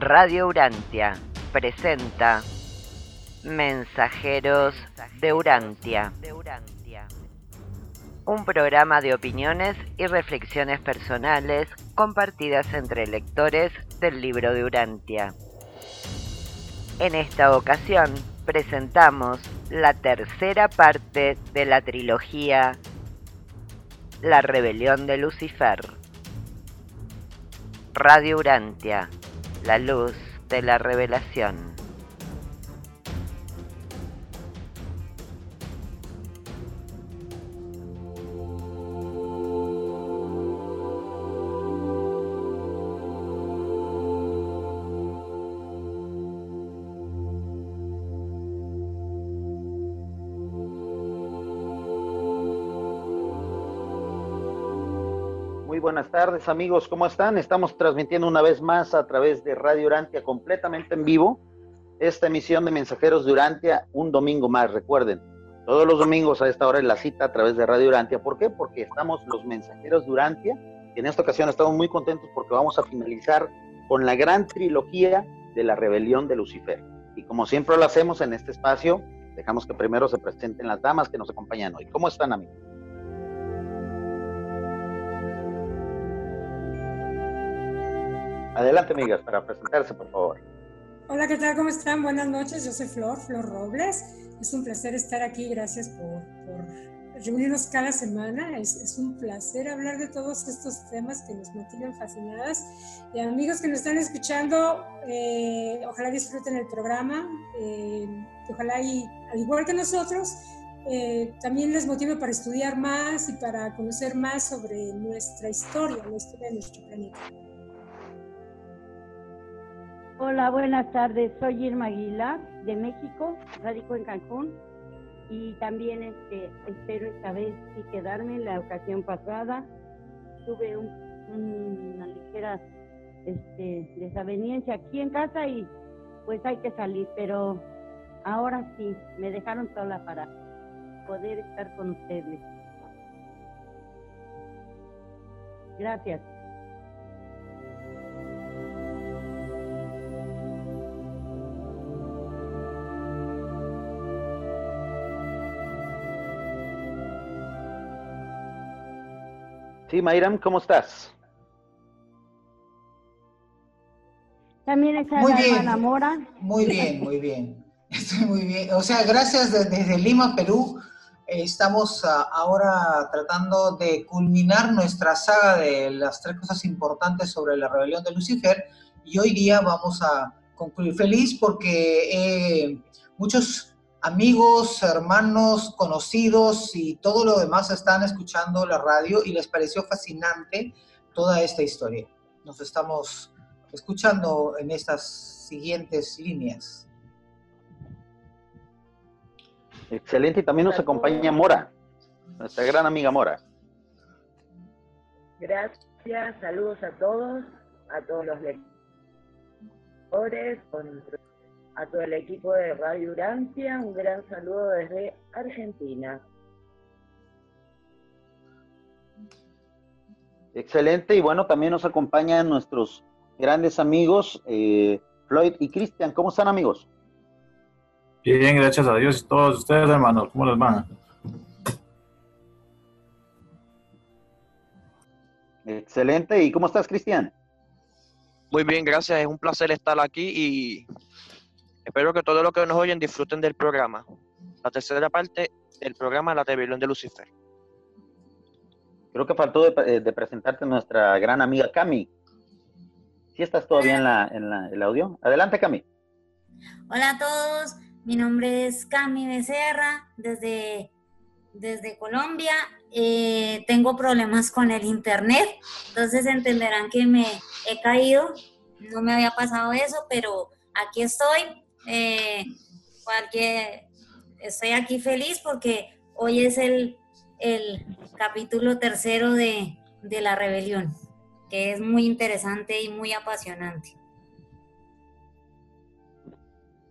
Radio Urantia presenta Mensajeros de Urantia. Un programa de opiniones y reflexiones personales compartidas entre lectores del libro de Urantia. En esta ocasión presentamos la tercera parte de la trilogía La rebelión de Lucifer. Radio Urantia, la luz de la revelación. Buenas tardes amigos, ¿cómo están? Estamos transmitiendo una vez más a través de Radio Urantia completamente en vivo esta emisión de Mensajeros de Urantia un domingo más, recuerden, todos los domingos a esta hora es la cita a través de Radio Urantia. ¿Por qué? Porque estamos los Mensajeros de Urantia y en esta ocasión estamos muy contentos porque vamos a finalizar con la gran trilogía de la rebelión de Lucifer. Y como siempre lo hacemos en este espacio, dejamos que primero se presenten las damas que nos acompañan hoy. ¿Cómo están amigos? Adelante, amigas, para presentarse, por favor. Hola, ¿qué tal? ¿Cómo están? Buenas noches. Yo soy Flor, Flor Robles. Es un placer estar aquí. Gracias por, reunirnos cada semana. Es, es, un placer hablar de todos estos temas que nos mantienen fascinadas. Y amigos que nos están escuchando, eh, ojalá disfruten el programa. Eh, ojalá, y al igual que nosotros, eh, también les motive para estudiar más y para conocer más sobre nuestra historia, la historia de nuestro planeta. Hola, buenas tardes. Soy Irma Aguilar de México, radico en Cancún y también este, espero esta vez sí quedarme. La ocasión pasada tuve una ligera este, desaveniencia aquí en casa y pues hay que salir, pero ahora sí, me dejaron sola para poder estar con ustedes. Gracias. Sí, Mayram, ¿cómo estás? También está muy la bien, hermana Mora. Muy bien, muy bien. Estoy muy bien. O sea, gracias desde Lima, Perú. estamos ah, ahora tratando de culminar nuestra saga de las tres cosas importantes sobre la rebelión de Lucifer y hoy día vamos a concluir feliz porque eh, muchos amigos, hermanos, conocidos y todo lo demás están escuchando la radio y les pareció fascinante toda esta historia. Nos estamos escuchando en estas siguientes líneas. Excelente, y también nos acompaña Mora, nuestra gran amiga Mora. Gracias, saludos a todos, a todos los lectores, a todo el equipo de Radio Urancia, un gran saludo desde Argentina. Excelente, y bueno, también nos acompañan nuestros grandes amigos, eh, Floyd y Cristian. ¿Cómo están, amigos? Bien, gracias a Dios y todos ustedes, hermanos. ¿Cómo les van? Excelente, ¿y cómo estás, Cristian? Muy bien, gracias. Es un placer estar aquí y Espero que todos los que nos oyen disfruten del programa. La tercera parte del programa La Rebelión de Lucifer. Creo que faltó de, eh, presentarte nuestra gran amiga Cami. ¿Sí estás todavía en, la, en el audio? Adelante, Cami. Hola a todos, mi nombre es Cami Becerra, desde, desde Colombia. Eh, tengo problemas con el internet, entonces entenderán que me he caído. No me había pasado eso, pero aquí estoy eh, cualquier, estoy aquí feliz porque hoy es el, el capítulo tercero de, de la rebelión, que es muy interesante y muy apasionante.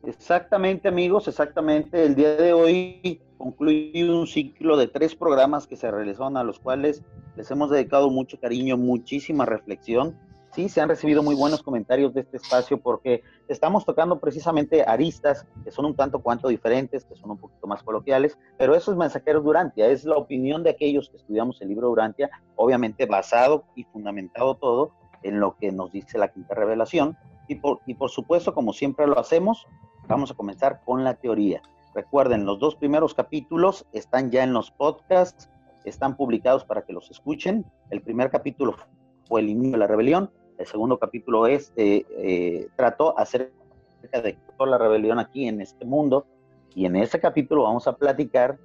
Exactamente, amigos, exactamente. El día de hoy concluye un ciclo de tres programas que se realizaron a los cuales les hemos dedicado mucho cariño, muchísima reflexión sí, se han recibido muy buenos comentarios de este espacio porque estamos tocando precisamente aristas que son un tanto cuanto diferentes, que son un poquito más coloquiales, pero eso es Mensajeros Durantia, es la opinión de aquellos que estudiamos el libro Durantia, obviamente basado y fundamentado todo en lo que nos dice la quinta revelación. Y por, y por supuesto, como siempre lo hacemos, vamos a comenzar con la teoría. Recuerden, los dos primeros capítulos están ya en los podcasts, están publicados para que los escuchen. El primer capítulo fue el inicio de la rebelión, el segundo capítulo es, eh, eh, trató acerca de toda la rebelión aquí en este mundo, y en ese capítulo vamos a platicar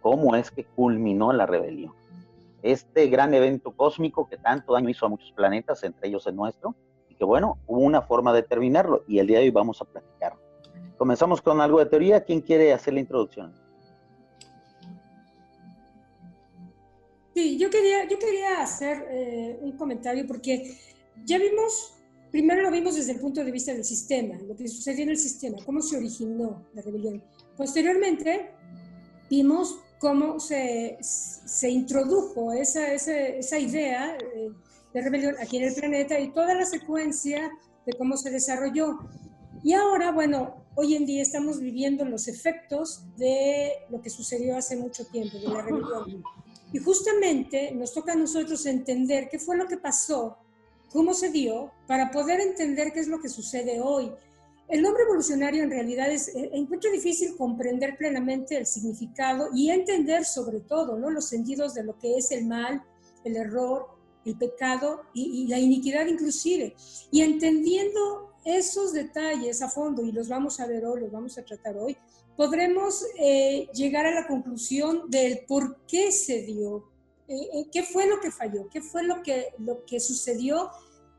cómo es que culminó la rebelión. Este gran evento cósmico que tanto daño hizo a muchos planetas, entre ellos el nuestro, y que bueno, hubo una forma de terminarlo, y el día de hoy vamos a platicarlo. Comenzamos con algo de teoría. ¿Quién quiere hacer la introducción? Sí, yo quería, yo quería hacer eh, un comentario porque ya vimos, primero lo vimos desde el punto de vista del sistema, lo que sucedió en el sistema, cómo se originó la rebelión. Posteriormente vimos cómo se, se introdujo esa, esa, esa idea eh, de rebelión aquí en el planeta y toda la secuencia de cómo se desarrolló. Y ahora, bueno, hoy en día estamos viviendo los efectos de lo que sucedió hace mucho tiempo, de la rebelión. Y justamente nos toca a nosotros entender qué fue lo que pasó, cómo se dio, para poder entender qué es lo que sucede hoy. El nombre evolucionario en realidad es, eh, encuentro difícil comprender plenamente el significado y entender sobre todo ¿no? los sentidos de lo que es el mal, el error, el pecado y, y la iniquidad inclusive. Y entendiendo esos detalles a fondo, y los vamos a ver hoy, los vamos a tratar hoy, podremos eh, llegar a la conclusión del por qué se dio, qué fue lo que falló, qué fue lo que, lo que sucedió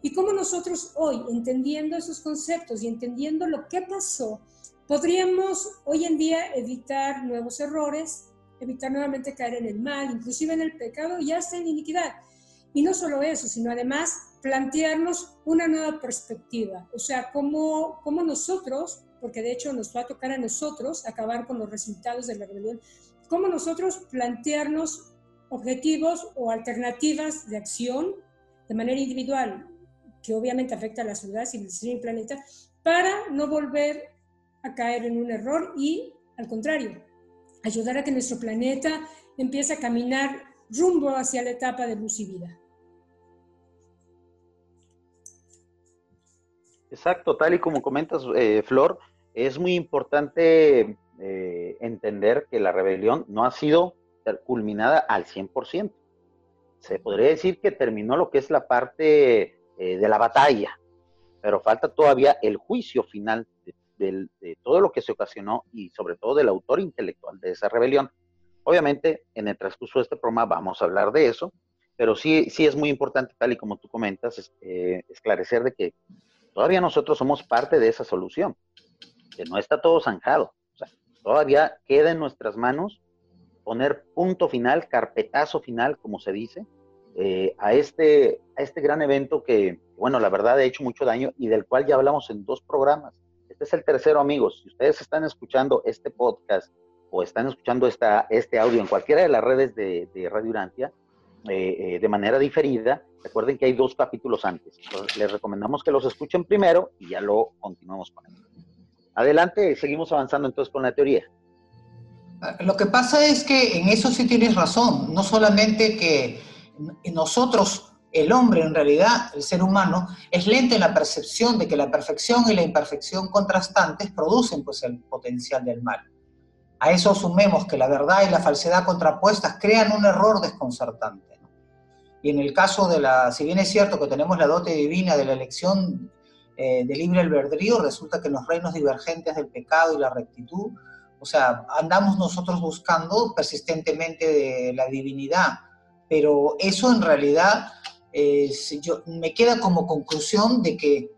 y cómo nosotros hoy, entendiendo esos conceptos y entendiendo lo que pasó, podríamos hoy en día evitar nuevos errores, evitar nuevamente caer en el mal, inclusive en el pecado y hasta en iniquidad. Y no solo eso, sino además plantearnos una nueva perspectiva, o sea, cómo, cómo nosotros, porque de hecho nos va a tocar a nosotros acabar con los resultados de la rebelión, cómo nosotros plantearnos objetivos o alternativas de acción de manera individual, que obviamente afecta a la ciudad, civilización y planeta, para no volver a caer en un error y, al contrario, ayudar a que nuestro planeta empiece a caminar rumbo hacia la etapa de luz y vida. Exacto, tal y como comentas, eh, Flor, es muy importante eh, entender que la rebelión no ha sido culminada al 100%. Se podría decir que terminó lo que es la parte eh, de la batalla, pero falta todavía el juicio final de, todo lo que se ocasionó y sobre todo del autor intelectual de esa rebelión. Obviamente, en el transcurso de este programa vamos a hablar de eso, pero sí, sí es muy importante, tal y como tú comentas, esclarecer de que todavía nosotros somos parte de esa solución, que no está todo zanjado. O sea, todavía queda en nuestras manos poner punto final, carpetazo final, como se dice, eh, a, este, a este gran evento que, bueno, la verdad ha hecho mucho daño y del cual ya hablamos en dos programas. Este es el tercero, amigos. Si ustedes están escuchando este podcast o están escuchando esta, este audio en cualquiera de las redes de, de Radio Urantia, eh, eh, de manera diferida, recuerden que hay dos capítulos antes. les recomendamos que los escuchen primero y ya lo continuamos con él. Adelante, seguimos avanzando entonces con la teoría. Lo que pasa es que en eso sí tienes razón, no solamente que nosotros, el hombre en realidad, el ser humano, es lento en la percepción de que la perfección y la imperfección contrastantes producen pues el potencial del mal. A eso sumemos que la verdad y la falsedad contrapuestas crean un error desconcertante. Y en el caso de la, si bien es cierto que tenemos la dote divina de la elección eh, de libre albedrío, resulta que en los reinos divergentes del pecado y la rectitud, o sea, andamos nosotros buscando persistentemente de la divinidad, pero eso en realidad yo, me queda como conclusión de que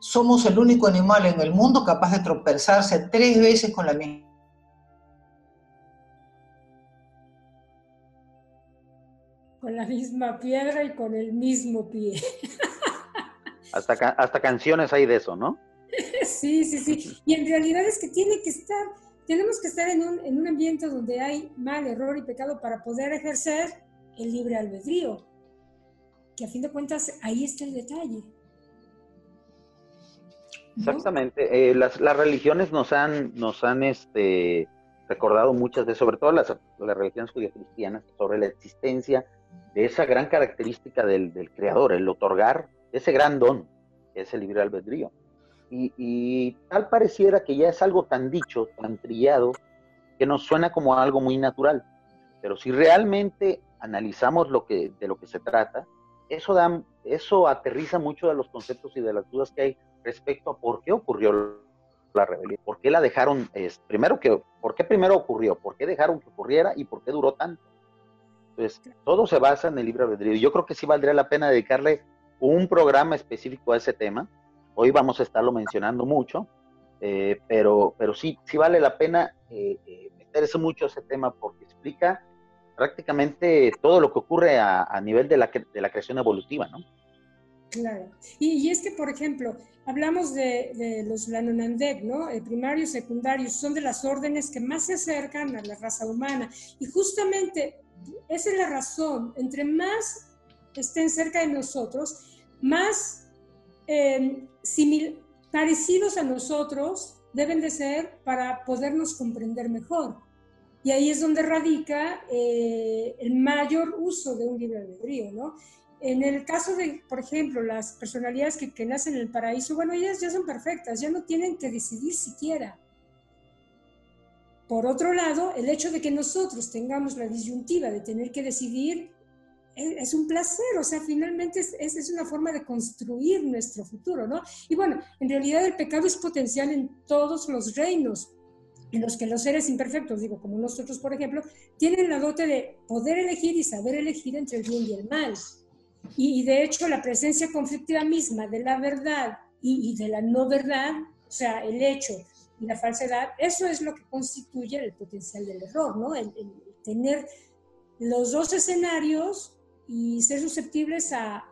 somos el único animal en el mundo capaz de tropezarse tres veces con la misma con la misma piedra y con el mismo pie. Hasta, hasta canciones hay de eso, ¿no? Sí, sí, sí. Y en realidad es que tiene que estar, tenemos que estar en un, en un ambiente donde hay mal, error y pecado para poder ejercer el libre albedrío. Que a fin de cuentas ahí está el detalle. Exactamente. Eh, las, las, religiones nos han, nos han este, recordado muchas de, sobre todo las, las religiones cristianas, sobre la existencia de esa gran característica del, del, creador, el otorgar ese gran don, que es el libre albedrío. Y, tal pareciera que ya es algo tan dicho, tan trillado, que nos suena como algo muy natural. Pero si realmente analizamos de lo que se trata, eso, eso aterriza mucho de los conceptos y de las dudas que hay respecto a por qué ocurrió la rebelión, por qué la dejaron, es, primero que, por qué primero ocurrió, por qué dejaron que ocurriera y por qué duró tanto. Entonces, todo se basa en el libre albedrío. Yo creo que sí valdría la pena dedicarle un programa específico a ese tema. Hoy vamos a estarlo mencionando mucho, eh, pero, pero sí, sí vale la pena eh, eh, meterse mucho a ese tema porque explica prácticamente todo lo que ocurre a, nivel de la, de la, creación evolutiva, ¿no? Claro. Y, es que, por ejemplo, hablamos de, los Lanonandek, ¿no? El primario, secundario, son de las órdenes que más se acercan a la raza humana. Y justamente esa es la razón. Entre más estén cerca de nosotros, más eh, parecidos a nosotros deben de ser para podernos comprender mejor. Y ahí es donde radica eh, el mayor uso de un libre albedrío, ¿no? En el caso de, por ejemplo, las personalidades que, que, nacen en el paraíso, bueno, ellas ya son perfectas, ya no tienen que decidir siquiera. Por otro lado, el hecho de que nosotros tengamos la disyuntiva de tener que decidir es, un placer, o sea, finalmente es, es, una forma de construir nuestro futuro, ¿no? Y bueno, en realidad el pecado es potencial en todos los reinos, en los que los seres imperfectos, digo, como nosotros, por ejemplo, tienen la dote de poder elegir y saber elegir entre el bien y el mal. Y, de hecho, la presencia conflictiva misma de la verdad y, de la no verdad, o sea, el hecho y la falsedad, eso es lo que constituye el potencial del error, ¿no? El, tener los dos escenarios y ser susceptibles a,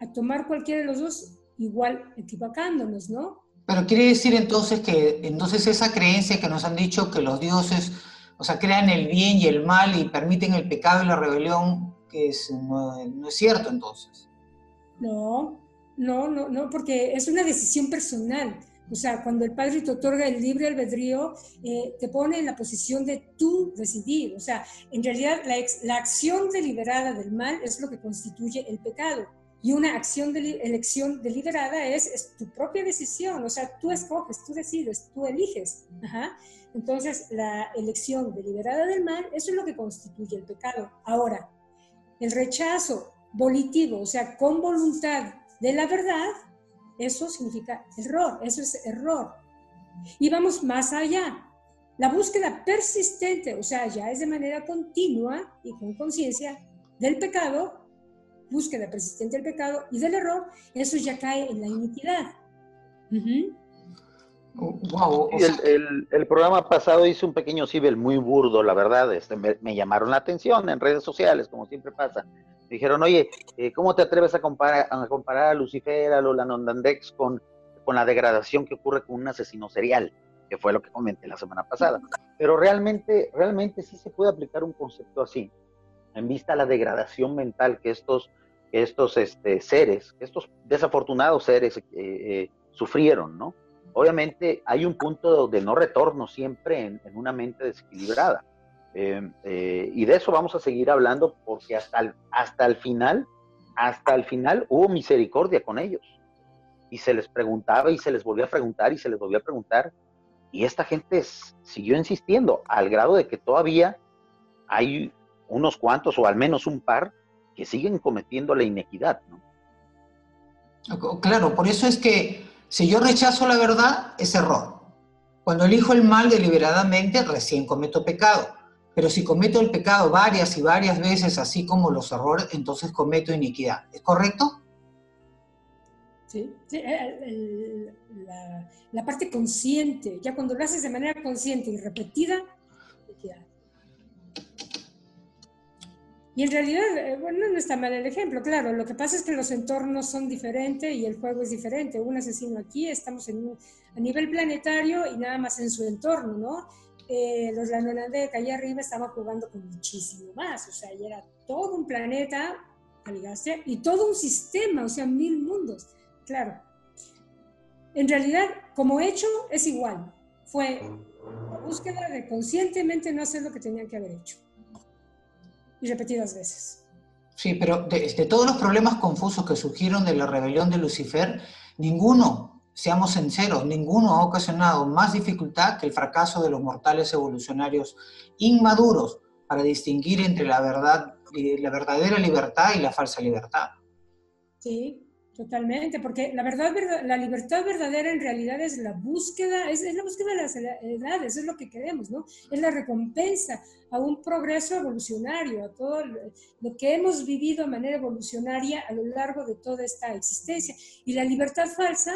a tomar cualquiera de los dos, igual equivocándonos, ¿no? Pero quiere decir entonces que entonces esa creencia que nos han dicho que los dioses, o sea, crean el bien y el mal y permiten el pecado y la rebelión, que es, no, es cierto entonces. No, no, no, no, porque es una decisión personal. O sea, cuando el Padre te otorga el libre albedrío, eh, te pone en la posición de tú decidir. O sea, en realidad la, la acción deliberada del mal es lo que constituye el pecado. Y una acción de elección deliberada es, es, tu propia decisión, o sea, tú escoges, tú decides, tú eliges. Entonces, la elección deliberada del mal, eso es lo que constituye el pecado. Ahora, el rechazo volitivo, o sea, con voluntad de la verdad, eso significa error, eso es error. Y vamos más allá. La búsqueda persistente, o sea, ya es de manera continua y con conciencia del pecado, búsqueda persistente del pecado y del error, eso ya cae en la iniquidad. wow. el, el, programa pasado hice un pequeño cibel muy burdo, la verdad. Este, me, llamaron la atención en redes sociales, como siempre pasa. Dijeron, oye, eh, ¿cómo te atreves a comparar a, comparar a Lucifer, a Lola Nondandex con, con la degradación que ocurre con un asesino serial? Que fue lo que comenté la semana pasada. Pero realmente, realmente sí se puede aplicar un concepto así, en vista a la degradación mental que estos estos este, seres, estos desafortunados seres eh, eh, sufrieron, ¿no? Obviamente hay un punto de no retorno siempre en, una mente desequilibrada. Em, eh, y de eso vamos a seguir hablando porque hasta el, hasta el final, hasta el final hubo misericordia con ellos. Y se les preguntaba y se les volvió a preguntar y se les volvió a preguntar. Y esta gente siguió insistiendo al grado de que todavía hay unos cuantos o al menos un par que siguen cometiendo la inequidad, ¿no? Claro, por eso es que si yo rechazo la verdad, es error. Cuando elijo el mal deliberadamente, recién cometo pecado. Pero si cometo el pecado varias y varias veces, así como los errores, entonces cometo iniquidad. ¿Es correcto? Sí, eh, la, parte consciente, ya cuando lo haces de manera consciente y repetida. Y en realidad, eh, bueno, no está mal el ejemplo, claro, lo que pasa es que los entornos son diferentes y el juego es diferente. Un asesino aquí, estamos en a nivel planetario y nada más en su entorno, ¿no? Eh, los de allá arriba estaban jugando con muchísimo más, o sea, y era todo un planeta, y todo un sistema, o sea, mil mundos, claro. en realidad, como hecho, es igual. Fue la búsqueda de conscientemente no hacer lo que tenían que haber hecho. Y repetidas veces. Sí, pero de, de todos los problemas confusos que surgieron de la rebelión de Lucifer, ninguno, seamos sinceros, ninguno ha ocasionado más dificultad que el fracaso de los mortales evolucionarios inmaduros para distinguir entre la verdad, la verdadera libertad y la falsa libertad. Sí, Totalmente, porque la verdad, la libertad verdadera en realidad es la búsqueda, es, la búsqueda de las edades, es lo que queremos, ¿no? Es la recompensa a un progreso evolucionario, a todo lo que hemos vivido de manera evolucionaria a lo largo de toda esta existencia. Y la libertad falsa,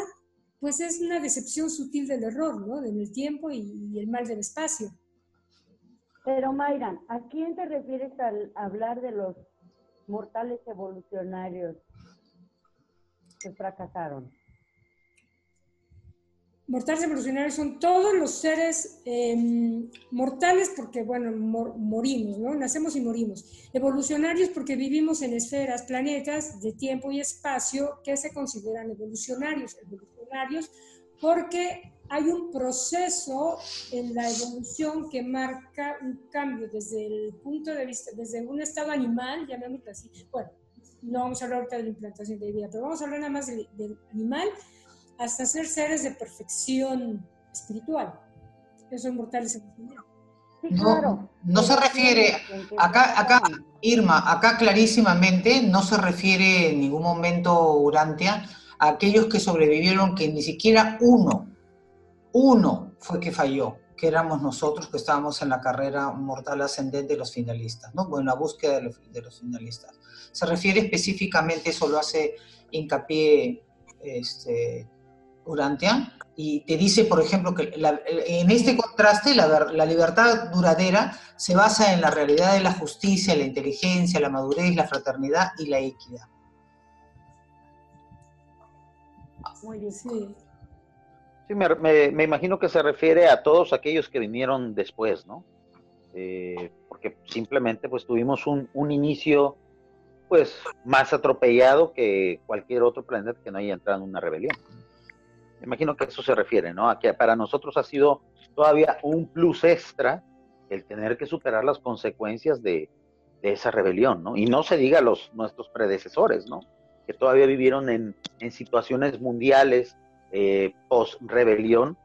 pues es una decepción sutil del error, ¿no? En el tiempo y, y el mal del espacio. Pero Mayran, ¿a quién te refieres al hablar de los mortales evolucionarios? fracasaron? Mortales evolucionarios son todos los seres em, mortales porque, bueno, morimos, ¿no? Nacemos y morimos. Evolucionarios porque vivimos en esferas, planetas de tiempo y espacio que se consideran evolucionarios. Porque hay un proceso en la evolución que marca un cambio desde el punto de vista, desde un estado animal, llamémoslo así, bueno, no vamos a hablar ahorita de la implantación de vida, pero vamos a hablar nada más del, animal hasta ser seres de perfección espiritual. Esos mortales no, no se refiere, acá, acá, Irma, acá clarísimamente no se refiere en ningún momento Urantia a aquellos que sobrevivieron que ni siquiera uno, uno fue que falló, que éramos nosotros que estábamos en la carrera mortal ascendente de los finalistas, ¿no? Bueno, en la búsqueda de los finalistas se refiere específicamente, eso lo hace hincapié este, Urantia, y te dice, por ejemplo, que en este contraste la, libertad duradera se basa en la realidad de la justicia, la inteligencia, la madurez, la fraternidad y la equidad. Muy bien, sí. Sí, me, imagino que se refiere a todos aquellos que vinieron después, ¿no? Eh, porque simplemente pues tuvimos un, un inicio pues más atropellado que cualquier otro planeta que no haya entrado en una rebelión. Me imagino que eso se refiere, ¿no? A que para nosotros ha sido todavía un plus extra el tener que superar las consecuencias de, esa rebelión, ¿no? Y no se diga los nuestros predecesores, ¿no? Que todavía vivieron en, situaciones mundiales eh, post-rebelión,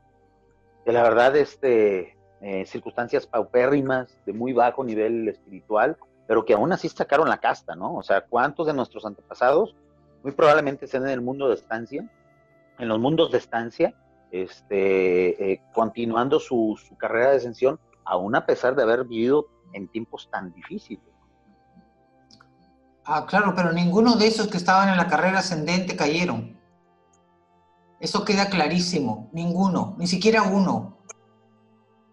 que la verdad, este, eh, circunstancias paupérrimas, de muy bajo nivel espiritual, pero que aún así sacaron la casta, ¿no? O sea, ¿cuántos de nuestros antepasados muy probablemente estén en el mundo de estancia, en los mundos de estancia, este, eh, continuando su, carrera de ascensión, aún a pesar de haber vivido en tiempos tan difíciles? Ah, claro, pero ninguno de esos que estaban en la carrera ascendente cayeron. Eso queda clarísimo, ninguno, ni siquiera uno.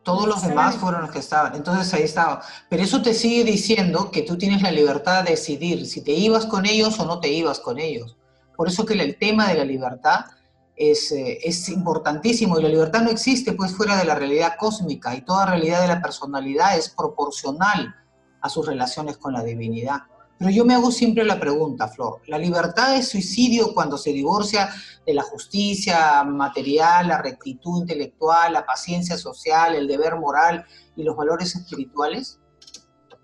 Todos los demás fueron los que estaban. Entonces ahí estaba. Pero eso te sigue diciendo que tú tienes la libertad de decidir si te ibas con ellos o no te ibas con ellos. Por eso que el tema de la libertad es, eh, es importantísimo y la libertad no existe pues fuera de la realidad cósmica y toda realidad de la personalidad es proporcional a sus relaciones con la divinidad. Pero yo me hago siempre la pregunta, Flor, ¿la libertad es suicidio cuando se divorcia de la justicia material, la rectitud intelectual, la paciencia social, el deber moral y los valores espirituales?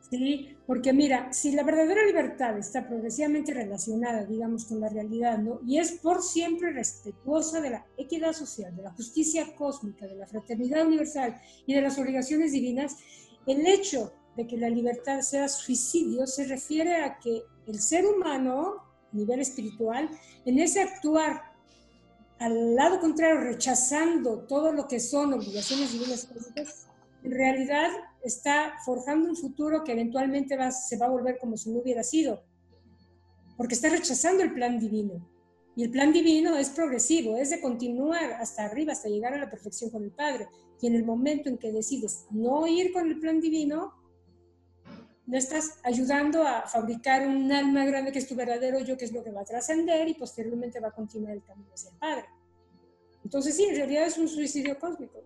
Sí, porque mira, si la verdadera libertad está progresivamente relacionada, digamos, con la realidad, ¿no? Y es por siempre respetuosa de la equidad social, de la justicia cósmica, de la fraternidad universal y de las obligaciones divinas, el hecho de que la libertad sea suicidio se refiere a que el ser humano, a nivel espiritual, en ese actuar al lado contrario, rechazando todo lo que son obligaciones divinas, en realidad está forjando un futuro que eventualmente se va a volver como si no hubiera sido, porque está rechazando el plan divino. Y el plan divino es progresivo, es de continuar hasta arriba, hasta llegar a la perfección con el Padre. Y en el momento en que decides no ir con el plan divino, no estás ayudando a fabricar un alma grande que es tu verdadero yo, que es lo que va a trascender y posteriormente va a continuar el camino hacia el Padre. Entonces sí, en realidad es un suicidio cósmico.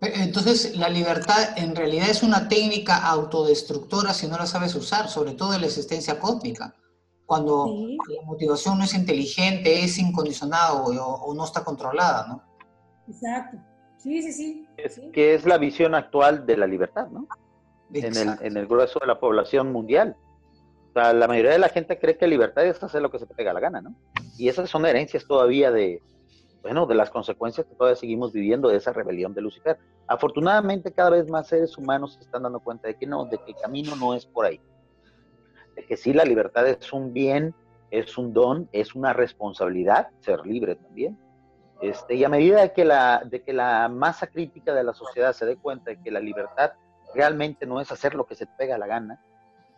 Entonces la libertad en realidad es una técnica autodestructora si no la sabes usar, sobre todo en la existencia cósmica. cuando la motivación no es inteligente, es incondicionada o, no está controlada, ¿no? Exacto. Sí, sí, sí. Que es la visión actual de la libertad, ¿no? En el, en el, grueso de la población mundial. O sea, la mayoría de la gente cree que libertad es hacer lo que se te pega la gana, ¿no? Y esas son herencias todavía de, bueno, de las consecuencias que todavía seguimos viviendo de esa rebelión de Lucifer. Afortunadamente, cada vez más seres humanos se están dando cuenta de que no, de que el camino no es por ahí que sí la libertad es un bien, es un don, es una responsabilidad, ser libre también. Este, y a medida de que, la, de que la masa crítica de la sociedad se dé cuenta de que la libertad realmente no es hacer lo que se te pega la gana,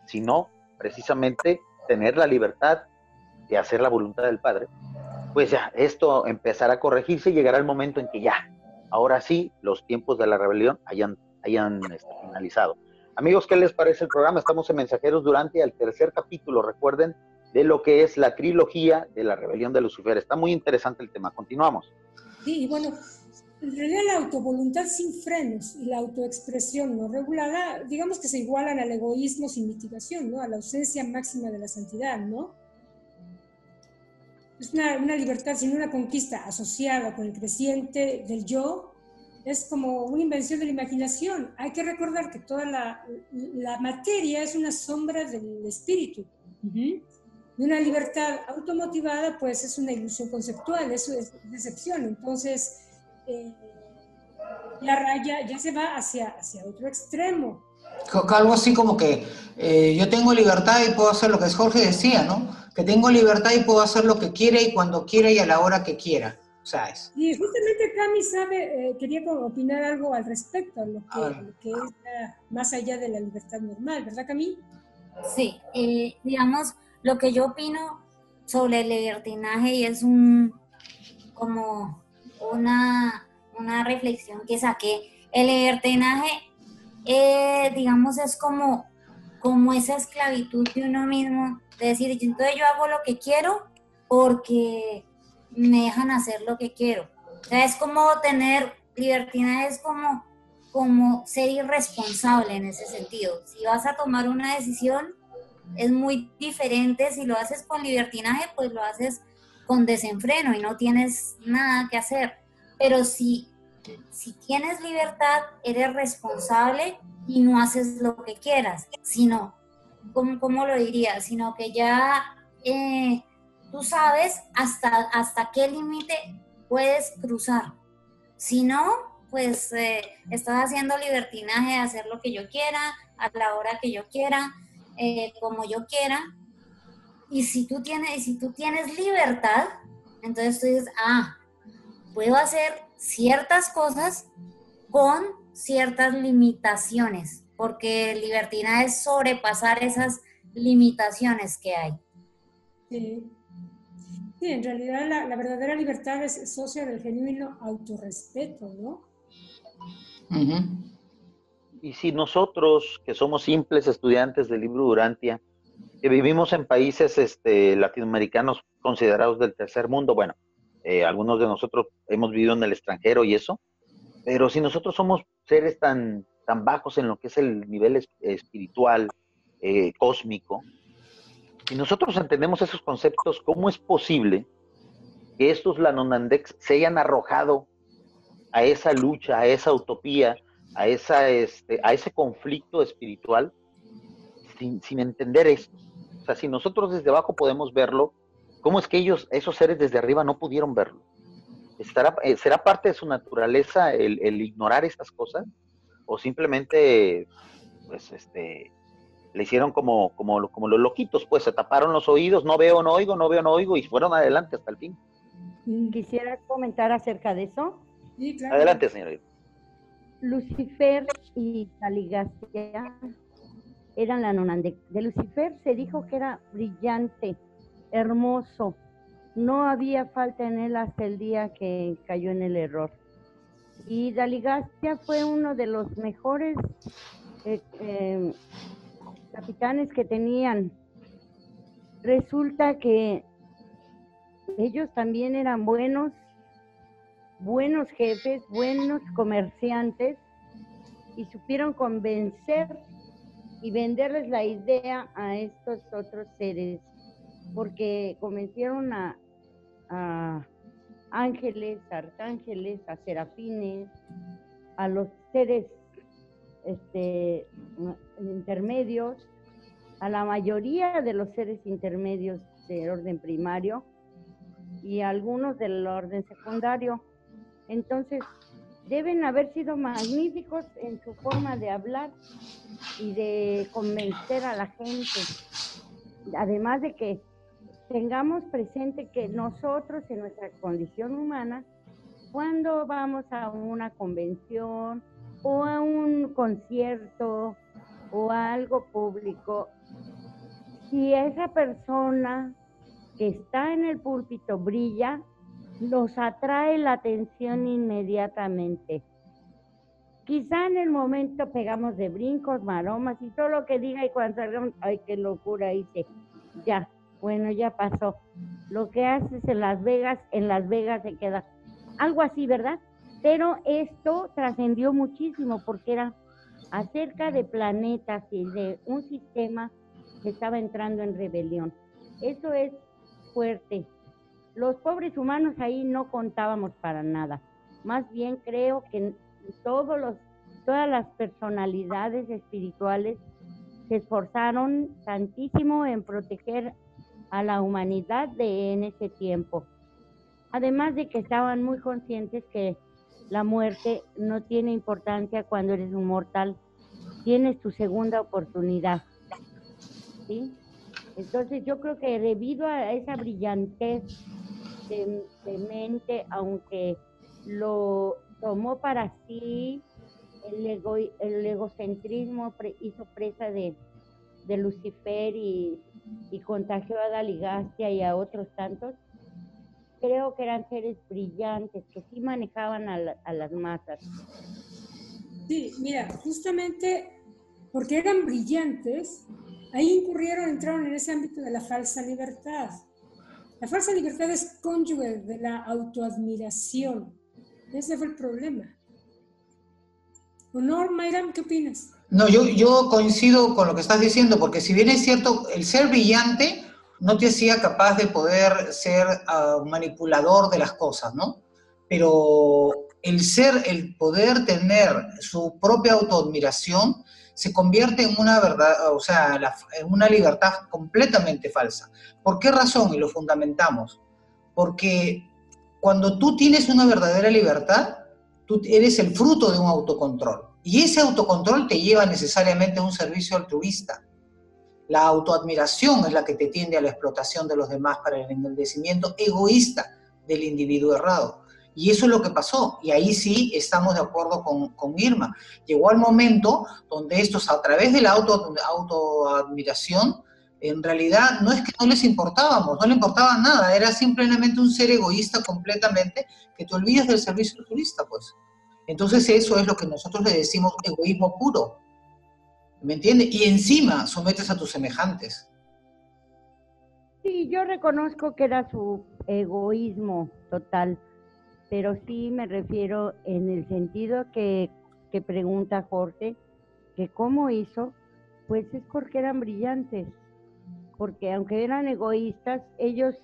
sino precisamente tener la libertad de hacer la voluntad del Padre, pues ya, esto empezará a corregirse y llegará el momento en que ya, ahora sí, los tiempos de la rebelión hayan, hayan este, finalizado. Amigos, ¿qué les parece el programa? Estamos en Mensajeros durante el tercer capítulo, recuerden, de lo que es la trilogía de la rebelión de Lucifer. Está muy interesante el tema. Continuamos. Sí, bueno, en realidad la autovoluntad sin frenos y la autoexpresión no regulada, digamos que se igualan al egoísmo sin mitigación, ¿no? A la ausencia máxima de la santidad, ¿no? Es una, una libertad sin una conquista asociada con el creciente del yo, es como una invención de la imaginación. Hay que recordar que toda la, la materia es una sombra del espíritu. Y una libertad automotivada, pues es una ilusión conceptual, eso es decepción. Entonces, eh, la raya ya se va hacia, hacia otro extremo. Algo así como que eh, yo tengo libertad y puedo hacer lo que Jorge decía, ¿no? Que tengo libertad y puedo hacer lo que quiera y cuando quiera y a la hora que quiera. Y justamente Cami sabe, eh, quería opinar algo al respecto, a lo que, es más allá de la libertad normal, ¿verdad Cami? Sí, eh, digamos, lo que yo opino sobre el libertinaje y es un, como una, una reflexión que saqué, el libertinaje, eh, digamos, es como, como esa esclavitud de uno mismo, de decir, entonces yo hago lo que quiero porque me dejan hacer lo que quiero. O sea, es como tener libertad, es como, como ser irresponsable en ese sentido. Si vas a tomar una decisión, es muy diferente. Si lo haces con libertinaje, pues lo haces con desenfreno y no tienes nada que hacer. Pero si, si tienes libertad, eres responsable y no haces lo que quieras, sino, ¿cómo, cómo lo diría? Sino que ya eh, tú sabes hasta, hasta qué límite puedes cruzar. Si no, pues eh, estás haciendo libertinaje de hacer lo que yo quiera, a la hora que yo quiera, eh, como yo quiera. Y si tú tienes, si tú tienes libertad, entonces tú dices, ah, puedo hacer ciertas cosas con ciertas limitaciones, porque libertinaje es sobrepasar esas limitaciones que hay. Sí. Sí, en realidad la, verdadera libertad es socia del genuino autorrespeto, ¿no? Y si nosotros, que somos simples estudiantes del libro Durantia, que vivimos en países este, latinoamericanos considerados del tercer mundo, bueno, eh, algunos de nosotros hemos vivido en el extranjero y eso, pero si nosotros somos seres tan, tan bajos en lo que es el nivel espiritual, eh, cósmico, si nosotros entendemos esos conceptos, ¿cómo es posible que estos Lanonandex se hayan arrojado a esa lucha, a esa utopía, a, esa, este, a ese conflicto espiritual sin, entender esto? O sea, si nosotros desde abajo podemos verlo, ¿cómo es que ellos, esos seres desde arriba, no pudieron verlo? ¿Estará, eh, ¿Será parte de su naturaleza el, el ignorar estas cosas? ¿O simplemente, pues, este, le hicieron como, como, como los loquitos, pues se taparon los oídos, no veo, no oigo, no veo, no oigo, y fueron adelante hasta el fin. Quisiera comentar acerca de eso. Sí, claro. Adelante, señorita. Lucifer y Taligastia eran la nonande. De Lucifer se dijo que era brillante, hermoso. No había falta en él hasta el día que cayó en el error. Y Daligastia fue uno de los mejores eh, eh, capitanes que tenían. Resulta que ellos también eran buenos, buenos jefes, buenos comerciantes y supieron convencer y venderles la idea a estos otros seres porque convencieron a, ángeles, arcángeles, a serafines, a los seres este, intermedios, a la mayoría de los seres intermedios del orden primario y algunos del orden secundario. Entonces, deben haber sido magníficos en su forma de hablar y de convencer a la gente. Además de que tengamos presente que nosotros en nuestra condición humana, cuando vamos a una convención o a un concierto o a algo público, si esa persona que está en el púlpito brilla, nos atrae la atención inmediatamente. Quizá en el momento pegamos de brincos, maromas y todo lo que diga y cuando salgamos, ay, qué locura hice. Ya, bueno, ya pasó. Lo que haces en Las Vegas, en Las Vegas se queda. Algo así, ¿verdad? Pero esto trascendió muchísimo porque era acerca de planetas y de un sistema que estaba entrando en rebelión. Eso es fuerte. Los pobres humanos ahí no contábamos para nada. Más bien creo que todos los, todas las personalidades espirituales se esforzaron tantísimo en proteger a la humanidad de en ese tiempo. Además de que estaban muy conscientes que la muerte no tiene importancia cuando eres un mortal, tienes tu segunda oportunidad. ¿sí? Entonces yo creo que debido a esa brillantez de, mente, aunque lo tomó para sí, el, ego, el egocentrismo hizo presa de, Lucifer y, contagió a Daligastia y a otros tantos, creo que eran seres brillantes que sí manejaban a, a las masas. Sí, mira, justamente porque eran brillantes, Ahí incurrieron, entraron en ese ámbito de la falsa libertad. La falsa libertad es cónyuge de la autoadmiración. Ese fue el problema. Honor, Mayram, ¿qué opinas? No, yo, coincido con lo que estás diciendo, porque si bien es cierto, el ser brillante no te hacía capaz de poder ser uh, manipulador de las cosas, ¿no? Pero el ser, el poder tener su propia autoadmiración, se convierte en una verdad, o sea, en una libertad completamente falsa. ¿Por qué razón? Y lo fundamentamos. Porque cuando tú tienes una verdadera libertad, tú eres el fruto de un autocontrol. Y ese autocontrol te lleva necesariamente a un servicio altruista. La autoadmiración es la que te tiende a la explotación de los demás para el engrandecimiento egoísta del individuo errado. Y eso es lo que pasó. Y ahí sí estamos de acuerdo con, Irma. Llegó al momento donde estos, a través de la auto, autoadmiración, en realidad no es que no les importábamos, no le importaba nada, era simplemente un ser egoísta completamente que te olvidas del servicio turista, pues. Entonces eso es lo que nosotros le decimos egoísmo puro. ¿Me entiendes? Y encima sometes a tus semejantes. Sí, yo reconozco que era su egoísmo total pero sí me refiero en el sentido que, pregunta Jorge, que cómo hizo, pues es porque eran brillantes, porque aunque eran egoístas, ellos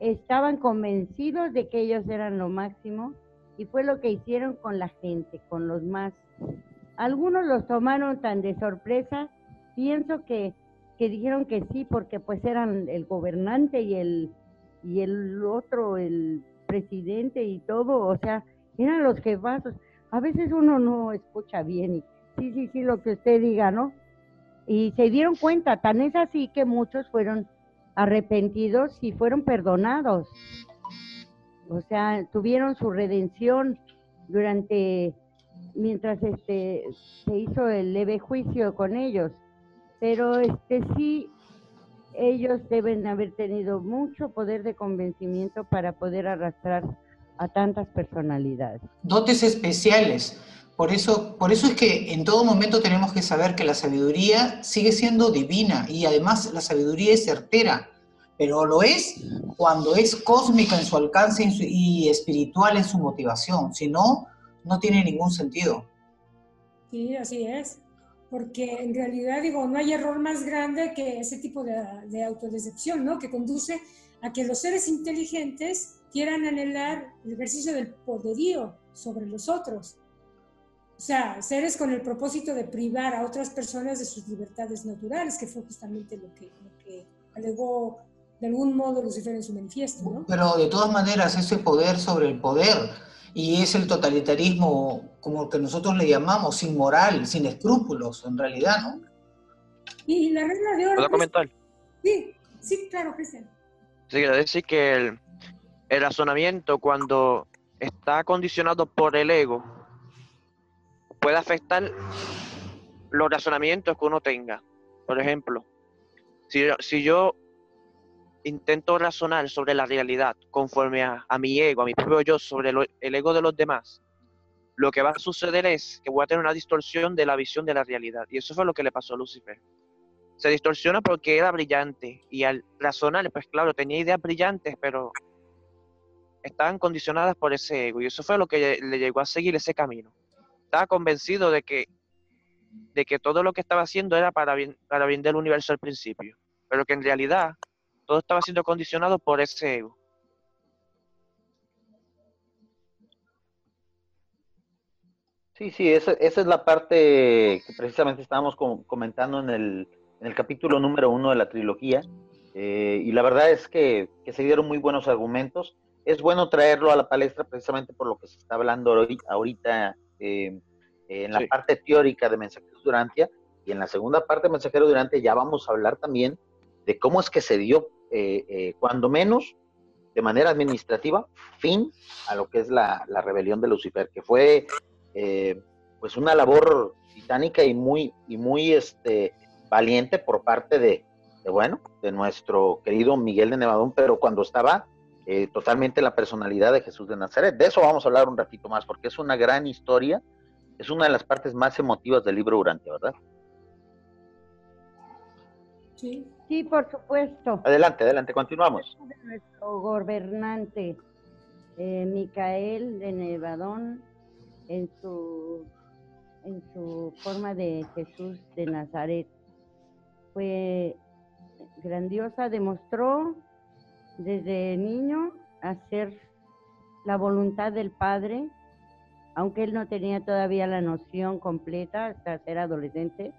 estaban convencidos de que ellos eran lo máximo y fue lo que hicieron con la gente, con los más. Algunos los tomaron tan de sorpresa, pienso que, que dijeron que sí porque pues eran el gobernante y el y el otro el presidente y todo, o sea, eran los jefazos. A veces uno no escucha bien y sí, sí, sí, lo que usted diga, ¿no? Y se dieron cuenta, tan es así que muchos fueron arrepentidos y fueron perdonados. O sea, tuvieron su redención durante, mientras este, se hizo el leve juicio con ellos. Pero este sí, ellos deben haber tenido mucho poder de convencimiento para poder arrastrar a tantas personalidades. Dotes especiales. Por eso, por eso es que en todo momento tenemos que saber que la sabiduría sigue siendo divina y además la sabiduría es certera, pero lo es cuando es cósmica en su alcance y espiritual en su motivación. Si no, no tiene ningún sentido. Sí, así es. porque en realidad, digo, no hay error más grande que ese tipo de, de autodecepción, ¿no? Que conduce a que los seres inteligentes quieran anhelar el ejercicio del poderío sobre los otros. O sea, seres con el propósito de privar a otras personas de sus libertades naturales, que fue justamente lo que alegó de algún modo Lucifer en su manifiesto, ¿no? Pero de todas maneras, ese poder sobre el poder, y es el totalitarismo como que nosotros le llamamos, sin moral, sin escrúpulos, en realidad, ¿no? Y la regla de oro... ¿Puedo comentar? Sí, sí, claro, Cristian. Sí, quiero decir que el, el razonamiento cuando está condicionado por el ego puede afectar los razonamientos que uno tenga. Por ejemplo, si, yo- si yo intento razonar sobre la realidad conforme a, mi ego, a mi propio yo, sobre el ego de los demás, lo que va a suceder es que voy a tener una distorsión de la visión de la realidad. Y eso fue lo que le pasó a Lucifer. Se distorsiona porque era brillante y al razonar, pues claro, tenía ideas brillantes, pero estaban condicionadas por ese ego y eso fue lo que le llegó a seguir ese camino. Estaba convencido de que, de que todo lo que estaba haciendo era para bien, para bien del universo al principio, pero que en realidad todo estaba siendo condicionado por ese ego. Sí, sí, esa, esa es la parte que precisamente estábamos com- comentando en el, en el capítulo número uno de la trilogía. eh, y la verdad es que, que se dieron muy buenos argumentos. Es bueno traerlo a la palestra precisamente por lo que se está hablando ahori- ahorita eh, en la Sí. parte teórica de Mensajeros Durantia. Y en la segunda parte de Mensajeros Durantia ya vamos a hablar también de cómo es que se dio, eh, eh, cuando menos, de manera administrativa, fin a lo que es la, la rebelión de Lucifer, que fue eh, pues una labor titánica y muy, y muy este, valiente por parte de, bueno, de nuestro querido Miguel de Nevadón, pero cuando estaba eh, totalmente la personalidad de Jesús de Nazaret. De eso vamos a hablar un ratito más, porque es una gran historia, es una de las partes más emotivas del libro Durante, ¿verdad? Sí. Sí, por supuesto. Adelante, adelante, continuamos. de nuestro gobernante eh, Micael de Nevadón en su en su forma de Jesús de Nazaret fue grandiosa demostró desde niño hacer la voluntad del Padre aunque él no tenía todavía la noción completa hasta ser adolescente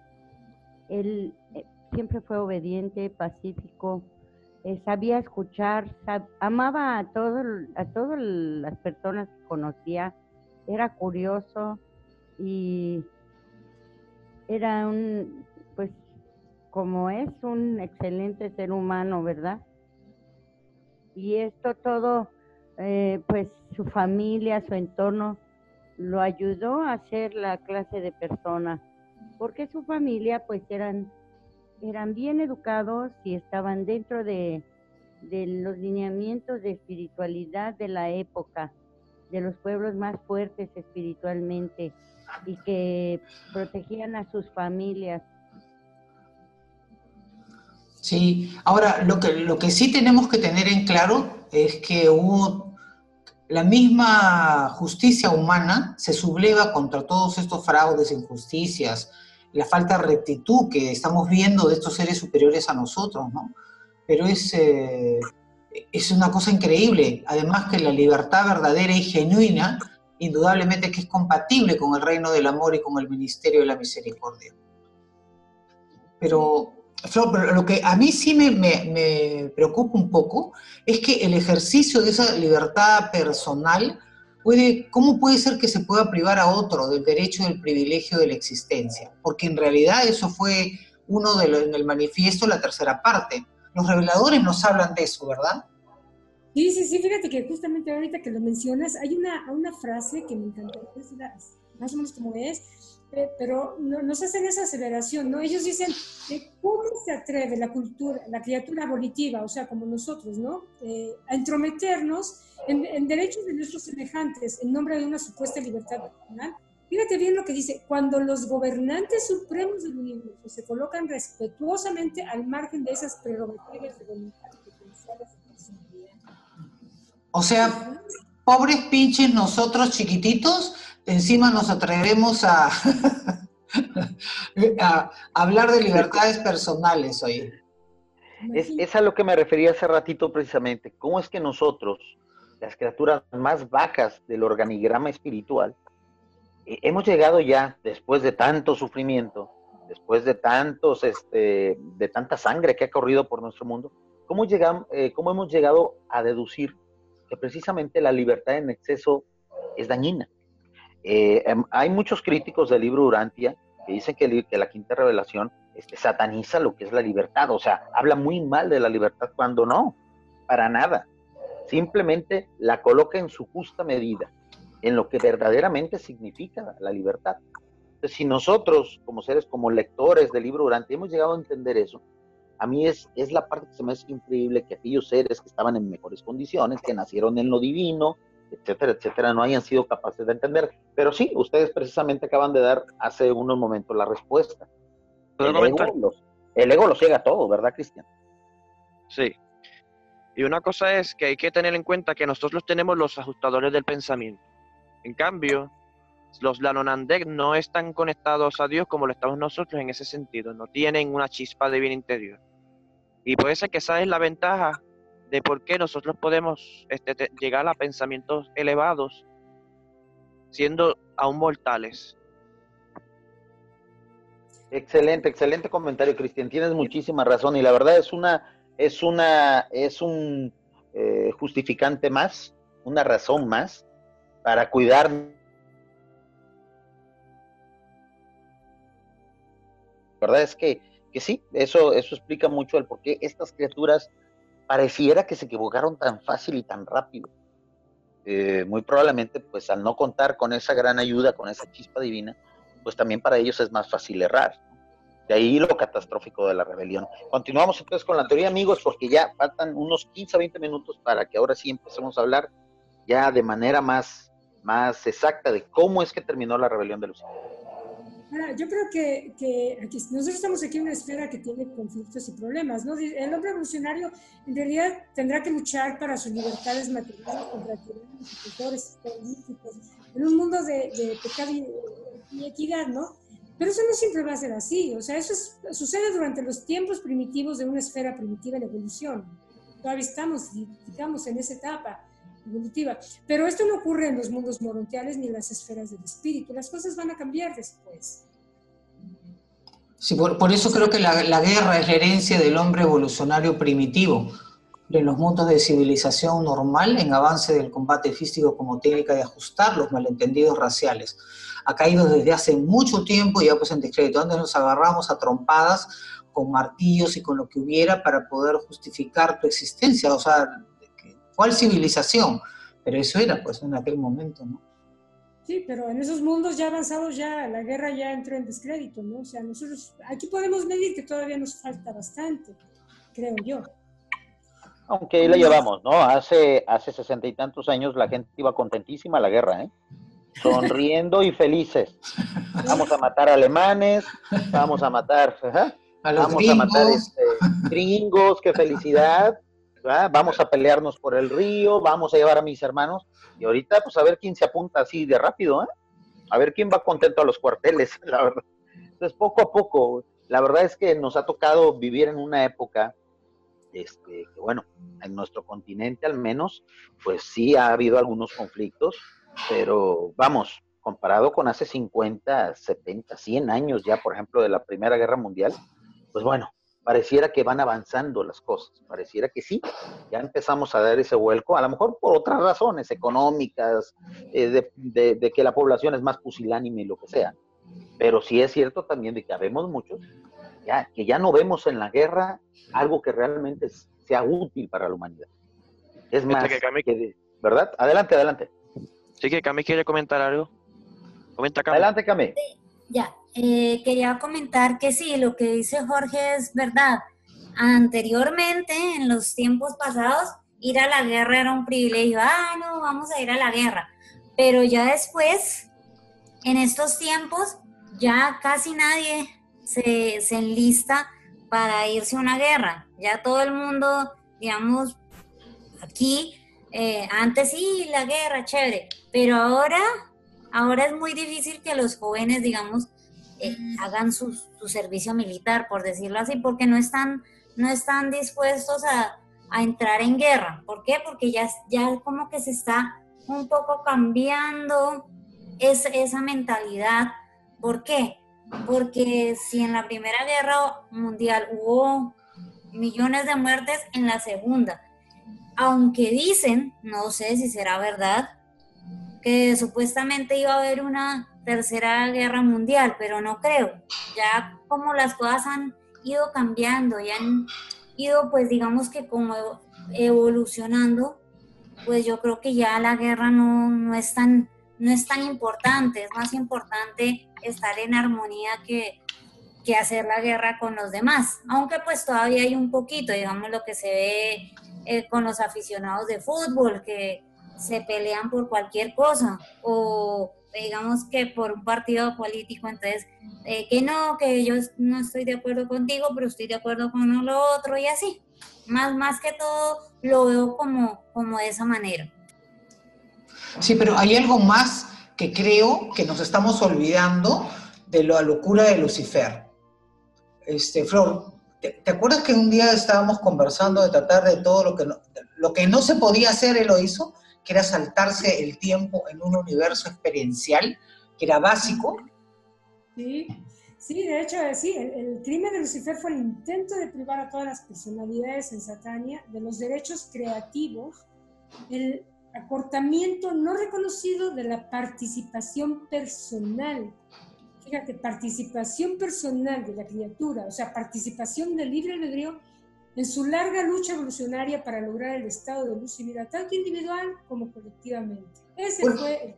él eh, siempre fue obediente pacífico eh, sabía escuchar, amaba a todo, el- a todas las personas que conocía, era curioso y era un, pues, como es un excelente ser humano, ¿verdad? Y esto todo, eh, pues, su familia, su entorno, lo ayudó a ser la clase de persona, porque su familia, pues, eran eran bien educados y estaban dentro de, los lineamientos de espiritualidad de la época, de los pueblos más fuertes espiritualmente y que protegían a sus familias. Sí, ahora lo que, lo que sí tenemos que tener en claro es que la misma justicia humana se subleva contra todos estos fraudes, injusticias, la falta de rectitud que estamos viendo de estos seres superiores a nosotros, ¿no? Pero es, eh, es una cosa increíble. Además que la libertad verdadera y genuina, indudablemente que es compatible con el reino del amor y con el ministerio de la misericordia. Pero, lo que a mí sí me, me- me preocupa un poco es que el ejercicio de esa libertad personal puede, ¿cómo puede ser que se pueda privar a otro del derecho del privilegio de la existencia? Porque en realidad eso fue uno de los, en el manifiesto, la tercera parte. Los reveladores nos hablan de eso, ¿verdad? Sí, sí, sí, fíjate que justamente ahorita que lo mencionas, hay una, una frase que me encantó, más o menos como es, eh, pero no- nos hacen esa aceleración, ¿no? Ellos dicen, eh, ¿cómo se atreve la cultura, la criatura volitiva, o sea, como nosotros, ¿no? Eh, a entrometernos en, en derechos de nuestros semejantes en nombre de una supuesta libertad personal? Fíjate bien lo que dice, cuando los gobernantes supremos del universo se colocan respetuosamente al margen de esas prerrogativas de voluntad. O sea, pobres pinches nosotros chiquititos, encima nos atrevemos a, hablar de libertades personales, hoy. Es, es a lo que me refería hace ratito precisamente. ¿Cómo es que nosotros, las criaturas más bajas del organigrama espiritual, eh, hemos llegado ya, después de tanto sufrimiento, después de tantos, este, de tanta sangre que ha corrido por nuestro mundo, ¿cómo, llegamos, eh, cómo hemos llegado a deducir que precisamente la libertad en exceso es dañina? Eh, em, hay muchos críticos del libro Urantia que dicen que, la quinta revelación este, sataniza lo que es la libertad, o sea, habla muy mal de la libertad cuando no, para nada. Simplemente la coloca en su justa medida, en lo que verdaderamente significa la libertad. Entonces, si nosotros, como seres, como lectores del libro Durante, hemos llegado a entender eso, a mí es, es la parte que se me hace increíble que aquellos seres que estaban en mejores condiciones, que nacieron en lo divino, etcétera, etcétera, no hayan sido capaces de entender. Pero sí, ustedes precisamente acaban de dar hace unos momentos la respuesta. El ego, los, el ego lo ciega todo, ¿verdad, Cristian? Sí. Y una cosa es que hay que tener en cuenta que nosotros tenemos los ajustadores del pensamiento. En cambio, los Lanonandek no están conectados a Dios como lo estamos nosotros en ese sentido. No tienen una chispa de bien interior. Y puede ser que esa es la ventaja de por qué nosotros podemos este, llegar a pensamientos elevados siendo aún mortales. Excelente, excelente comentario, Cristian. Tienes muchísima razón y la verdad es una, es una, es un eh, justificante más, una razón más para cuidar. La verdad es que, que sí, eso, eso explica mucho el por qué estas criaturas pareciera que se equivocaron tan fácil y tan rápido. Eh, muy probablemente, pues al no contar con esa gran ayuda, con esa chispa divina, pues también para ellos es más fácil errar. De ahí lo catastrófico de la rebelión. Continuamos entonces con la teoría, amigos, porque ya faltan unos 15 a 20 minutos para que ahora sí empecemos a hablar ya de manera más, más exacta de cómo es que terminó la rebelión de Lucifer. yo creo que, que aquí, nosotros estamos aquí en una esfera que tiene conflictos y problemas. ¿no? El hombre evolucionario en realidad tendrá que luchar para sus libertades materiales contra tiranos, políticos, en un mundo de, de pecado y y equidad, ¿no? Pero eso no siempre va a ser así, o sea, eso sucede durante los tiempos primitivos de una esfera primitiva en evolución. Todavía estamos, digamos, en esa etapa evolutiva. Pero esto no ocurre en los mundos morontiales ni en las esferas del espíritu. Las cosas van a cambiar después. Sí, por, eso creo que la, guerra es la herencia del hombre evolucionario primitivo. En los mundos de civilización normal, en avance del combate físico como técnica de ajustar los malentendidos raciales ha caído desde hace mucho tiempo y ya pues en descrédito, donde nos agarramos a trompadas con martillos y con lo que hubiera para poder justificar tu existencia, o sea, ¿cuál civilización? Pero eso era pues en aquel momento, ¿no? Sí, pero en esos mundos ya avanzados ya la guerra ya entró en descrédito, ¿no? O sea, nosotros aquí podemos medir que todavía nos falta bastante, creo yo. Aunque ahí la llevamos, ¿no? Hace hace sesenta y tantos años la gente iba contentísima a la guerra, ¿eh? Sonriendo y felices. Vamos a matar alemanes, vamos a matar, vamos a matar este, gringos, qué felicidad. Vamos a pelearnos por el río, vamos a llevar a mis hermanos. Y ahorita, pues a ver quién se apunta así de rápido, ¿eh? A ver quién va contento a los cuarteles, la verdad. Entonces, poco a poco, la verdad es que nos ha tocado vivir en una época este, que bueno, en nuestro continente al menos, pues sí ha habido algunos conflictos, pero vamos, comparado con hace 50, 70, 100 años ya, por ejemplo, de la Primera Guerra Mundial, pues bueno, pareciera que van avanzando las cosas, pareciera que sí, ya empezamos a dar ese vuelco, a lo mejor por otras razones económicas, eh, de, que la población es más pusilánime y lo que sea, pero sí es cierto también de que habemos muchos, ya, que ya no vemos en la guerra algo que realmente sea útil para la humanidad. Es más, ¿verdad? Adelante, adelante. Sí, que Cami quiere comentar algo. Comenta, Cami. Adelante, Cami. Ya, eh, quería comentar que sí, lo que dice Jorge es verdad. Anteriormente, en los tiempos pasados, ir a la guerra era un privilegio. Ah, no, vamos a ir a la guerra. Pero ya después, en estos tiempos, ya casi nadie se, se enlista para irse a una guerra. Ya todo el mundo, digamos, aquí eh, antes sí, la guerra, chévere, pero ahora, ahora es muy difícil que los jóvenes, digamos, eh, hagan su, su, servicio militar, por decirlo así, porque no están, no están dispuestos a, a entrar en guerra. ¿Por qué? Porque ya, ya como que se está un poco cambiando es, esa mentalidad. ¿Por qué? Porque si en la Primera Guerra Mundial hubo millones de muertes, en la Segunda, aunque dicen, no sé si será verdad, que supuestamente iba a haber una tercera guerra mundial, pero no creo. Ya como las cosas han ido cambiando y han ido, pues digamos que como evolucionando, pues yo creo que ya la guerra no, no, es tan, no es tan importante, es más importante estar en armonía que, que hacer la guerra con los demás, aunque pues todavía hay un poquito, digamos lo que se ve eh, con los aficionados de fútbol, que se pelean por cualquier cosa, o digamos que por un partido político, entonces, eh, que no, que yo no estoy de acuerdo contigo, pero estoy de acuerdo con lo otro y así. Más, más que todo lo veo como, como de esa manera. Sí, pero hay algo más que creo que nos estamos olvidando de la locura de Lucifer. Este, Flor, ¿te, acuerdas que un día estábamos conversando de tratar de todo lo que no, lo que no se podía hacer, él lo hizo? que era saltarse el tiempo en un universo experiencial, que era básico. Sí, sí, de hecho, sí, el, crimen de Lucifer fue el intento de privar a todas las personalidades en Satania de los derechos creativos, el acortamiento no reconocido de la participación personal. Fíjate, participación personal de la criatura, o sea, participación del libre albedrío en su larga lucha evolucionaria para lograr el estado de luz y vida, tanto individual como colectivamente. Ese fue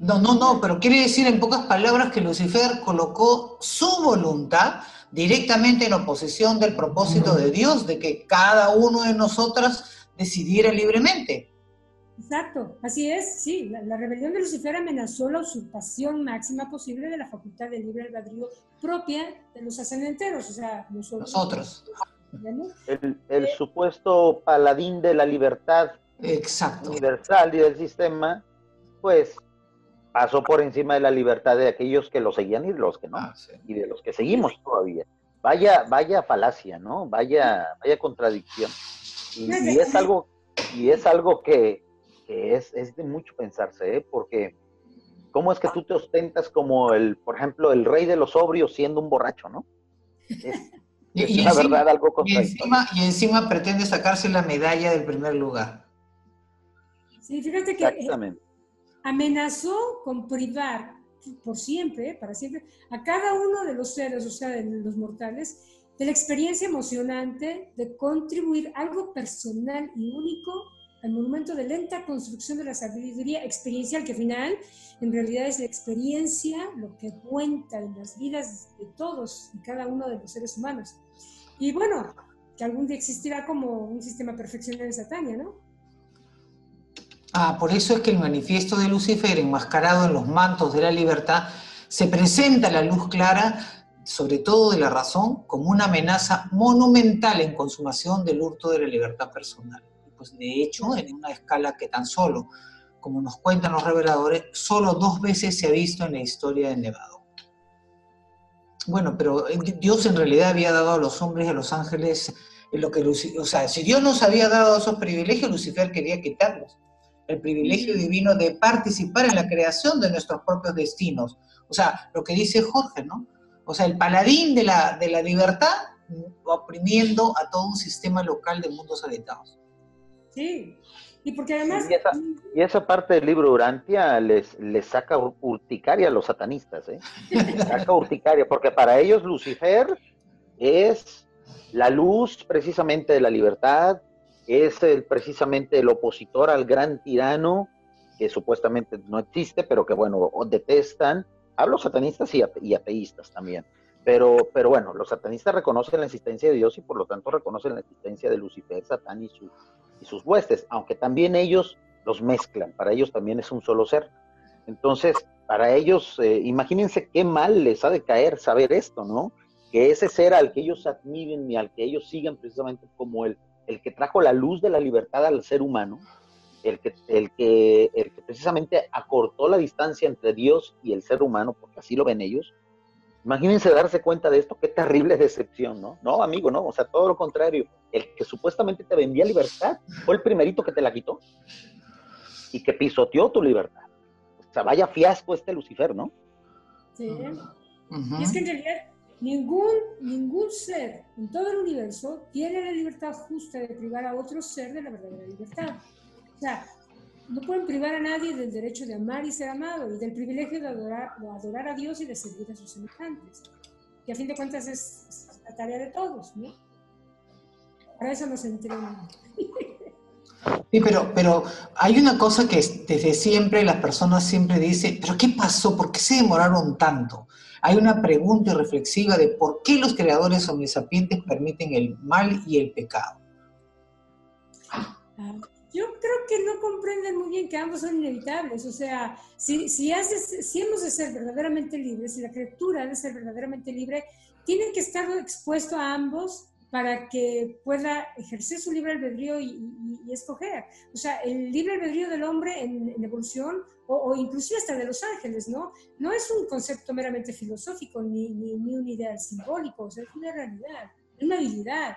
No, no, no, pero quiere decir en pocas palabras que Lucifer colocó su voluntad directamente en oposición del propósito de Dios, de que cada uno de nosotras decidiera libremente. Exacto, así es, sí. La, rebelión de Lucifer amenazó la usurpación máxima posible de la facultad de libre albedrío propia de los ascendenteros, o sea, nosotros. Nosotros. El, supuesto paladín de la libertad Exacto. universal y del sistema, pues pasó por encima de la libertad de aquellos que lo seguían y de los que no, ah, y de los que seguimos todavía. Vaya, vaya falacia, ¿no? Vaya, vaya contradicción. Y, es algo, y es algo que, es, es, de mucho pensarse, ¿eh? Porque ¿cómo es que tú te ostentas como el, por ejemplo, el rey de los sobrios siendo un borracho, ¿no? Es, y, encima, verdad y, encima, pretende sacarse la medalla del primer lugar. Sí, fíjate que eh, amenazó con privar por siempre, para siempre, a cada uno de los seres, o sea, de los mortales, de la experiencia emocionante de contribuir algo personal y único al monumento de lenta construcción de la sabiduría experiencial, que al final en realidad es la experiencia lo que cuenta en las vidas de todos y cada uno de los seres humanos. Y bueno, que algún día existirá como un sistema perfeccionado de Satania, ¿no? Ah, por eso es que el manifiesto de Lucifer, enmascarado en los mantos de la libertad, se presenta a la luz clara, sobre todo de la razón, como una amenaza monumental en consumación del hurto de la libertad personal. Pues de hecho, en una escala que tan solo como nos cuentan los reveladores, solo dos veces se ha visto en la historia de Nevado. Bueno, pero eh, Dios en realidad había dado a los hombres y a los ángeles lo que, o sea, si Dios nos había dado esos privilegios, Lucifer quería quitarlos. El privilegio divino de participar en la creación de nuestros propios destinos. O sea, lo que dice Jorge, ¿no? O sea, el paladín de la, de la libertad oprimiendo a todo un sistema local de mundos habitados. Sí, y porque además... Y esa, parte del libro Urantia les, les saca urticaria a los satanistas, ¿eh? saca urticaria, porque para ellos Lucifer es la luz precisamente de la libertad, es el, precisamente el opositor al gran tirano, que supuestamente no existe, pero que bueno, detestan. Hablo satanistas y, y ateístas también. Pero, pero bueno, los satanistas reconocen la existencia de Dios y por lo tanto reconocen la existencia de Lucifer, Satán y, y sus huestes, aunque también ellos los mezclan, para ellos también es un solo ser. Entonces, para ellos, eh, imagínense qué mal les ha de caer saber esto, ¿no? Que ese ser al que ellos admiren y al que ellos siguen precisamente como el, el que trajo la luz de la libertad al ser humano, el que, el, que, el que precisamente acortó la distancia entre Dios y el ser humano, porque así lo ven ellos, Imagínense darse cuenta de esto, qué terrible decepción, ¿no? No, amigo, no, o sea, todo lo contrario. El que supuestamente te vendía libertad fue el primerito que te la quitó y que pisoteó tu libertad. O sea, vaya fiasco este Lucifer, ¿no? Sí. Y es que en realidad ningún, ningún ser en todo el universo tiene la libertad justa de privar a otro ser de la verdadera libertad. O sea, no pueden privar a nadie del derecho de amar y ser amado y del privilegio de adorar, de adorar a Dios y de servir a sus semejantes, que a fin de cuentas es, la tarea de todos, ¿no? Para eso nos entrenan. Sí, pero, pero hay una cosa que desde siempre las personas siempre dicen, pero ¿qué pasó? ¿Por qué se demoraron tanto? Hay una pregunta reflexiva de por qué los creadores omnisapientes permiten el mal y el pecado. Ah, yo creo que no comprenden muy bien que ambos son inevitables. O sea, si, si, haces, si hemos de ser verdaderamente libres, si la criatura debe ser verdaderamente libre, tiene que estar expuesto a ambos para que pueda ejercer su libre albedrío y, escoger. O sea, el libre albedrío del hombre en, evolución, o, inclusive hasta de los ángeles, ¿no? No es un concepto meramente filosófico ni, ni, ni un ideal simbólico, o sea, es una realidad, es una habilidad.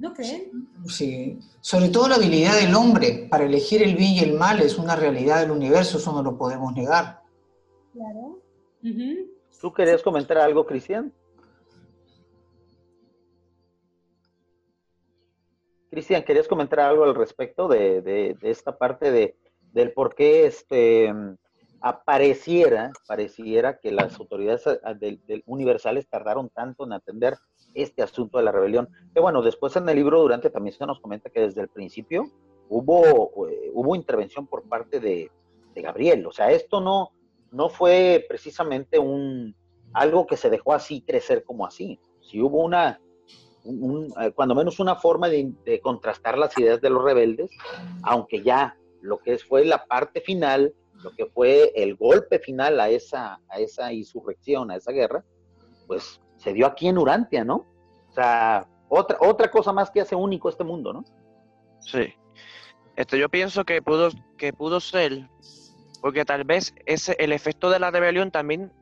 ¿No creen? Sí, sobre todo la habilidad del hombre para elegir el bien y el mal es una realidad del universo, eso no lo podemos negar. Claro. ¿Tú querías comentar algo, Cristian? Cristian, ¿querías comentar algo al respecto de, esta parte de, del por qué este, apareciera, pareciera que las autoridades ah, universales tardaron tanto en atender este asunto de la rebelión. Que bueno, después en el libro Durante también se nos comenta que desde el principio hubo, eh, hubo intervención por parte de, Gabriel. O sea, esto no, no fue precisamente un algo que se dejó así crecer como así. Si hubo una, eh, cuando menos una forma de, de, contrastar las ideas de los rebeldes, aunque ya lo que fue la parte final, lo que fue el golpe final a esa, a esa insurrección, a esa guerra, pues se dio aquí en Urantia, ¿no? O sea, otra, otra cosa más que hace único este mundo, ¿no? Sí. Este, yo pienso que pudo, que pudo ser, porque tal vez ese, el efecto de la rebelión también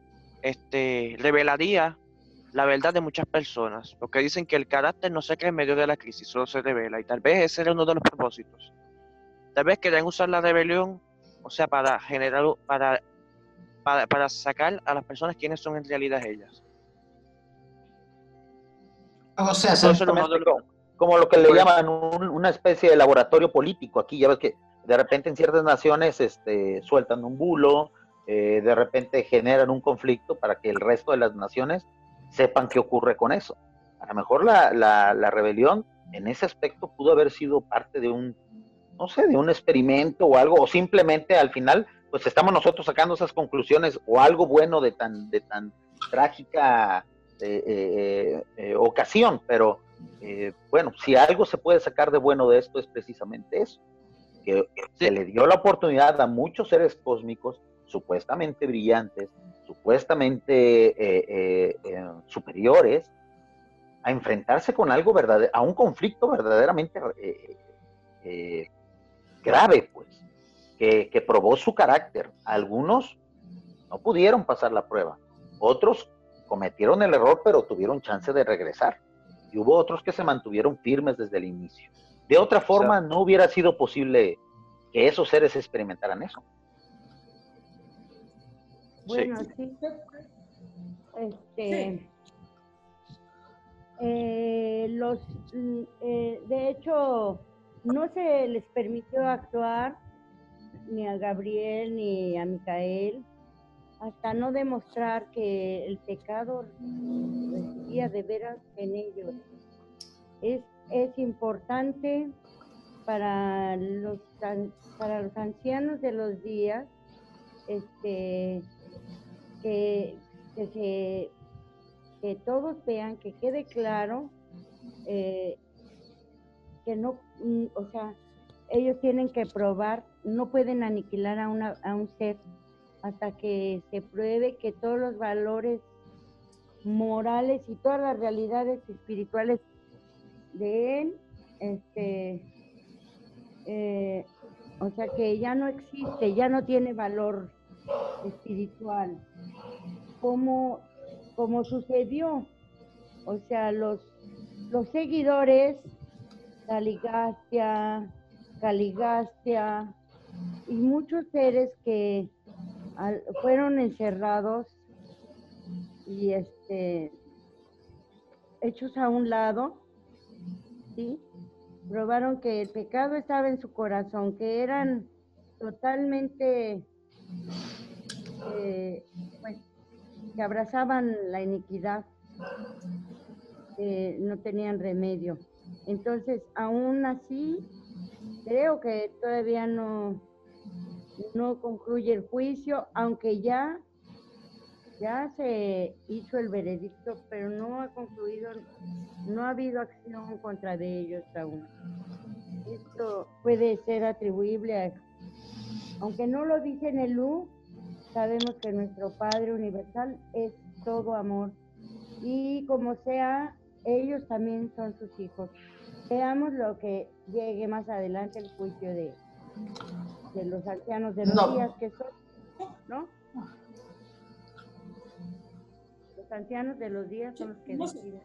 este, revelaría la verdad de muchas personas, porque dicen que el carácter no se crea en medio de la crisis, solo se revela, y tal vez ese era uno de los propósitos. Tal vez querían usar la rebelión, o sea, para generar, para, para, para sacar a las personas quienes son en realidad ellas. O sea, como, lo que le llaman una especie de laboratorio político aquí, ya ves que de repente en ciertas naciones este, sueltan un bulo, eh, de repente generan un conflicto para que el resto de las naciones sepan qué ocurre con eso. A lo mejor la, la, rebelión en ese aspecto pudo haber sido parte de un, no sé, de un experimento o algo, o simplemente al final, pues estamos nosotros sacando esas conclusiones o algo bueno de tan, de tan trágica eh, eh, eh, ocasión, pero bueno, si algo se puede sacar de bueno de esto es precisamente eso, que se le dio la oportunidad a muchos seres cósmicos supuestamente brillantes, supuestamente superiores, a enfrentarse con algo verdadero, a un conflicto verdaderamente grave, pues, que, que probó su carácter. Algunos no pudieron pasar la prueba, otros cometieron el error, pero tuvieron chance de regresar. Y hubo otros que se mantuvieron firmes desde el inicio. De otra forma, no hubiera sido posible que esos seres experimentaran eso. Bueno, sí. Este, eh, los, eh, de hecho, no se les permitió actuar ni a Gabriel ni a Micael hasta no demostrar que el pecado residía de veras en ellos. Es, es importante para los, para los ancianos de los días este, que, que, que todos vean, que quede claro eh, que no, mm, o sea, ellos tienen que probar, no pueden aniquilar a, una, a un ser hasta que se pruebe que todos los valores morales y todas las realidades espirituales de él, este, eh, o sea que ya no existe, ya no tiene valor espiritual. Como como sucedió. O sea, los, los seguidores, Caligastia, Caligastia y muchos seres que fueron encerrados y este hechos a un lado, ¿sí? Probaron que el pecado estaba en su corazón, que eran totalmente, eh, pues, que abrazaban la iniquidad, que no tenían remedio. Entonces, aún así, creo que todavía no, no concluye el juicio, aunque ya, ya se hizo el veredicto, pero no ha concluido, no ha habido acción contra de ellos aún. Esto puede ser atribuible a, aunque no lo dice en el U, sabemos que nuestro Padre Universal es todo amor. Y como sea, ellos también son sus hijos. Veamos lo que llegue más adelante el juicio de, de los ancianos de los días que son, ¿no? Los ancianos de los días son los que deciden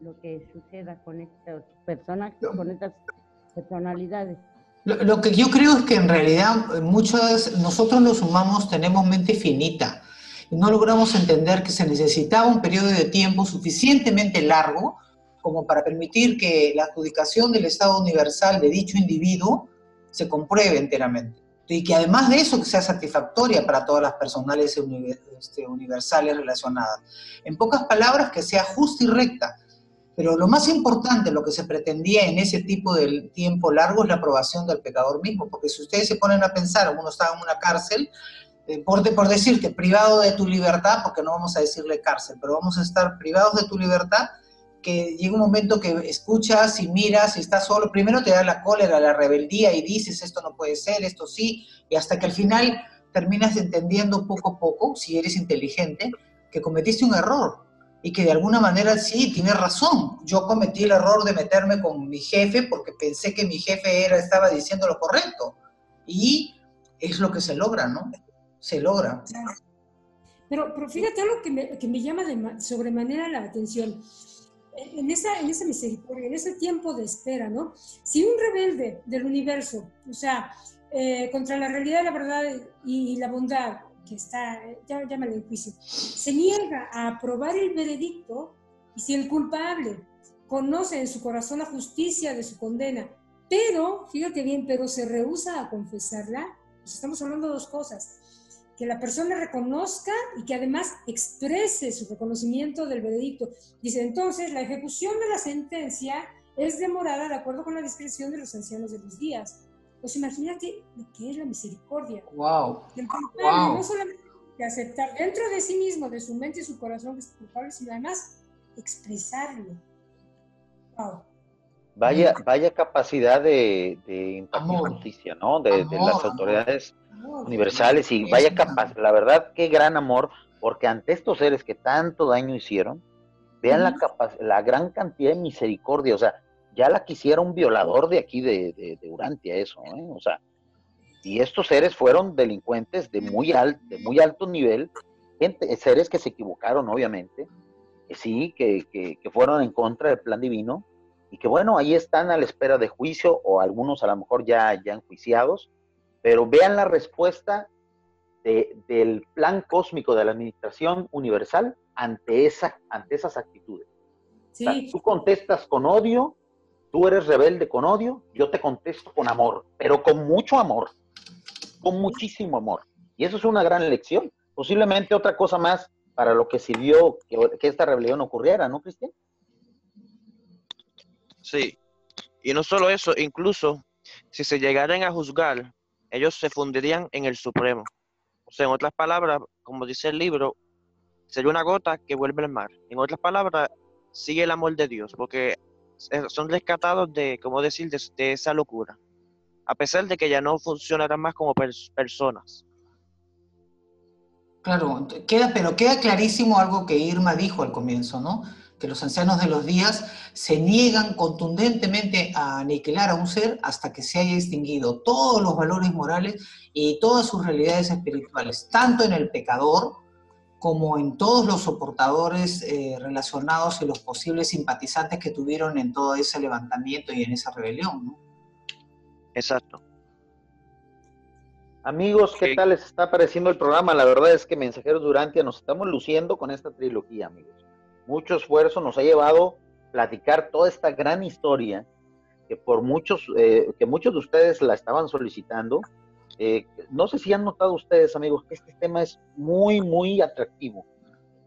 lo que suceda con estos personajes, con estas personalidades. Lo, que yo creo es que en realidad muchas, nosotros los humanos tenemos mente finita y no logramos entender que se necesitaba un periodo de tiempo suficientemente largo como para permitir que la adjudicación del Estado universal de dicho individuo se compruebe enteramente. Y que además de eso que sea satisfactoria para todas las personales este, universales relacionadas. En pocas palabras, que sea justa y recta. Pero lo más importante, lo que se pretendía en ese tipo de tiempo largo es la aprobación del pecador mismo. Porque si ustedes se ponen a pensar, uno está en una cárcel, eh, por, por decirte, privado de tu libertad, porque no vamos a decirle cárcel, pero vamos a estar privados de tu libertad, que llega un momento que escuchas y miras y estás solo, primero te da la cólera, la rebeldía y dices esto no puede ser, esto sí, y hasta que al final terminas entendiendo poco a poco, si eres inteligente, que cometiste un error y que de alguna manera sí, tienes razón. Yo cometí el error de meterme con mi jefe porque pensé que mi jefe era, estaba diciendo lo correcto. Y es lo que se logra, ¿no? Se logra. Pero, pero fíjate algo que me, que me llama de sobremanera la atención en esa, en esa misericordia, en ese tiempo de espera, ¿no? Si un rebelde del universo, o sea, eh, contra la realidad, la verdad y, la bondad que está, ya llámale el juicio, se niega a aprobar el veredicto y si el culpable conoce en su corazón la justicia de su condena, pero, fíjate bien, pero se rehúsa a confesarla, pues estamos hablando de dos cosas que la persona reconozca y que además exprese su reconocimiento del veredicto. Dice, entonces, la ejecución de la sentencia es demorada de acuerdo con la discreción de los ancianos de los días. Pues imagínate lo que es la misericordia. Wow. El culpable no solamente que aceptar dentro de sí mismo, de su mente y su corazón que es culpable, sino además expresarlo. Wow. Vaya, vaya capacidad de, de justicia, ¿no? De, de las autoridades universales y vaya capaz, la verdad, qué gran amor, porque ante estos seres que tanto daño hicieron, vean la, la gran cantidad de misericordia, o sea, ya la quisiera un violador de aquí de, de, Urantia, eso, ¿eh? o sea, y estos seres fueron delincuentes de muy, de muy alto nivel, gente, seres que se equivocaron, obviamente, que sí, que, que, que fueron en contra del plan divino, y que bueno, ahí están a la espera de juicio, o algunos a lo mejor ya, ya enjuiciados, pero vean la respuesta del plan cósmico de la administración universal ante, esa, ante esas actitudes. tú contestas con odio, tú eres rebelde con odio, yo te contesto con amor, pero con mucho amor, con muchísimo amor. Y eso es una gran lección. Posiblemente otra cosa más para lo que sirvió que, que esta rebelión ocurriera, ¿no, Cristian? Sí. Y no solo eso, incluso si se llegaran a juzgar ellos se fundirían en el Supremo. O sea, en otras palabras, como dice el libro, sería una gota que vuelve al mar. En otras palabras, sigue el amor de Dios, porque son rescatados de, como decir, de, esa locura, a pesar de que ya no funcionarán más como personas. Claro, queda, pero queda clarísimo algo que Irma dijo al comienzo, ¿no? Que los ancianos de los días se niegan contundentemente a aniquilar a un ser hasta que se haya extinguido todos los valores morales y todas sus realidades espirituales, tanto en el pecador como en todos los soportadores eh, relacionados y los posibles simpatizantes que tuvieron en todo ese levantamiento y en esa rebelión. ¿no? Exacto. Amigos, ¿qué tal les está pareciendo el programa? La verdad es que Mensajeros Durantia nos estamos luciendo con esta trilogía, amigos. Mucho esfuerzo nos ha llevado platicar toda esta gran historia que por muchos, eh, que muchos de ustedes la estaban solicitando. Eh, no sé si han notado ustedes, amigos, que este tema es muy, muy atractivo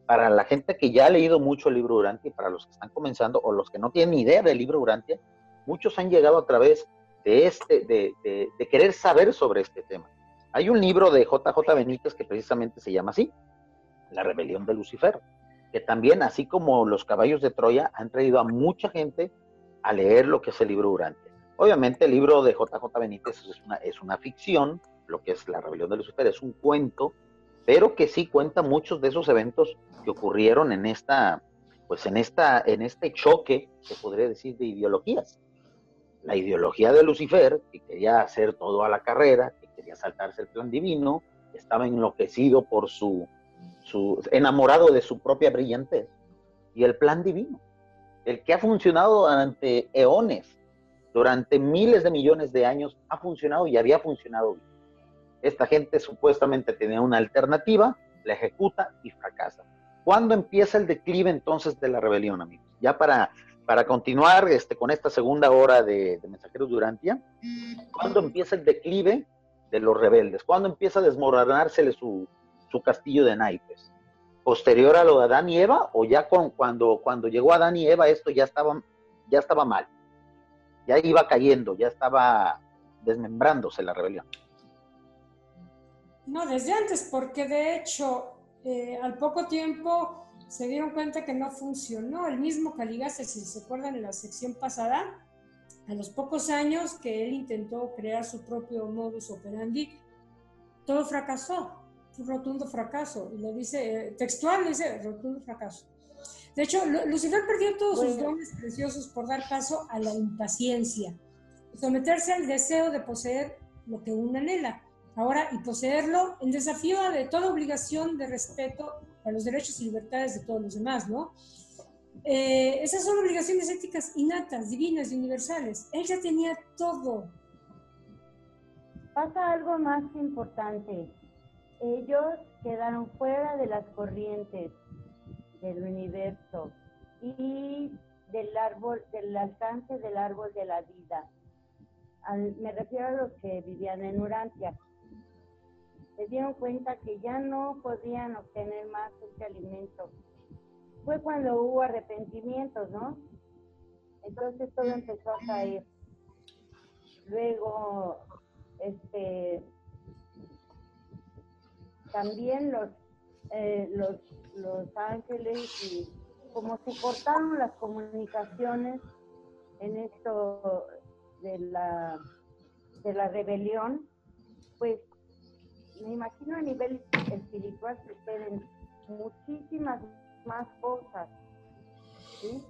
para la gente que ya ha leído mucho el libro Durantia y para los que están comenzando o los que no tienen idea del libro Durantia. Muchos han llegado a través de, este, de, de querer saber sobre este tema. Hay un libro de JJ Benítez que precisamente se llama así, La rebelión de Lucifer, que también, así como los caballos de Troya, han traído a mucha gente a leer lo que es el libro Durante. Obviamente el libro de JJ Benítez es una, es una ficción, lo que es La rebelión de Lucifer es un cuento, pero que sí cuenta muchos de esos eventos que ocurrieron en esta, pues en esta, en este choque, se podría decir, de ideologías. La ideología de Lucifer, que quería hacer todo a la carrera, quería saltarse el plan divino, estaba enloquecido por su, su, enamorado de su propia brillantez, y el plan divino, el que ha funcionado durante eones, durante miles de millones de años, ha funcionado y había funcionado bien. Esta gente supuestamente tenía una alternativa, la ejecuta y fracasa. ¿Cuándo empieza el declive entonces de la rebelión, amigos? Ya para, para continuar este, con esta segunda hora de, de Mensajeros Durantia, ¿cuándo empieza el declive de los rebeldes? ¿Cuándo empieza a desmoronársele su, su castillo de naipes? ¿Posterior a lo de Adán y Eva o ya con, cuando, cuando llegó Adán y Eva esto ya estaba, ya estaba mal? Ya iba cayendo, ya estaba desmembrándose la rebelión. No, desde antes, porque de hecho eh, al poco tiempo se dieron cuenta que no funcionó. El mismo Caligaste, si se acuerdan en la sección pasada, a los pocos años que él intentó crear su propio modus operandi, todo fracasó, rotundo fracaso. Y lo dice, eh, textual dice, rotundo fracaso. De hecho, Lucifer perdió todos sus dones preciosos por dar paso a la impaciencia, someterse al deseo de poseer lo que uno anhela. Ahora, y poseerlo en desafío de toda obligación de respeto a los derechos y libertades de todos los demás, ¿no? Eh, esas son obligaciones éticas innatas, divinas y universales. Él ya tenía todo. Pasa algo más importante. Ellos quedaron fuera de las corrientes del universo y del árbol, del alcance del árbol de la vida. me refiero a los que vivían en Urantia. Se dieron cuenta que ya no podían obtener más ese alimento fue cuando hubo arrepentimientos, ¿no? Entonces todo empezó a caer. Luego, este, también los, eh, los, los ángeles y como se cortaron las comunicaciones en esto de la, de la rebelión, pues me imagino a nivel espiritual suceden muchísimas más cosas. ¿sí?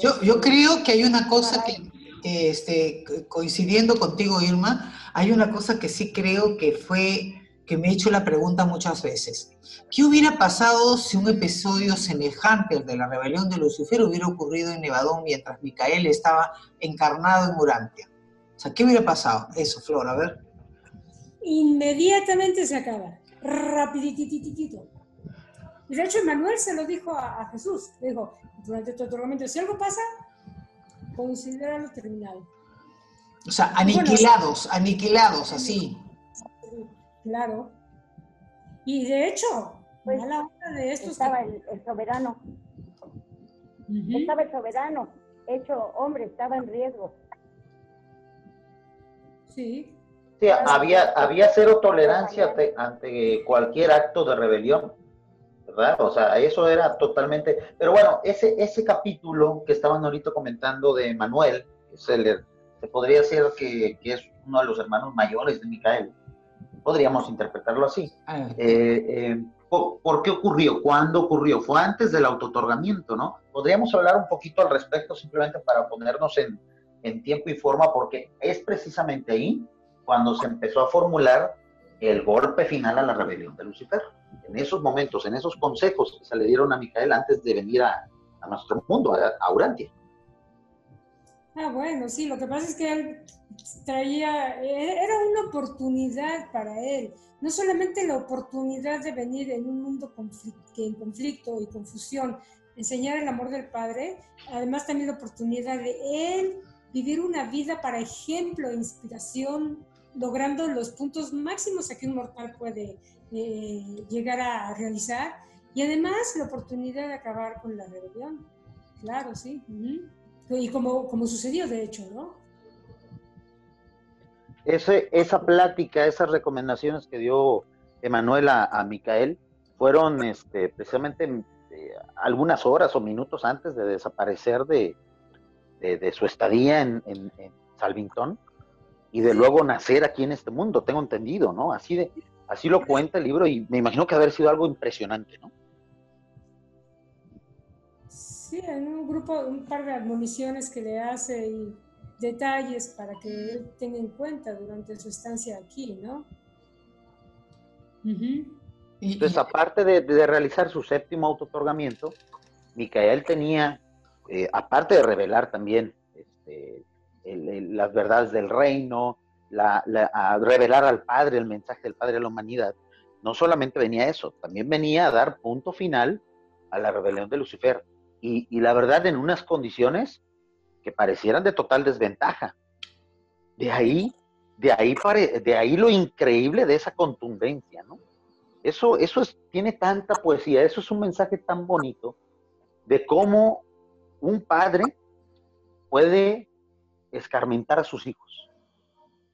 Yo, yo creo que hay una cosa que, este, coincidiendo contigo, Irma, hay una cosa que sí creo que fue, que me he hecho la pregunta muchas veces. ¿Qué hubiera pasado si un episodio semejante al de la rebelión de Lucifer hubiera ocurrido en Nevadón mientras Micael estaba encarnado en Urantia? O sea, ¿qué hubiera pasado? Eso, Flor, a ver. Inmediatamente se acaba. Rapiditititito. De hecho, Manuel se lo dijo a, Jesús. Dijo, durante tu otorgamiento, si algo pasa, considéralo terminado. O sea, aniquilados, aniquilados, así. Claro. Y de hecho, pues, a la hora de esto estaba el, soberano. Estaba el soberano, hecho hombre, estaba en riesgo. Sí. Sí, había, había cero tolerancia ante cualquier acto de rebelión. ¿Verdad? O sea, eso era totalmente... Pero bueno, ese, ese capítulo que estaban ahorita comentando de Manuel, se, se podría decir que, que, es uno de los hermanos mayores de Micael, podríamos interpretarlo así. Ah. Eh, eh, ¿por, qué ocurrió? ¿Cuándo ocurrió? Fue antes del autotorgamiento, ¿no? Podríamos hablar un poquito al respecto simplemente para ponernos en, en tiempo y forma, porque es precisamente ahí cuando se empezó a formular el golpe final a la rebelión de Lucifer. En esos momentos, en esos consejos que se le dieron a Micael antes de venir a, nuestro mundo, a, a Urantia. Ah, bueno, sí, lo que pasa es que él traía, e-, era una oportunidad para él, no solamente la oportunidad de venir en un mundo que en conflicto y confusión, enseñar el amor del Padre, además también la oportunidad de él vivir una vida para ejemplo e inspiración, logrando los puntos máximos a que un mortal puede eh, llegar a realizar, y además la oportunidad de acabar con la rebelión. Claro, sí. Y como, como sucedió, de hecho, ¿no? Ese, esa plática, esas recomendaciones que dio Emanuel a, Micael fueron este, precisamente eh, algunas horas o minutos antes de desaparecer de, de, su estadía en, en, Salvington y de luego nacer aquí en este mundo, tengo entendido, ¿no? Así, de, así lo cuenta el libro y me imagino que haber sido algo impresionante, ¿no? Sí, en un grupo, un par de admoniciones que le hace y detalles para que él tenga en cuenta durante su estancia aquí, ¿no? Entonces, aparte de, realizar su séptimo auto-otorgamiento, Micael tenía, eh, aparte de revelar también este, las verdades del reino, la, revelar al Padre el mensaje del Padre a la humanidad, no solamente venía eso, también venía a dar punto final a la rebelión de Lucifer y, la verdad en unas condiciones que parecieran de total desventaja. De ahí, de ahí, de ahí lo increíble de esa contundencia, ¿no? Eso, eso es, tiene tanta poesía, eso es un mensaje tan bonito de cómo un padre puede escarmentar a sus hijos.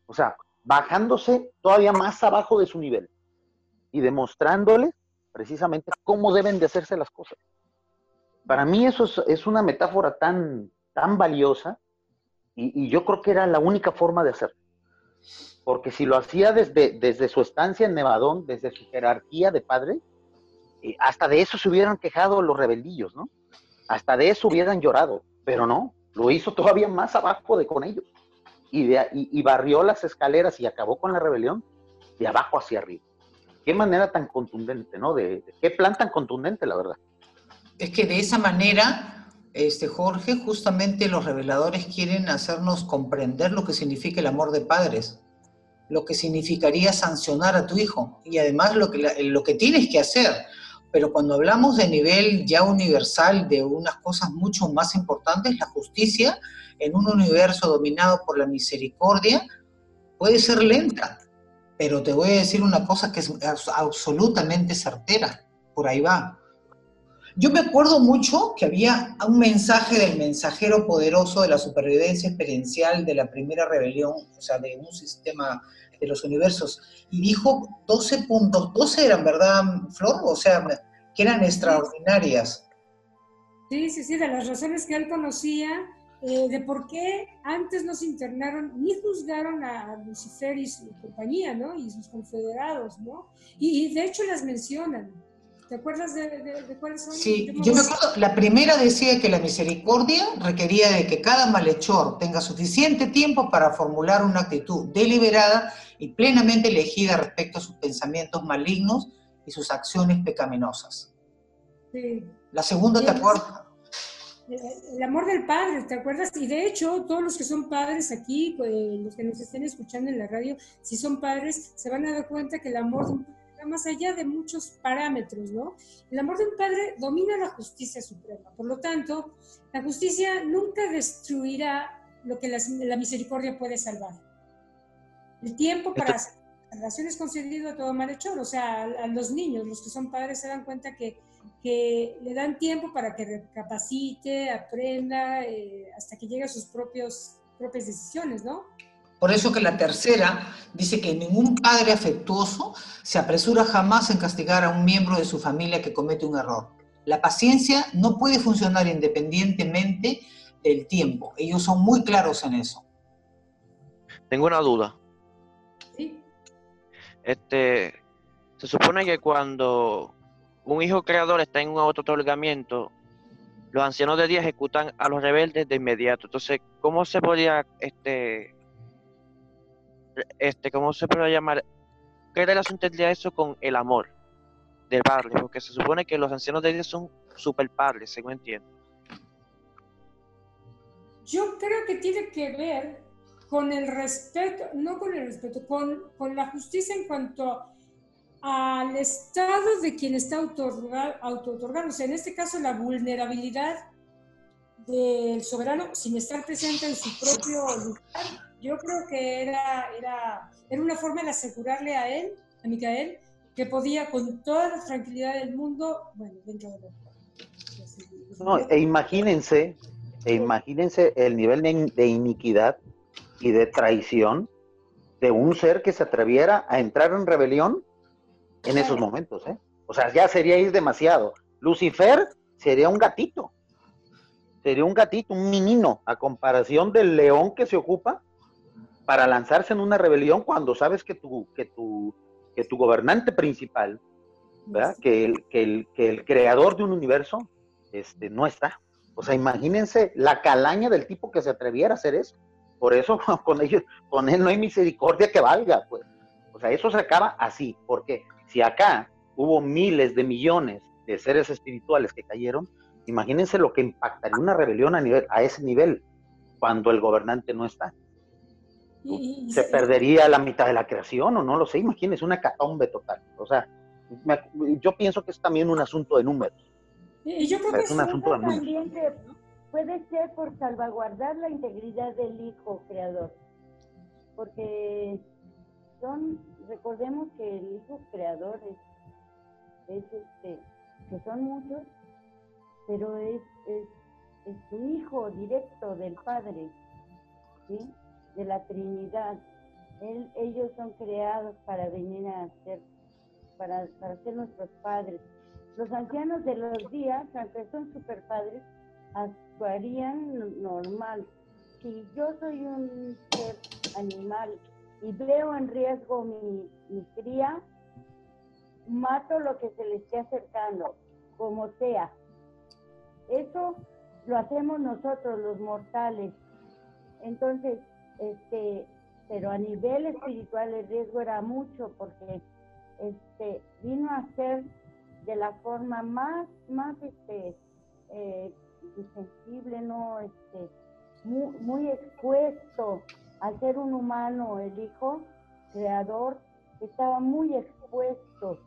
O sea, bajándose todavía más abajo de su nivel y demostrándoles precisamente cómo deben de hacerse las cosas para mí eso es, una metáfora tan, tan valiosa y, yo creo que era la única forma de hacerlo. Porque si lo hacía desde, desde su estancia en Nevadón, desde su jerarquía de padre, eh, hasta de eso se hubieran quejado los rebeldillos, ¿no? Hasta de eso hubieran llorado, pero no, lo hizo todavía más abajo de con ellos. Y, barrió las escaleras y acabó con la rebelión de abajo hacia arriba. Qué manera tan contundente, ¿no? de, qué plan tan contundente, la verdad es que de esa manera, este, Jorge, justamente los reveladores quieren hacernos comprender lo que significa el amor de padres, lo que significaría sancionar a tu hijo y además lo que, lo que tienes que hacer. Pero cuando hablamos de nivel ya universal de unas cosas mucho más importantes, la justicia en un universo dominado por la misericordia puede ser lenta, pero te voy a decir una cosa que es absolutamente certera, por ahí va. Yo me acuerdo mucho que había un mensaje del mensajero poderoso de la supervivencia experiencial de la primera rebelión, o sea, de un sistema de los universos, y dijo 12 puntos, 12 eran, ¿verdad, Flor? O sea, que eran extraordinarias. Sí, sí, sí, de las razones que él conocía, eh, de por qué antes no se internaron ni juzgaron a Lucifer y su compañía, ¿no? Y sus confederados, ¿no? Y, y de hecho las mencionan. ¿Te acuerdas de, cuáles son? Sí, yo me acuerdo, la primera decía que la misericordia requería de que cada malhechor tenga suficiente tiempo para formular una actitud deliberada y plenamente elegida respecto a sus pensamientos malignos y sus acciones pecaminosas. Sí. La segunda, ¿te acuerdas? El amor del padre, ¿te acuerdas? Y de hecho, todos los que son padres aquí, pues, los que nos estén escuchando en la radio, si son padres, se van a dar cuenta que el amor de un más allá de muchos parámetros, ¿no? El amor de un padre domina la justicia suprema, por lo tanto, la justicia nunca destruirá lo que la, misericordia puede salvar. El tiempo para salvación es concedido a todo malhechor, o sea, a, los niños, los que son padres se dan cuenta que, que le dan tiempo para que recapacite, aprenda, eh, hasta que llegue a sus propios, propias decisiones, ¿no? Por eso que la tercera dice que ningún padre afectuoso se apresura jamás en castigar a un miembro de su familia que comete un error. La paciencia no puede funcionar independientemente del tiempo. Ellos son muy claros en eso. Tengo una duda. ¿Sí? Este, se supone que cuando un hijo creador está en un auto-otorgamiento, los ancianos de día ejecutan a los rebeldes de inmediato. Entonces, ¿cómo se podría este, este, ¿cómo se puede llamar? ¿qué relación tendría eso con el amor del padre? Porque se supone que los ancianos de Dios son super padres, según entiendo. Yo creo que tiene que ver con el respeto, no con el respeto, con, con la justicia en cuanto al estado de quien está auto-otorgando. O sea, en este caso, la vulnerabilidad del soberano sin estar presente en su propio lugar, yo creo que era, era, era una forma de asegurarle a él, a Micael, que podía con toda la tranquilidad del mundo, bueno, dentro de los... No, e imagínense, e imagínense el nivel de iniquidad y de traición de un ser que se atreviera a entrar en rebelión en esos momentos, ¿eh? O sea, ya sería ir demasiado. Lucifer sería un gatito, sería un gatito, un menino, a comparación del león que se ocupa para lanzarse en una rebelión cuando sabes que tu, que tu, que tu gobernante principal, ¿verdad? Que, el, que, el, que el creador de un universo este, no está. O sea, imagínense la calaña del tipo que se atreviera a hacer eso. Por eso con ellos, con él no hay misericordia que valga, pues. O sea, eso se acaba así, porque si acá hubo miles de millones de seres espirituales que cayeron, imagínense lo que impactaría una rebelión a, nivel, a ese nivel cuando el gobernante no está. se perdería la mitad de la creación o no lo sé, imagínense una catombe total. O sea, yo pienso que es también un asunto de números. Y yo creo que es un asunto de números puede ser por salvaguardar la integridad del hijo creador, porque son, recordemos que el hijo creador es, este, que son muchos, pero es, es, es un hijo directo del Padre, ¿sí? de la Trinidad. Ellos son creados para venir a ser, para, para ser nuestros padres. Los ancianos de los días, aunque son super padres, actuarían normal. Si yo soy un ser animal y veo en riesgo mi, mi cría, mato lo que se le esté acercando, como sea. Eso lo hacemos nosotros los mortales. Entonces, este, pero a nivel espiritual el riesgo era mucho porque este vino a ser de la forma más, más este, eh, sensible, no, este, muy, muy expuesto al ser un humano, el hijo creador, estaba muy expuesto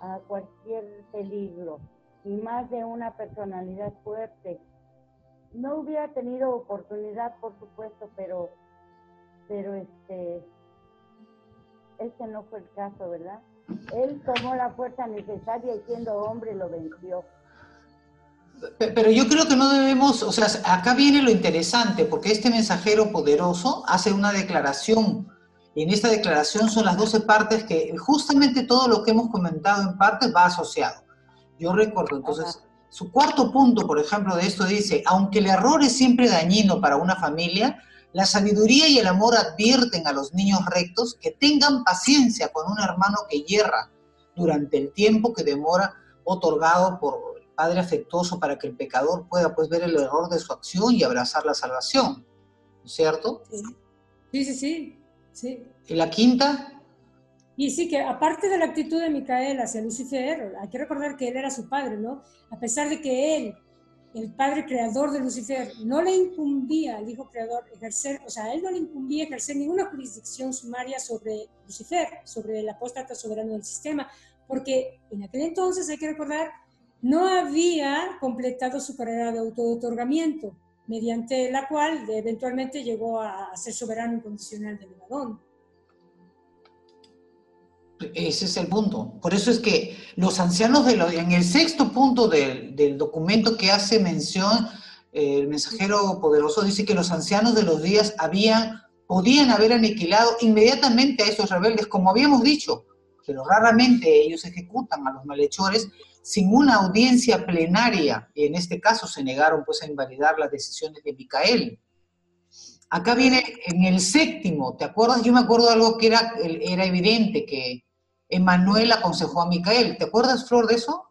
a cualquier peligro y más de una personalidad fuerte. No hubiera tenido oportunidad, por supuesto, pero, pero este, este no fue el caso, ¿verdad? Él tomó la fuerza necesaria y siendo hombre lo venció. Pero yo creo que no debemos, o sea, acá viene lo interesante, porque este mensajero poderoso hace una declaración, y en esta declaración son las 12 partes que justamente todo lo que hemos comentado en parte va asociado. Yo recuerdo, entonces, su cuarto punto, por ejemplo, de esto dice, aunque el error es siempre dañino para una familia, la sabiduría y el amor advierten a los niños rectos que tengan paciencia con un hermano que hierra durante el tiempo que demora otorgado por Padre afectuoso para que el pecador pueda pues ver el error de su acción y abrazar la salvación, ¿no es cierto? Sí, sí, sí, sí. ¿Y la quinta? Y sí, que aparte de la actitud de Micael hacia Lucifer, hay que recordar que él era su padre, ¿no? A pesar de que él, el padre creador de Lucifer, no le incumbía al hijo creador ejercer, o sea, él no le incumbía ejercer ninguna jurisdicción sumaria sobre Lucifer, sobre el apóstata soberano del sistema, porque en aquel entonces hay que recordar no había completado su carrera de auto-otorgamiento, mediante la cual eventualmente llegó a ser soberano incondicional del Evadón. Ese es el punto. Por eso es que los ancianos de los, en el sexto punto del, documento que hace mención eh, el mensajero poderoso dice que los ancianos de los días habían, podían haber aniquilado inmediatamente a esos rebeldes, como habíamos dicho, pero raramente ellos ejecutan a los malhechores sin una audiencia plenaria, y en este caso se negaron pues a invalidar las decisiones de Micael. Acá viene en el séptimo, ¿te acuerdas? Yo me acuerdo de algo que era, era evidente, que Emanuel aconsejó a Micael. ¿Te acuerdas, Flor, de eso?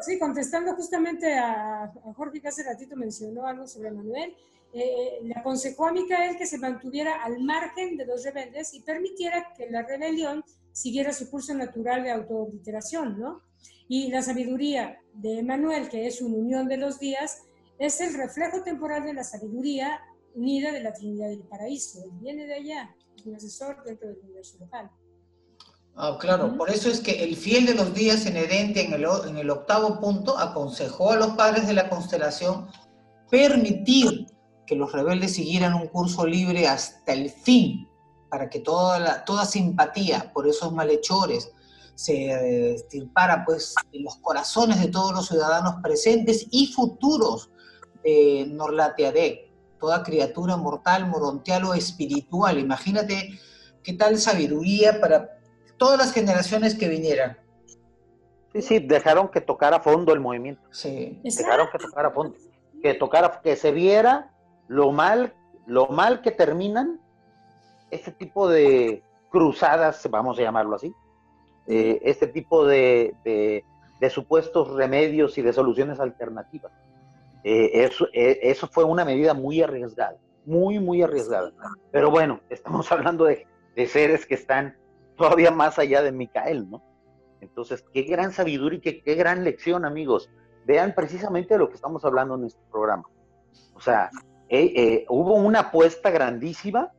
Sí, contestando justamente a, Jorge que hace ratito mencionó algo sobre Emanuel, eh, le aconsejó a Micael que se mantuviera al margen de los rebeldes y permitiera que la rebelión siguiera su curso natural de autoobliteración, ¿no? Y la sabiduría de Emanuel, que es una unión de los días, es el reflejo temporal de la sabiduría unida de la Trinidad del Paraíso. Él viene de allá, es un asesor dentro del universo local. Ah, claro, por eso es que el fiel de los días en Edente, en el, en el octavo punto, aconsejó a los padres de la constelación permitir que los rebeldes siguieran un curso libre hasta el fin, para que toda, la, toda simpatía por esos malhechores se estirpara pues, en los corazones de todos los ciudadanos presentes y futuros de Norlateadec, toda criatura mortal, morontial o espiritual. Imagínate qué tal sabiduría para todas las generaciones que vinieran. Sí, sí, dejaron que tocara a fondo el movimiento. Sí. Dejaron que tocara a fondo. Que tocara, que se viera lo mal, lo mal que terminan este tipo de cruzadas, vamos a llamarlo así, eh, este tipo de, de, supuestos remedios y de soluciones alternativas. Eh, eso, eh, eso fue una medida muy arriesgada, muy, muy arriesgada. Pero bueno, estamos hablando de, de seres que están todavía más allá de Micael, ¿no? Entonces, qué gran sabiduría y qué, qué gran lección, amigos. Vean precisamente de lo que estamos hablando en este programa. O sea, eh, eh, hubo una apuesta grandísima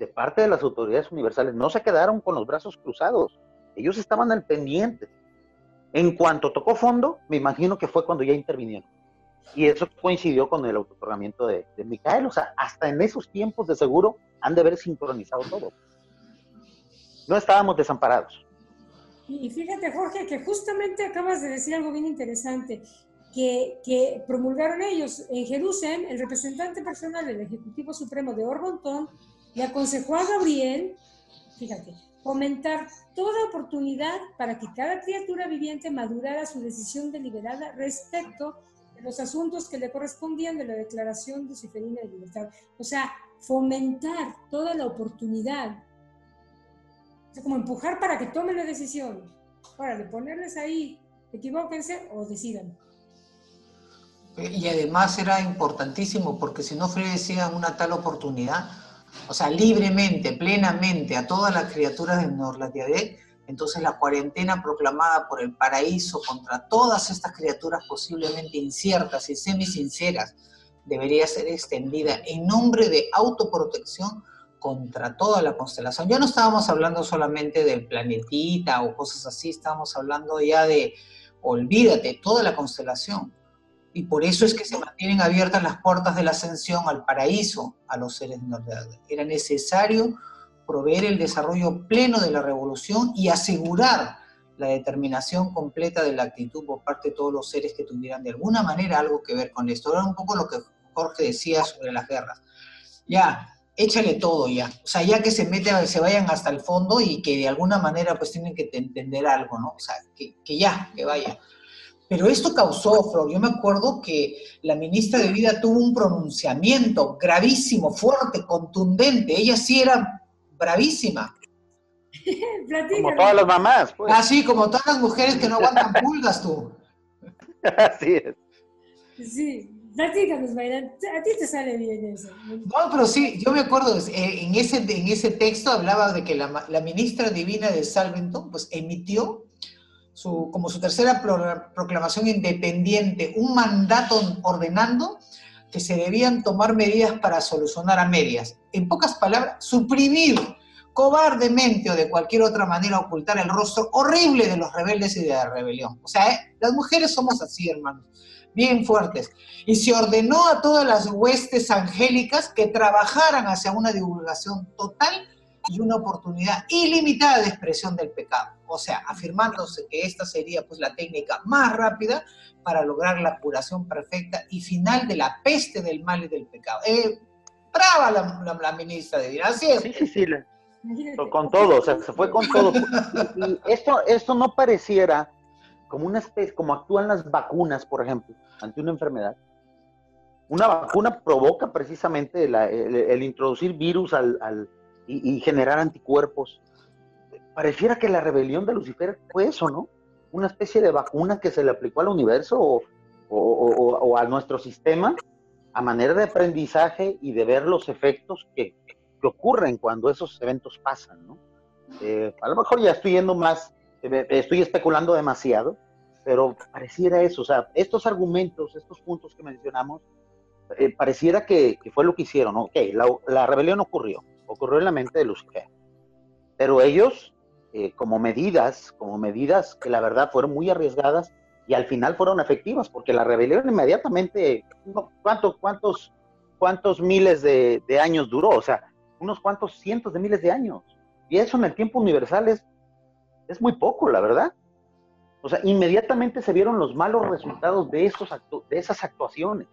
de parte de las autoridades universales. No se quedaron con los brazos cruzados. Ellos estaban al pendiente. En cuanto tocó fondo, me imagino que fue cuando ya intervinieron. Y eso coincidió con el autoprogramamiento de, de Micael. O sea, hasta en esos tiempos de seguro han de haber sincronizado todo no estábamos desamparados. Y fíjate, Jorge, que justamente acabas de decir algo bien interesante, que, que promulgaron ellos. En Jerusalén, el representante personal del Ejecutivo Supremo de Orbontón le aconsejó a Gabriel, fíjate, fomentar toda oportunidad para que cada criatura viviente madurara su decisión deliberada respecto de los asuntos que le correspondían de la Declaración Luciferina de Libertad. O sea, fomentar toda la oportunidad es como empujar para que tomen la decisión. de ponerles ahí, equivóquense o decidan. Y además era importantísimo porque si no ofrecían una tal oportunidad, o sea, libremente, plenamente a todas las criaturas de Norlatiadec, entonces la cuarentena proclamada por el paraíso contra todas estas criaturas posiblemente inciertas y semisinceras debería ser extendida en nombre de autoprotección contra toda la constelación. Ya no estábamos hablando solamente del planetita o cosas así, estábamos hablando ya de, olvídate, toda la constelación. Y por eso es que se mantienen abiertas las puertas de la ascensión al paraíso a los seres norteados. Era necesario proveer el desarrollo pleno de la revolución y asegurar la determinación completa de la actitud por parte de todos los seres que tuvieran de alguna manera algo que ver con esto. Era un poco lo que Jorge decía sobre las guerras. Ya, échale todo ya. O sea, ya que se meten, se vayan hasta el fondo y que de alguna manera pues tienen que entender algo, ¿no? O sea, que, ya, que vaya. Pero esto causó, Flor, yo me acuerdo que la ministra de Vida tuvo un pronunciamiento gravísimo, fuerte, contundente. Ella sí era bravísima. como todas las mamás. Pues. Así, como todas las mujeres que no aguantan pulgas tú. Así es. Sí, Platícanos, a ti te sale bien eso. No, pero sí, yo me acuerdo, eh, en ese, en ese texto hablaba de que la, la ministra divina de Salventon, pues emitió su, como su tercera proclamación independiente un mandato ordenando que se debían tomar medidas para solucionar a medias. En pocas palabras, suprimir cobardemente o de cualquier otra manera ocultar el rostro horrible de los rebeldes y de la rebelión. O sea, eh, las mujeres somos así, hermanos bien fuertes. Y se ordenó a todas las huestes angélicas que trabajaran hacia una divulgación total y una oportunidad ilimitada de expresión del pecado. O sea, afirmándose que esta sería pues la técnica más rápida para lograr la curación perfecta y final de la peste del mal y del pecado. Eh, brava la, ministra de Vida, Sí, sí, sí. Con todo, o sea, se fue con todo. Y esto, esto no pareciera como una especie, como actúan las vacunas, por ejemplo, ante una enfermedad. Una vacuna provoca precisamente el, introducir virus al, y, generar anticuerpos. Pareciera que la rebelión de Lucifer fue eso, ¿no? Una especie de vacuna que se le aplicó al universo o, a nuestro sistema a manera de aprendizaje y de ver los efectos que, que ocurren cuando esos eventos pasan, ¿no? eh, a lo mejor ya estoy yendo más, eh, estoy especulando demasiado, pero pareciera eso, o sea, estos argumentos, estos puntos que mencionamos, eh, pareciera que, fue lo que hicieron, ok, la, la, rebelión ocurrió, ocurrió en la mente de Lucifer, pero ellos, como medidas, como medidas que la verdad fueron muy arriesgadas y al final fueron efectivas, porque la rebelión inmediatamente, ¿cuántos, cuántos, cuántos miles de, de años duró? O sea, unos cuantos cientos de miles de años. Y eso en el tiempo universal es, es muy poco, la verdad. O sea, inmediatamente se vieron los malos resultados de, esos de esas actuaciones.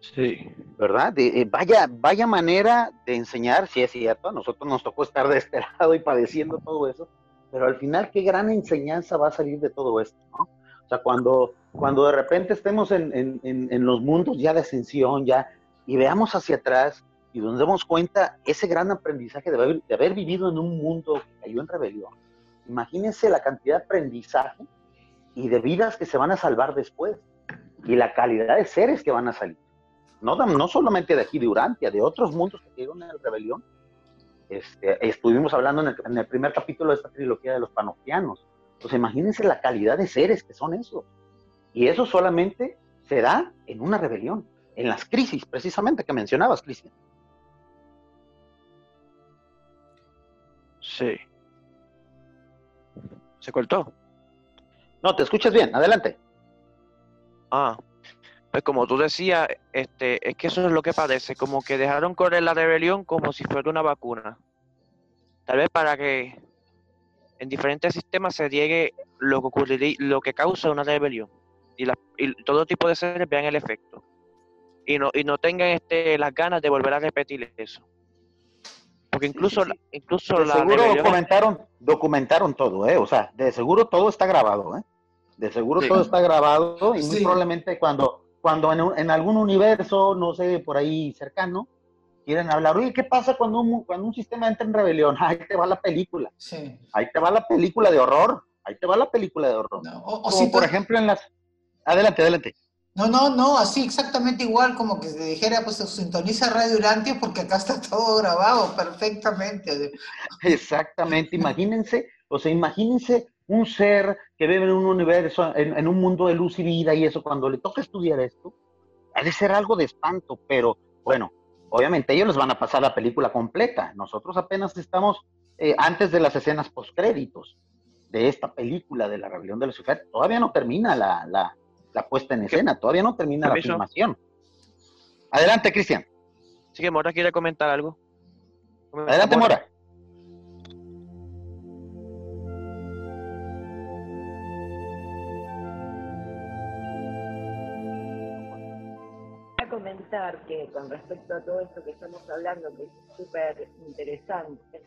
Sí. ¿Verdad? De, vaya, vaya manera de enseñar, si es cierto, a nosotros nos tocó estar de este lado y padeciendo todo eso, pero al final, qué gran enseñanza va a salir de todo esto, ¿no? O sea, cuando, cuando de repente estemos en, en, en los mundos ya de ascensión, ya, y veamos hacia atrás y nos demos cuenta ese gran aprendizaje de haber, vivido en un mundo que cayó en rebelión. Imagínense la cantidad de aprendizaje y de vidas que se van a salvar después y la calidad de seres que van a salir. No, no solamente de aquí de Urantia, de otros mundos que cayeron en rebelión. Este, estuvimos hablando en el, en el, primer capítulo de esta trilogía de los panofianos. Pues imagínense la calidad de seres que son esos. Y eso solamente se da en una rebelión, en las crisis precisamente que mencionabas, Cristian. Sí. ¿Se cortó? No, te escuchas bien, adelante. Ah, pues como tú decías, este, es que eso es lo que parece, como que dejaron correr la rebelión como si fuera una vacuna. Tal vez para que en diferentes sistemas se llegue lo que ocurriría, lo que causa una rebelión y, y todo tipo de seres vean el efecto y no y no tengan este las ganas de volver a repetir eso. Porque incluso, incluso de seguro documentaron, documentaron todo, ¿eh? O sea, de seguro todo está grabado, ¿eh? De seguro todo está grabado y muy probablemente cuando, cuando en, algún universo, no sé, por ahí cercano, quieren hablar, oye, ¿qué pasa cuando un, cuando un sistema entra en rebelión? Ahí te va la película. Sí. Ahí te va la película de horror. Ahí te va la película de horror. o, Como por ejemplo en las... Adelante, adelante. No, no, no, así exactamente igual como que se dijera, pues sintoniza Radio Urantia porque acá está todo grabado perfectamente. Exactamente, imagínense, o sea, imagínense un ser que vive en un universo, en, un mundo de luz y vida y eso, cuando le toca estudiar esto, ha de ser algo de espanto, pero bueno, obviamente ellos les van a pasar la película completa. Nosotros apenas estamos eh, antes de las escenas postcréditos de esta película de la rebelión de Lucifer. Todavía no termina la, la, la puesta en escena, todavía no termina la filmación. Adelante, Cristian. Sí que Mora quiere comentar algo. Adelante, Mora. a que con respecto a todo esto que estamos hablando, que es súper interesante,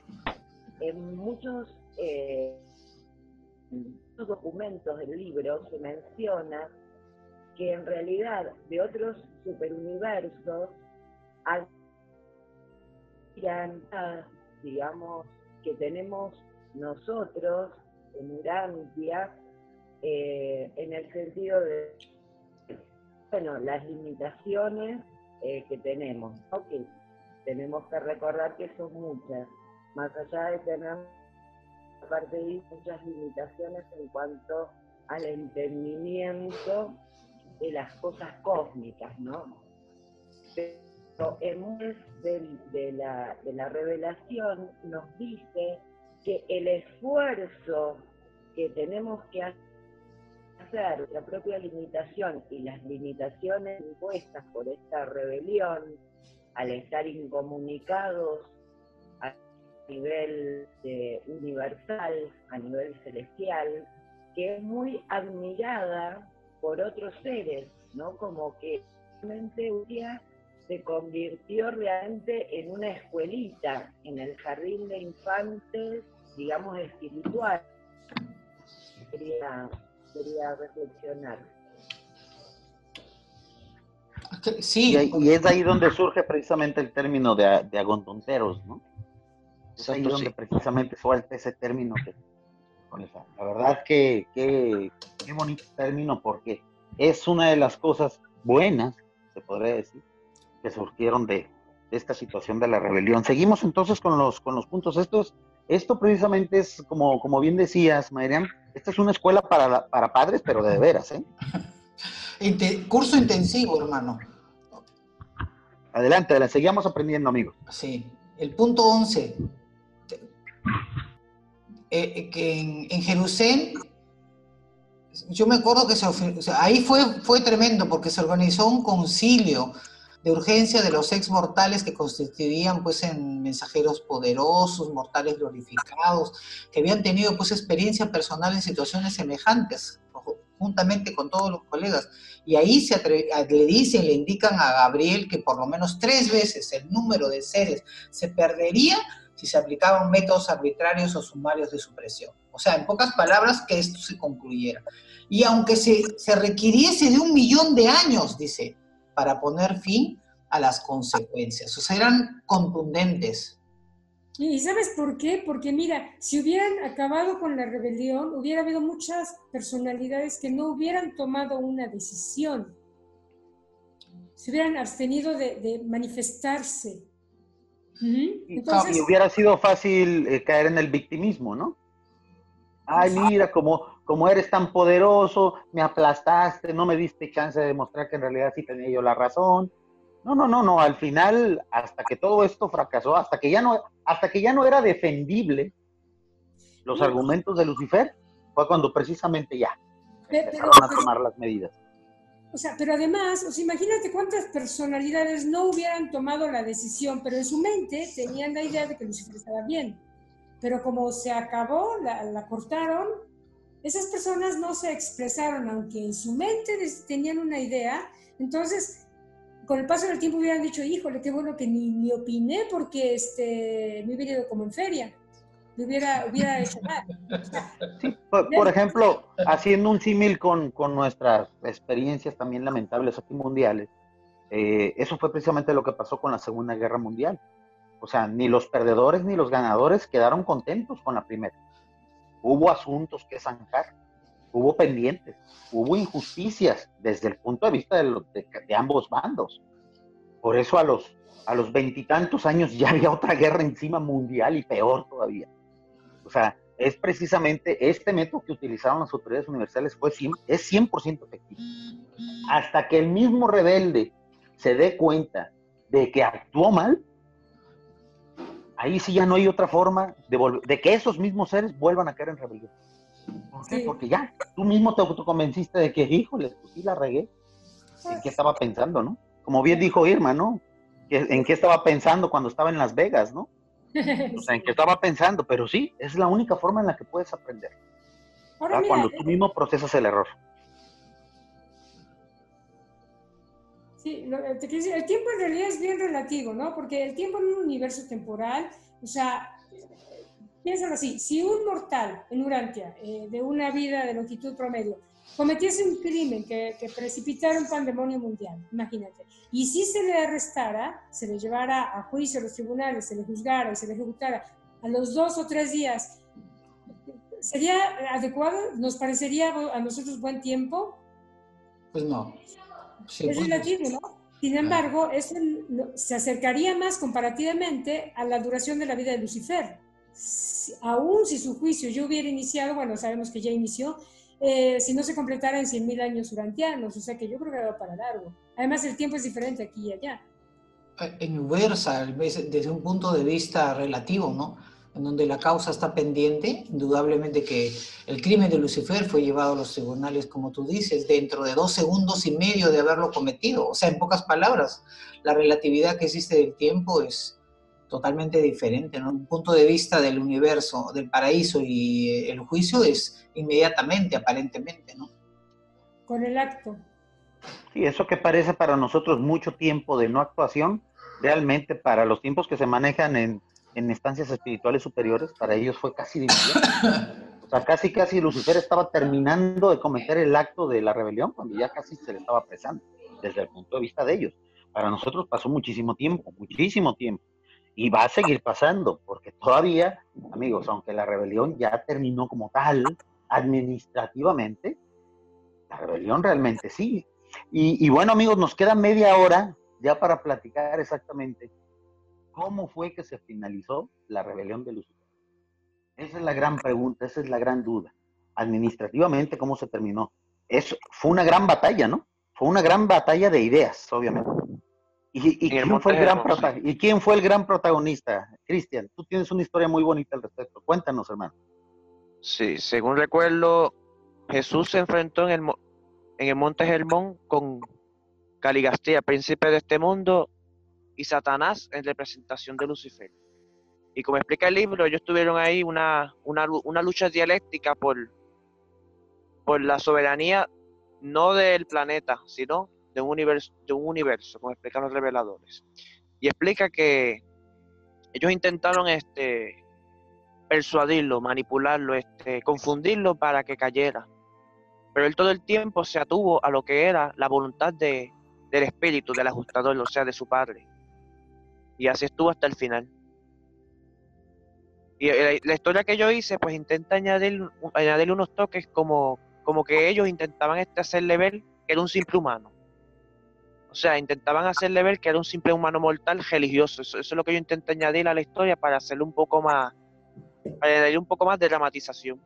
en muchos eh, documentos del libro se menciona que en realidad de otros superuniversos digamos, que tenemos nosotros en Urantia, eh, en el sentido de, bueno, las limitaciones eh, que tenemos, que tenemos que recordar que son muchas, más allá de tener aparte de muchas limitaciones en cuanto al entendimiento de las cosas cósmicas, ¿no? Pero vez de, la, de la revelación nos dice que el esfuerzo que tenemos que hacer, la propia limitación y las limitaciones impuestas por esta rebelión, al estar incomunicados a nivel universal, a nivel celestial, que es muy admirada por otros seres, ¿no? Como que realmente un se convirtió realmente en una escuelita, en el jardín de infantes, digamos, espiritual. Quería reflexionar. Sí. Y, es ahí donde surge precisamente el término de, de agontonteros, ¿no? Es ahí donde precisamente suelta ese término que, la verdad que qué bonito término porque es una de las cosas buenas, se podría decir, que surgieron de, esta situación de la rebelión. Seguimos entonces con los, con los puntos estos. Esto precisamente es, como, como bien decías, Mariam, esta es una escuela para, para padres, pero de veras, ¿eh? curso intensivo, hermano. Adelante, la seguimos aprendiendo, amigos. Sí. El punto 11. Eh, que en, en, Jerusalén, yo me acuerdo que ahí fue, fue tremendo porque se organizó un concilio de urgencia de los ex mortales que constituían pues en mensajeros poderosos, mortales glorificados, que habían tenido pues experiencia personal en situaciones semejantes, juntamente con todos los colegas. Y ahí se le dicen, le indican a Gabriel que por lo menos tres veces el número de seres se perdería si se aplicaban métodos arbitrarios o sumarios de supresión. O sea, en pocas palabras, que esto se concluyera. Y aunque se, se requiriese de un millón de años, dice, para poner fin a las consecuencias. O sea, eran contundentes. ¿Y sabes por qué? Porque mira, si hubieran acabado con la rebelión, hubiera habido muchas personalidades que no hubieran tomado una decisión, se hubieran abstenido de, manifestarse. Entonces, y hubiera sido fácil eh, caer en el victimismo, ¿no? Ay, mira, como, como eres tan poderoso, me aplastaste, no me diste chance de demostrar que en realidad sí tenía yo la razón. No, no, no, no, al final, hasta que todo esto fracasó, hasta que ya no, hasta que ya no era defendible los argumentos de Lucifer, fue cuando precisamente ya empezaron a tomar las medidas. O sea, pero además, o sea, imagínate cuántas personalidades no hubieran tomado la decisión, pero en su mente tenían la idea de que Lucifer estaba bien. Pero como se acabó, la, la cortaron, esas personas no se expresaron, aunque en su mente tenían una idea, entonces con el paso del tiempo hubieran dicho, híjole, qué bueno que ni, ni opiné porque este, me hubiera ido como en feria, me hubiera, hubiera hecho mal. Sí, por, ejemplo, haciendo un símil con, con, nuestras experiencias también lamentables aquí mundiales, eh, eso fue precisamente lo que pasó con la Segunda Guerra Mundial. O sea, ni los perdedores ni los ganadores quedaron contentos con la primera hubo asuntos que zanjar, hubo pendientes, hubo injusticias desde el punto de vista de, ambos bandos. Por eso a los a los veintitantos años ya había otra guerra encima mundial y peor todavía. O sea, es precisamente este método que utilizaron las autoridades universales fue es 100% efectivo. Hasta que el mismo rebelde se dé cuenta de que actuó mal, ahí sí ya no hay otra forma de, de que esos mismos seres vuelvan a caer en rebelión. ¿Por qué? Porque ya, tú mismo te autoconvenciste de que, híjole, pues sí la regué. ¿En qué estaba pensando, no? Como bien dijo Irma, ¿no? ¿En qué estaba pensando cuando estaba en Las Vegas, no? O sea, en qué estaba pensando, pero sí, es la única forma en la que puedes aprender. cuando tú mismo procesas el error. Sí, eh, el tiempo en realidad es bien relativo, ¿no? Porque el tiempo en un universo temporal, o sea, piénsalo así, si un mortal en Urantia, eh, de una vida de longitud promedio, cometiese un crimen que, que, precipitara un pandemonio mundial, imagínate, y si se le arrestara, se le llevara a juicio a los tribunales, se le juzgara y se le ejecutara a los dos o tres días, ¿sería adecuado? ¿Nos parecería a nosotros buen tiempo? Pues no es relativo, ¿no? Sin embargo, eso se acercaría más comparativamente a la duración de la vida de Lucifer. aún si su juicio ya hubiera iniciado, bueno, sabemos que ya inició, eh, si no se completara en 100.000 años urantianos, o sea que yo creo que va para largo. Además, el tiempo es diferente aquí y allá. En Universal, desde un punto de vista relativo, ¿no? En donde la causa está pendiente, indudablemente que el crimen de Lucifer fue llevado a los tribunales, como tú dices, dentro de dos segundos y medio de haberlo cometido. O sea, en pocas palabras, la relatividad que existe del tiempo es totalmente diferente. ¿no? Un punto de vista del universo, del paraíso y eh, el juicio es inmediatamente, aparentemente, ¿no? Con el acto. Sí, eso que parece para nosotros mucho tiempo de no actuación, realmente para los tiempos que se manejan en en instancias espirituales superiores, para ellos fue casi de O sea, casi, casi Lucifer estaba terminando de cometer el acto de la rebelión cuando ya casi se le estaba apresando, desde el punto de vista de ellos. Para nosotros pasó muchísimo tiempo, muchísimo tiempo. Y va a seguir pasando, porque todavía, amigos, aunque la rebelión ya terminó como tal, administrativamente, la rebelión realmente sigue. Y, y bueno, amigos, nos queda media hora ya para platicar exactamente cómo fue que se finalizó la rebelión de Lucifer. Esa es la gran pregunta, esa es la gran duda. Administrativamente, ¿cómo se terminó? Eso fue una gran batalla, ¿no? Fue una gran batalla de ideas, obviamente. ¿Y, quién, fue el gran ¿Y quién fue el gran protagonista? Cristian, tú tienes una historia muy bonita al respecto. Cuéntanos, hermano. Sí, según recuerdo, Jesús se enfrentó en el, en el monte Germón con Caligastía, príncipe de este mundo, y Satanás en representación de Lucifer. Y como explica el libro, ellos tuvieron ahí una, una, lucha dialéctica por, por la soberanía no del planeta, sino de un universo, de un universo, como explican los reveladores. Y explica que ellos intentaron este persuadirlo, manipularlo, este, confundirlo para que cayera. Pero él todo el tiempo se atuvo a lo que era la voluntad de, del espíritu, del ajustador, o sea, de su padre. Y así estuvo hasta el final. Y eh, la, historia que yo hice, pues intenta añadir, añadir unos toques como, como que ellos intentaban este hacerle ver que era un simple humano. O sea, intentaban hacerle ver que era un simple humano mortal religioso. Eso, es lo que yo intenté añadir a la historia para hacerle un poco más, para añadir un poco más de dramatización.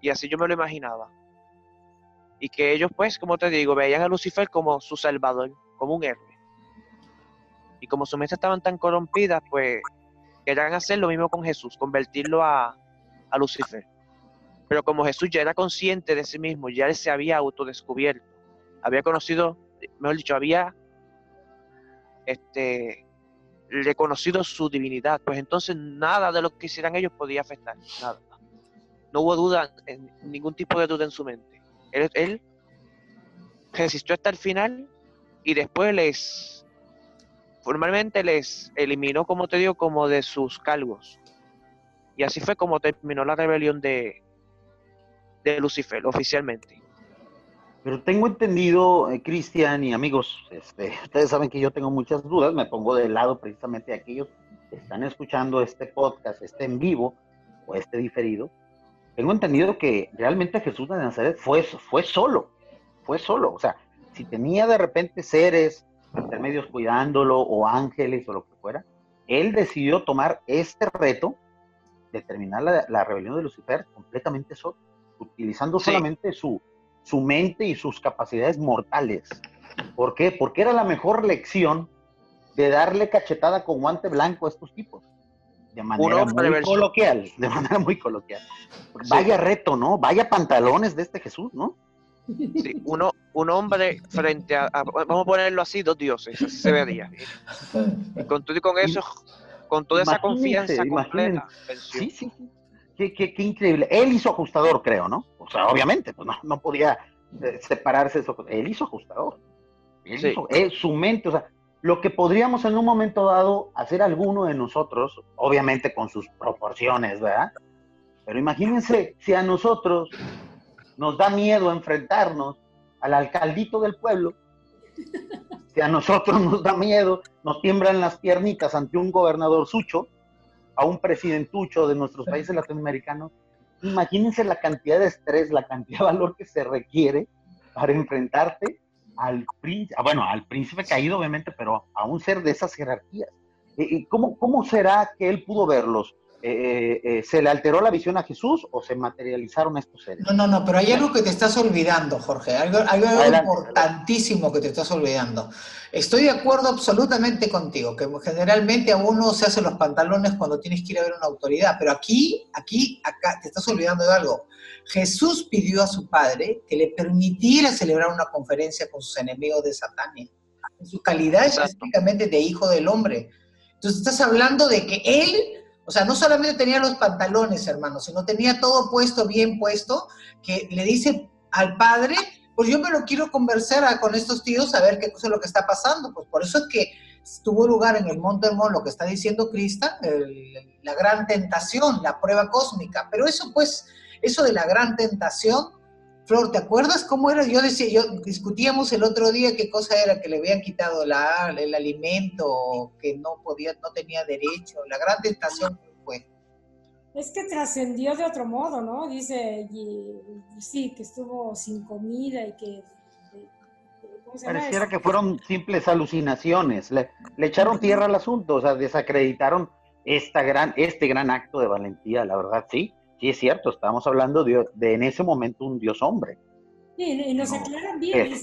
Y así yo me lo imaginaba. Y que ellos, pues, como te digo, veían a Lucifer como su salvador, como un héroe. Y como sus mentes estaban tan corrompidas, pues querían hacer lo mismo con Jesús, convertirlo a, a Lucifer. Pero como Jesús ya era consciente de sí mismo, ya se había autodescubierto, había conocido, mejor dicho, había este, reconocido su divinidad, pues entonces nada de lo que hicieran ellos podía afectar, nada. No hubo duda, ningún tipo de duda en su mente. Él resistió hasta el final y después les formalmente les eliminó, como te digo, como de sus cargos. Y así fue como terminó la rebelión de, de Lucifer oficialmente. Pero tengo entendido, eh, Cristian y amigos, este, ustedes saben que yo tengo muchas dudas, me pongo del lado precisamente de aquellos que están escuchando este podcast, este en vivo o este diferido. Tengo entendido que realmente Jesús de Nazaret fue, fue solo, fue solo. O sea, si tenía de repente seres intermedios cuidándolo o ángeles o lo que fuera, él decidió tomar este reto de terminar la, rebelión de Lucifer completamente solo, utilizando solamente su, su mente y sus capacidades mortales. ¿Por qué? Porque era la mejor lección de darle cachetada con guante blanco a estos tipos. De manera muy coloquial, de manera muy coloquial. Vaya reto, ¿no? Vaya pantalones de este Jesús, ¿no? Sí, uno, un hombre frente a, vamos a ponerlo así, dos dioses, así se vería. Y con todo y con eso, con toda esa confianza completa. Sí, sí, qué, qué, qué, increíble. Él hizo ajustador, creo, ¿no? O sea, obviamente, pues no, no podía eh, separarse eso. Él hizo ajustador. Él hizo, su mente, o sea, lo que podríamos en un momento dado hacer alguno de nosotros, obviamente con sus proporciones, ¿verdad? Pero imagínense si a nosotros nos da miedo enfrentarnos al alcaldito del pueblo, que a nosotros nos da miedo, nos tiemblan las piernitas ante un gobernador sucho, a un presidentucho de nuestros países latinoamericanos. Imagínense la cantidad de estrés, la cantidad de valor que se requiere para enfrentarte al príncipe, ah, bueno, al príncipe caído obviamente, pero a un ser de esas jerarquías. ¿Cómo, ¿Cómo será que él pudo verlos? Eh, eh, ¿se le alteró la visión a Jesús o se materializaron estos seres? No, no, no, pero hay algo que te estás olvidando, Jorge, algo, algo importantísimo que te estás olvidando. Estoy de acuerdo absolutamente contigo, que generalmente a uno se hacen los pantalones cuando tienes que ir a ver una autoridad, pero aquí, aquí, acá, te estás olvidando de algo. Jesús pidió a su padre que le permitiera celebrar una conferencia con sus enemigos de Satania, en su calidad específicamente de hijo del hombre. Entonces estás hablando de que él o sea, no solamente tenía los pantalones, hermano, sino tenía todo puesto, bien puesto, que le dice al padre, pues yo me lo quiero conversar con estos tíos a ver qué es lo que está pasando. Pues por eso es que tuvo lugar en el Monte Hermón lo que está diciendo Crista, la gran tentación, la prueba cósmica. Pero eso, pues, eso de la gran tentación, Flor, ¿te acuerdas cómo era? Yo decía, yo discutíamos el otro día qué cosa era que le habían quitado la, el alimento, que no podía, no tenía derecho. La gran tentación fue. Es que trascendió de otro modo, ¿no? Dice, y, sí, que estuvo sin comida y que Pareciera que fueron simples alucinaciones. Le, le, echaron tierra al asunto, o sea, desacreditaron esta gran, este gran acto de valentía, la verdad, sí, sí es cierto, estamos hablando de, en ese momento un Dios hombre. y nos aclaran bien,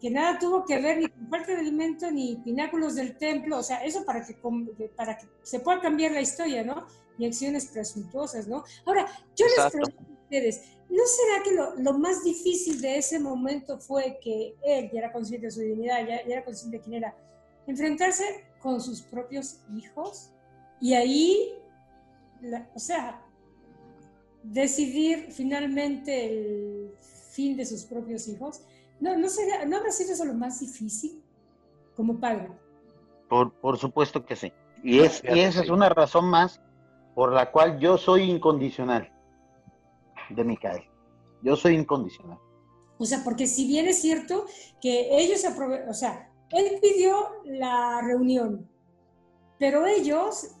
que, nada tuvo que ver ni con falta de alimento ni pináculos del templo, o sea, eso para que, para que se pueda cambiar la historia, ¿no? Y acciones presuntuosas, ¿no? Ahora, yo les pregunto a ustedes, ¿no será que lo, más difícil de ese momento fue que él ya era consciente de su dignidad, ya, era consciente de quién era, enfrentarse con sus propios hijos y ahí, o sea, decidir finalmente el fin de sus propios hijos? ¿No, no, sería, ¿No habrá sido eso lo más difícil como padre? Por, por supuesto que sí. Y, es, y esa es una razón más por la cual yo soy incondicional de Micael. Yo soy incondicional. O sea, porque si bien es cierto que ellos o sea, él pidió la reunión, pero ellos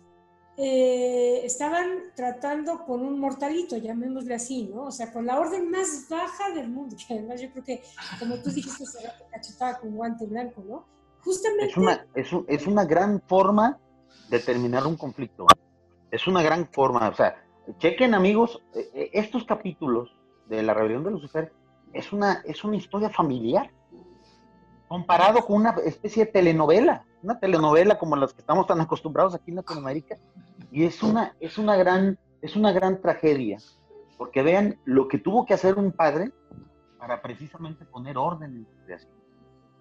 eh, estaban tratando con un mortalito, llamémosle así, ¿no? O sea, con la orden más baja del mundo, que además yo creo que, como tú dijiste, será cachetada con guante blanco, ¿no? Justamente... Es una, es, es una gran forma de terminar un conflicto. Es una gran forma, o sea, chequen amigos, eh, eh, estos capítulos de la rebelión de Lucifer es una, es una historia familiar, comparado con una especie de telenovela, una telenovela como las que estamos tan acostumbrados aquí en Latinoamérica, y es una, es una, gran, es una gran tragedia, porque vean lo que tuvo que hacer un padre para precisamente poner orden en su creación.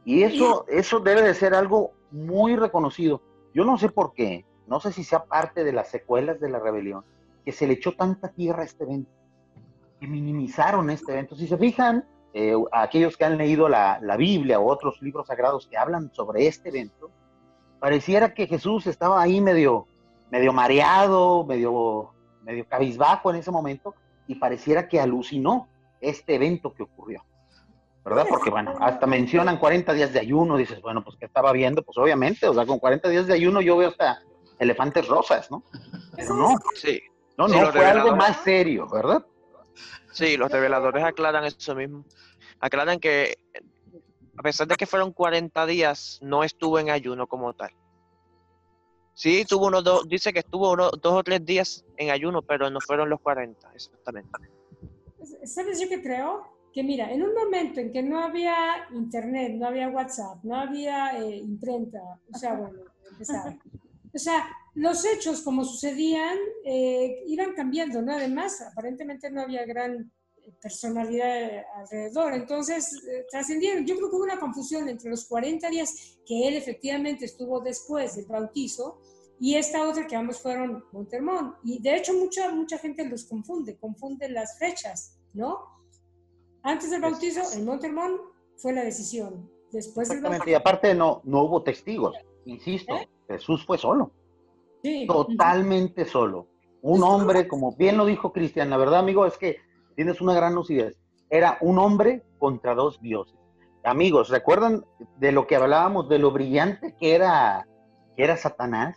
Y eso, eso debe de ser algo muy reconocido. Yo no sé por qué, no sé si sea parte de las secuelas de la rebelión, que se le echó tanta tierra a este evento, que minimizaron este evento. Si se fijan, eh, aquellos que han leído la, Biblia o otros libros sagrados que hablan sobre este evento, pareciera que Jesús estaba ahí medio, medio mareado, medio, medio cabizbajo en ese momento, y pareciera que alucinó este evento que ocurrió. ¿Verdad? Porque, bueno, hasta mencionan 40 días de ayuno, dices, bueno, pues, ¿qué estaba viendo? Pues, obviamente, o sea, con 40 días de ayuno yo veo hasta elefantes rosas, ¿no? Pero no. Sí. No, no, fue algo más serio, ¿verdad? Sí, los reveladores aclaran eso mismo. Aclaran que a pesar de que fueron 40 días, no estuvo en ayuno como tal. Sí, tuvo unos dos, dice que estuvo unos dos o tres días en ayuno, pero no fueron los 40, exactamente. ¿Sabes yo qué creo? Que mira, en un momento en que no había internet, no había WhatsApp, no había eh, imprenta, o sea, bueno, empezar. O sea, los hechos como sucedían eh, iban cambiando, ¿no? Además, aparentemente no había gran personalidad alrededor, entonces eh, trascendieron. Yo creo que hubo una confusión entre los 40 días que él efectivamente estuvo después del bautizo y esta otra que ambos fueron Montermón. Y de hecho mucha, mucha gente los confunde, confunde las fechas, ¿no? Antes del bautizo, en Montermón fue la decisión. Después del bautizo. Y aparte no, no hubo testigos, insisto, ¿Eh? Jesús fue solo. Totalmente solo. Un hombre, como bien lo dijo Cristian, la verdad, amigo, es que tienes una gran lucidez. Era un hombre contra dos dioses. Amigos, ¿recuerdan de lo que hablábamos, de lo brillante que era, que era Satanás?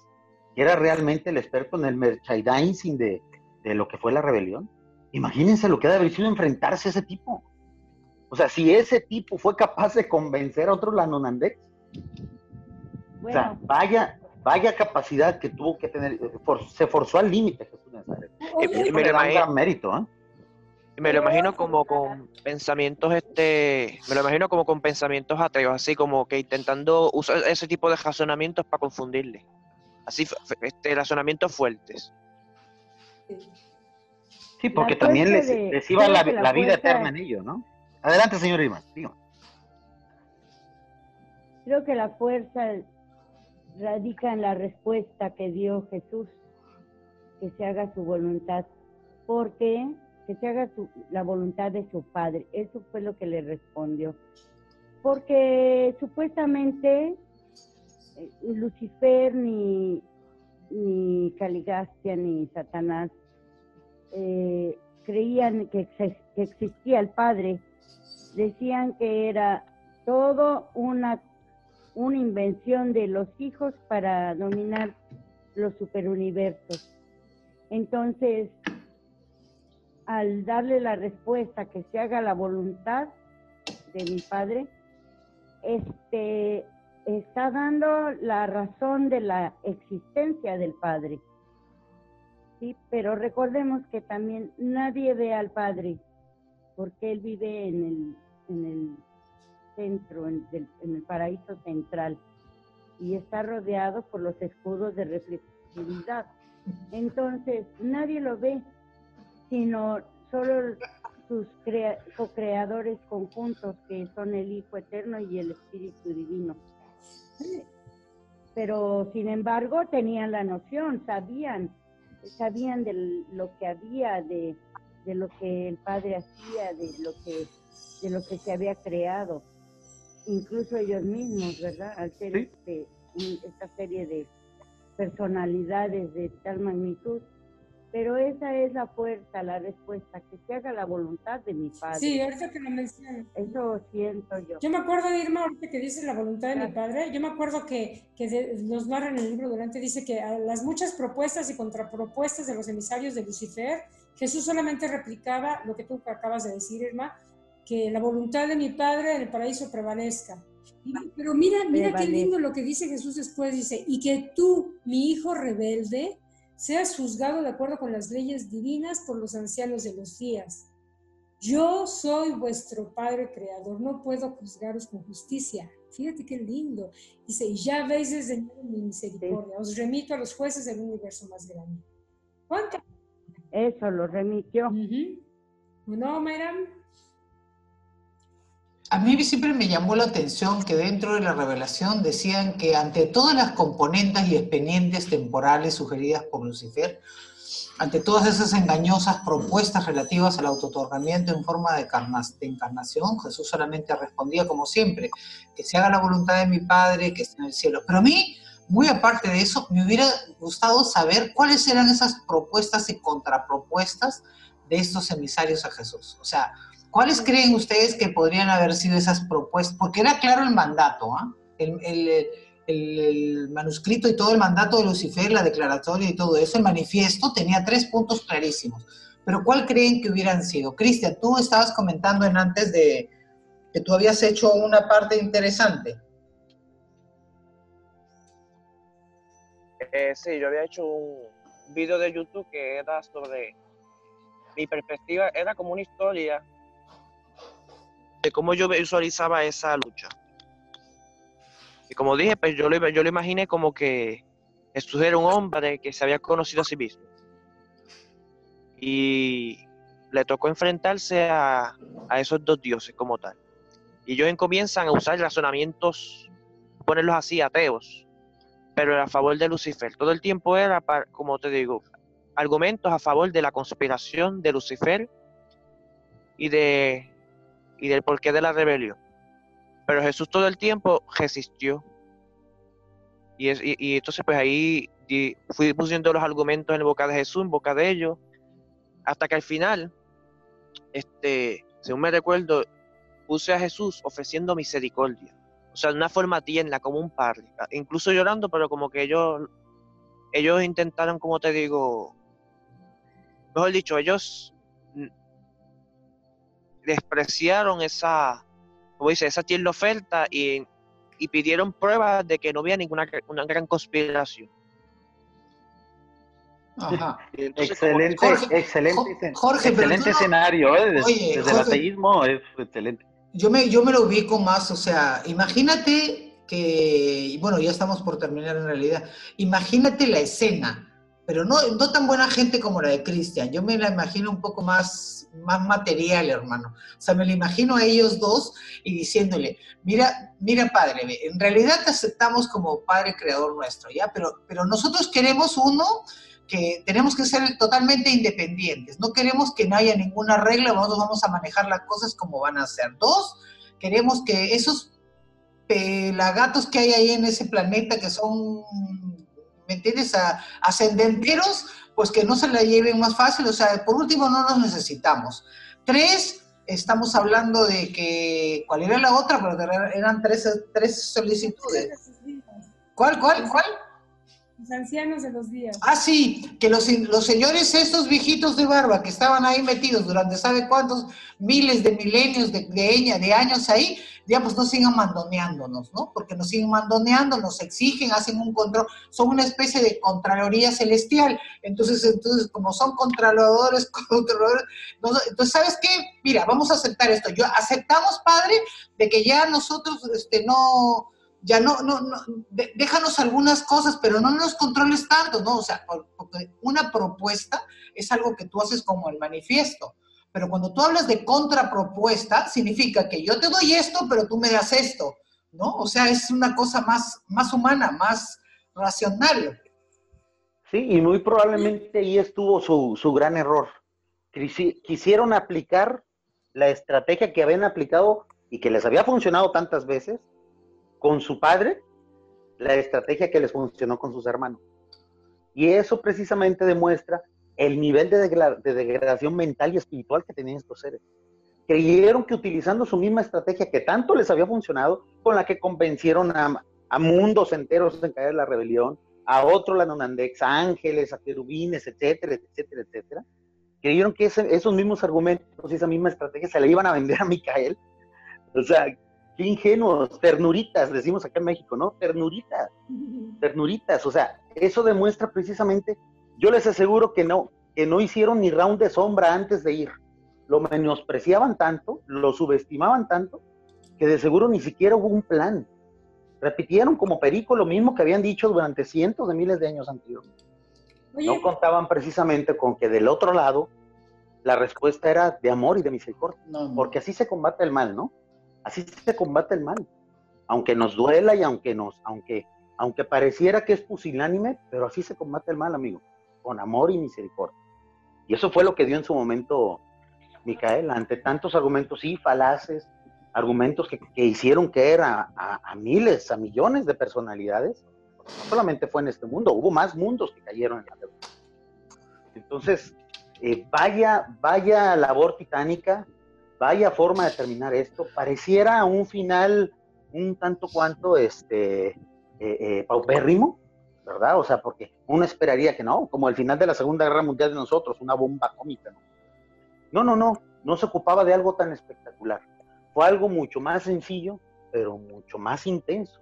Que era realmente el experto en el merchandising de, de lo que fue la rebelión. Imagínense lo que ha de haber sido enfrentarse a ese tipo. O sea, si ese tipo fue capaz de convencer a otros Lanonandex, o sea, vaya, vaya capacidad que tuvo que tener, se forzó al límite Jesús Nazaret. Lo imagino, mérito, ¿eh? Me lo imagino como con pensamientos, este, me lo imagino como con pensamientos ateos, así como que intentando usar ese tipo de razonamientos para confundirle. Así, este, razonamientos fuertes. Sí, porque también les, iba la, vida eterna en ello, ¿no? Adelante, señor Irma. Creo que la fuerza radica en la respuesta que dio Jesús, que se haga su voluntad, porque que se haga la voluntad de su Padre. Eso fue lo que le respondió. Porque supuestamente eh, Lucifer ni, ni Caligastia ni Satanás eh, creían que, que existía el Padre. Decían que era todo una una invención de los hijos para dominar los superuniversos. Entonces, al darle la respuesta que se haga la voluntad de mi padre, este está dando la razón de la existencia del padre. Sí, pero recordemos que también nadie ve al Padre, porque Él vive en el, en el centro, en, en el paraíso central, y está rodeado por los escudos de reflexividad. Entonces, nadie lo ve, sino solo sus co-creadores conjuntos, que son el Hijo Eterno y el Espíritu Divino. Pero, sin embargo, tenían la noción, sabían sabían de lo que había, de, lo que el padre hacía, de lo que, de lo que se había creado, incluso ellos mismos, ¿verdad? Al ser este, esta serie de personalidades de tal magnitud, pero esa es la fuerza, la respuesta, que se haga la voluntad de mi padre. Sí, ahorita que lo mencionas. Eso siento yo. Yo me acuerdo Irma, ahorita que dice la voluntad de mi padre, yo me acuerdo que, que nos narra en el libro durante, dice que a las muchas propuestas y contrapropuestas de los emisarios de Lucifer, Jesús solamente replicaba lo que tú acabas de decir, Irma, que la voluntad de mi padre en el paraíso prevalezca. Pero mira, mira qué lindo lo que dice Jesús después, dice, y que tú, mi hijo rebelde, seas juzgado de acuerdo con las leyes divinas por los ancianos de los días. Yo soy vuestro Padre Creador, no puedo juzgaros con justicia. Fíjate qué lindo. Dice, y ya veis desde mi misericordia, os remito a los jueces del universo más grande. ¿Cuánto? Eso lo remitió. ¿No, Mayram? A mí siempre me llamó la atención que dentro de la revelación decían que ante todas las componentes y expedientes temporales sugeridas por Lucifer, ante todas esas engañosas propuestas relativas al autotorgamiento en forma de, encarnación, Jesús solamente respondía como siempre, que se haga la voluntad de mi Padre que está en el cielo. Pero a mí, muy aparte de eso, me hubiera gustado saber cuáles eran esas propuestas y contrapropuestas de estos emisarios a Jesús. O sea, ¿Cuáles creen ustedes que podrían haber sido esas propuestas? Porque era claro el mandato, ¿ah? el, manuscrito y todo el mandato de Lucifer, la declaratoria y todo eso, el manifiesto tenía tres puntos clarísimos. Pero ¿cuál creen que hubieran sido? Cristian, tú estabas comentando en antes de que tú habías hecho una parte interesante. Eh, sí, yo había hecho un video de YouTube que era sobre mi perspectiva, era como una historia de cómo yo visualizaba esa lucha. Y como dije, pues yo lo, yo lo imaginé como que Jesús era un hombre que se había conocido a sí mismo. Y le tocó enfrentarse a, esos dos dioses como tal. Y ellos comienzan a usar razonamientos, ponerlos así, ateos, pero a favor de Lucifer. Todo el tiempo era, como te digo, argumentos a favor de la conspiración de Lucifer y de y del porqué de la rebelión. Pero Jesús todo el tiempo resistió. Y, y, entonces pues ahí fui pusiendo los argumentos en boca de Jesús, en boca de ellos, hasta que al final, este, según me recuerdo, puse a Jesús ofreciendo misericordia. O sea, de una forma tierna, como un padre. Incluso llorando, pero como que ellos, ellos intentaron, como te digo, mejor dicho, ellos despreciaron esa, como dice, esa tierna oferta y, pidieron pruebas de que no había ninguna una gran conspiración. Ajá. excelente, excelente, Jorge, excelente escenario, ¿eh? desde, el ateísmo es excelente. Yo me, yo me lo ubico más, o sea, imagínate que, bueno, ya estamos por terminar en realidad, imagínate la escena, pero no, no tan buena gente como la de Cristian. Yo me la imagino un poco más, más material, hermano. O sea, me la imagino a ellos dos y diciéndole, mira, mira, padre, en realidad te aceptamos como padre creador nuestro, ¿ya? Pero, pero nosotros queremos uno que tenemos que ser totalmente independientes. No queremos que no haya ninguna regla, nosotros vamos a manejar las cosas como van a ser. Dos, queremos que esos pelagatos que hay ahí en ese planeta, que son ¿me entiendes? A ascendenteros, pues que no se la lleven más fácil, o sea, por último no nos necesitamos. Tres, estamos hablando de que, ¿cuál era la otra? Pero eran tres, tres solicitudes. ¿Cuál, cuál, cuál? Los ancianos de los días. Ah, sí, que los, los señores estos viejitos de barba que estaban ahí metidos durante sabe cuántos miles de milenios de, de, de años ahí, digamos, no sigan mandoneándonos, ¿no? Porque nos siguen mandoneando, nos exigen, hacen un control, son una especie de contraloría celestial. Entonces, entonces como son controladores, controladores, entonces, ¿sabes qué? Mira, vamos a aceptar esto. Yo aceptamos, padre, de que ya nosotros, este, no, ya no, no, no, déjanos algunas cosas, pero no nos controles tanto, ¿no? O sea, porque una propuesta es algo que tú haces como el manifiesto. Pero cuando tú hablas de contrapropuesta, significa que yo te doy esto, pero tú me das esto, ¿no? O sea, es una cosa más, más humana, más racional. Sí, y muy probablemente ahí estuvo su, su gran error. Quisieron aplicar la estrategia que habían aplicado y que les había funcionado tantas veces con su padre, la estrategia que les funcionó con sus hermanos. Y eso precisamente demuestra el nivel de, degradación mental y espiritual que tenían estos seres. Creyeron que utilizando su misma estrategia que tanto les había funcionado, con la que convencieron a, mundos enteros en caer en la rebelión, a otro la Nonandex, a ángeles, a querubines, etcétera, etcétera, etcétera, creyeron que esos mismos argumentos y esa misma estrategia se la iban a vender a Micael. O sea, qué ingenuos, ternuritas, decimos acá en México, ¿no? Ternuritas, ternuritas. O sea, eso demuestra precisamente yo les aseguro que no, que no hicieron ni round de sombra antes de ir. Lo menospreciaban tanto, lo subestimaban tanto, que de seguro ni siquiera hubo un plan. Repitieron como perico lo mismo que habían dicho durante cientos de miles de años anteriores. No contaban precisamente con que del otro lado la respuesta era de amor y de misericordia, porque así se combate el mal, ¿no? Así se combate el mal. Aunque nos duela y aunque nos, aunque, aunque pareciera que es pusilánime, pero así se combate el mal, amigo con amor y misericordia. Y eso fue lo que dio en su momento Micael, ante tantos argumentos, y falaces, argumentos que, hicieron que era a, miles, a millones de personalidades. No solamente fue en este mundo, hubo más mundos que cayeron en la deuda. Entonces, eh, vaya, vaya labor titánica, vaya forma de terminar esto. Pareciera un final un tanto cuanto este, eh, eh, paupérrimo, ¿verdad? O sea, porque uno esperaría que no, como el final de la Segunda Guerra Mundial de nosotros, una bomba cómica, ¿no? No, no, no, no se ocupaba de algo tan espectacular. Fue algo mucho más sencillo, pero mucho más intenso.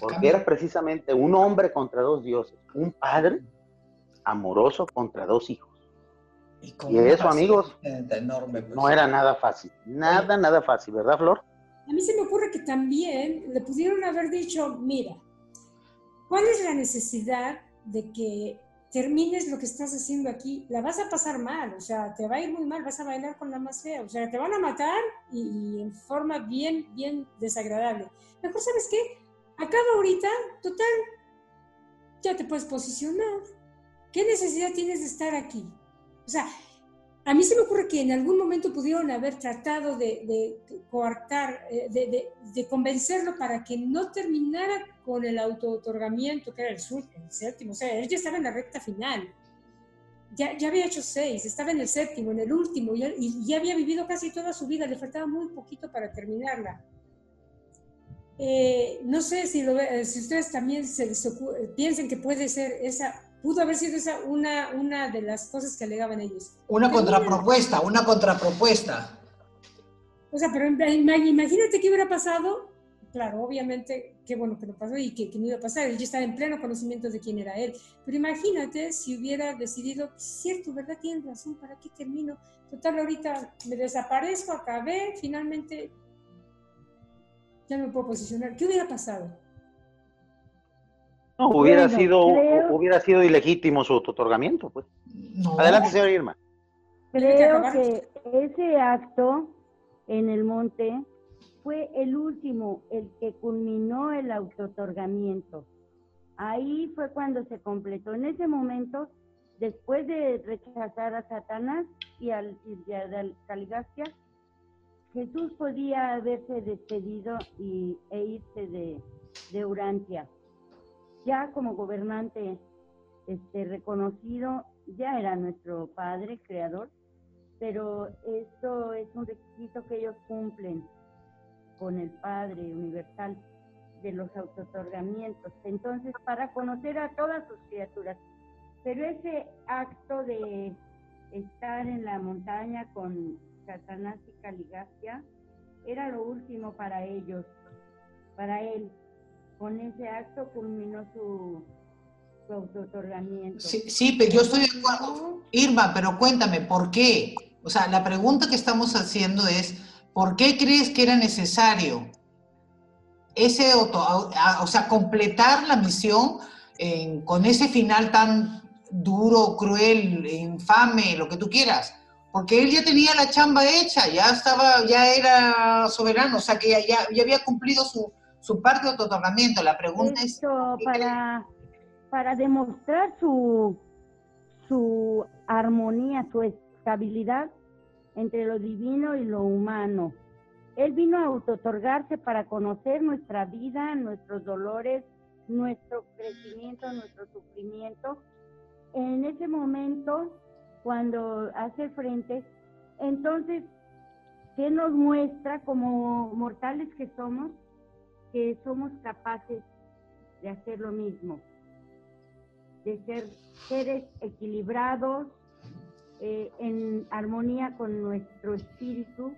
porque era precisamente un hombre contra dos dioses, un padre amoroso contra dos hijos. Y, eso, amigos, enorme, pues. no era nada fácil. Nada, nada fácil, ¿verdad, Flor? A mí se me ocurre que también le pudieron haber dicho, mira, ¿Cuál es la necesidad de que termines lo que estás haciendo aquí? La vas a pasar mal, o sea, te va a ir muy mal, vas a bailar con la más fea, o sea, te van a matar y, en forma bien, bien desagradable. Mejor, ¿sabes qué? Acaba ahorita, total, ya te puedes posicionar. ¿Qué necesidad tienes de estar aquí? O sea, a mí se me ocurre que en algún momento pudieron haber tratado de, coartar, eh, de, convencerlo para que no terminara con el auto-otorgamiento, que era el, el séptimo. O sea, él ya estaba en la recta final. Ya, había hecho seis, estaba en el séptimo, en el último, y, ya había vivido casi toda su vida, le faltaba muy poquito para terminarla. Eh, no sé si, lo, si ustedes también se piensen que puede ser esa pudo haber sido esa una, una de las cosas que alegaban ellos. Una contrapropuesta, una contrapropuesta. O sea, pero imagínate qué hubiera pasado. Claro, obviamente, qué bueno que no pasó y que, no iba a pasar. Él ya estaba en pleno conocimiento de quién era él. Pero imagínate si hubiera decidido, cierto, ¿verdad? Tienen razón, ¿para qué termino? Total, ahorita me desaparezco, acabé, finalmente ya no me puedo posicionar. ¿Qué hubiera pasado? No, hubiera sido hubiera sido ilegítimo su otorgamiento, pues. Adelante, señora Irma. Creo que ese acto en el monte fue el último, el que culminó el autotorgamiento. Ahí fue cuando se completó. En ese momento, después de rechazar a Satanás y al, y al Caligastia, Jesús podía haberse despedido y, e irse de, de Urantia ya como gobernante este, reconocido, ya era nuestro padre, creador, pero esto es un requisito que ellos cumplen con el Padre Universal de los autotorgamientos. Entonces, para conocer a todas sus criaturas, pero ese acto de estar en la montaña con Satanás y Caligastia, era lo último para ellos, para él. Con ese acto culminó su, su autootorgamiento. Sí, sí, pero yo estoy de acuerdo. Irma, pero cuéntame, ¿por qué? O sea, la pregunta que estamos haciendo es, ¿por qué crees que era necesario ese auto, o sea, completar la misión con ese final tan duro, cruel, infame, lo que tú quieras? Porque él ya tenía la chamba hecha, ya estaba, ya era soberano, o sea, que ya, ya, había cumplido su, su parte de otorgamiento. La pregunta es... Para, para demostrar su, su armonía, su estabilidad entre lo divino y lo humano. Él vino a autotorgarse para conocer nuestra vida, nuestros dolores, nuestro crecimiento, nuestro sufrimiento. En ese momento, cuando hace frente, entonces, ¿qué nos muestra como mortales que somos? Que somos capaces de hacer lo mismo, de ser seres equilibrados, eh, en armonía con nuestro espíritu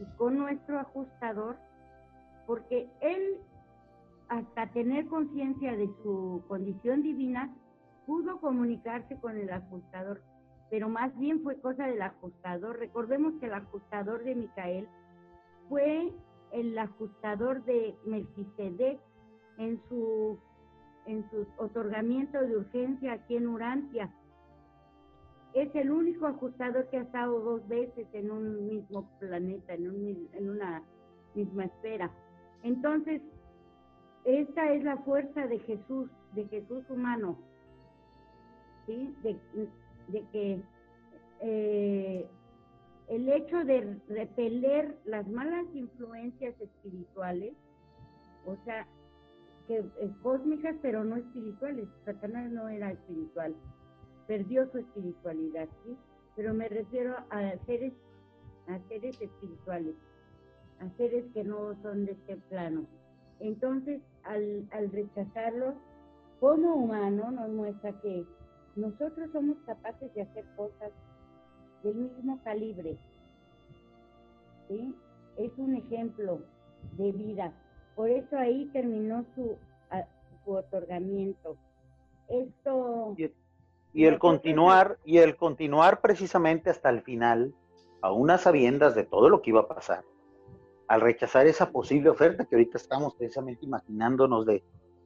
y con nuestro ajustador, porque él, hasta tener conciencia de su condición divina, pudo comunicarse con el ajustador, pero más bien fue cosa del ajustador. Recordemos que el ajustador de Micael fue el ajustador de Melquisedec en su en su otorgamiento de urgencia aquí en Urantia es el único ajustador que ha estado dos veces en un mismo planeta, en, una misma esfera. Entonces, esta es la fuerza de Jesús, de Jesús humano, ¿sí? De, que eh, el hecho de repeler las malas influencias espirituales, o sea, que es cósmicas pero no espirituales, Satanás no era espiritual, perdió su espiritualidad, ¿sí? Pero me refiero a seres, a seres espirituales, a seres que no son de este plano. Entonces, al, al rechazarlos, como humano nos muestra que nosotros somos capaces de hacer cosas del mismo calibre. ¿sí? Es un ejemplo de vida. Por eso ahí terminó su, su otorgamiento. Esto y el continuar, y el continuar precisamente hasta el final, a unas sabiendas de todo lo que iba a pasar, al rechazar esa posible oferta que ahorita estamos precisamente imaginándonos de,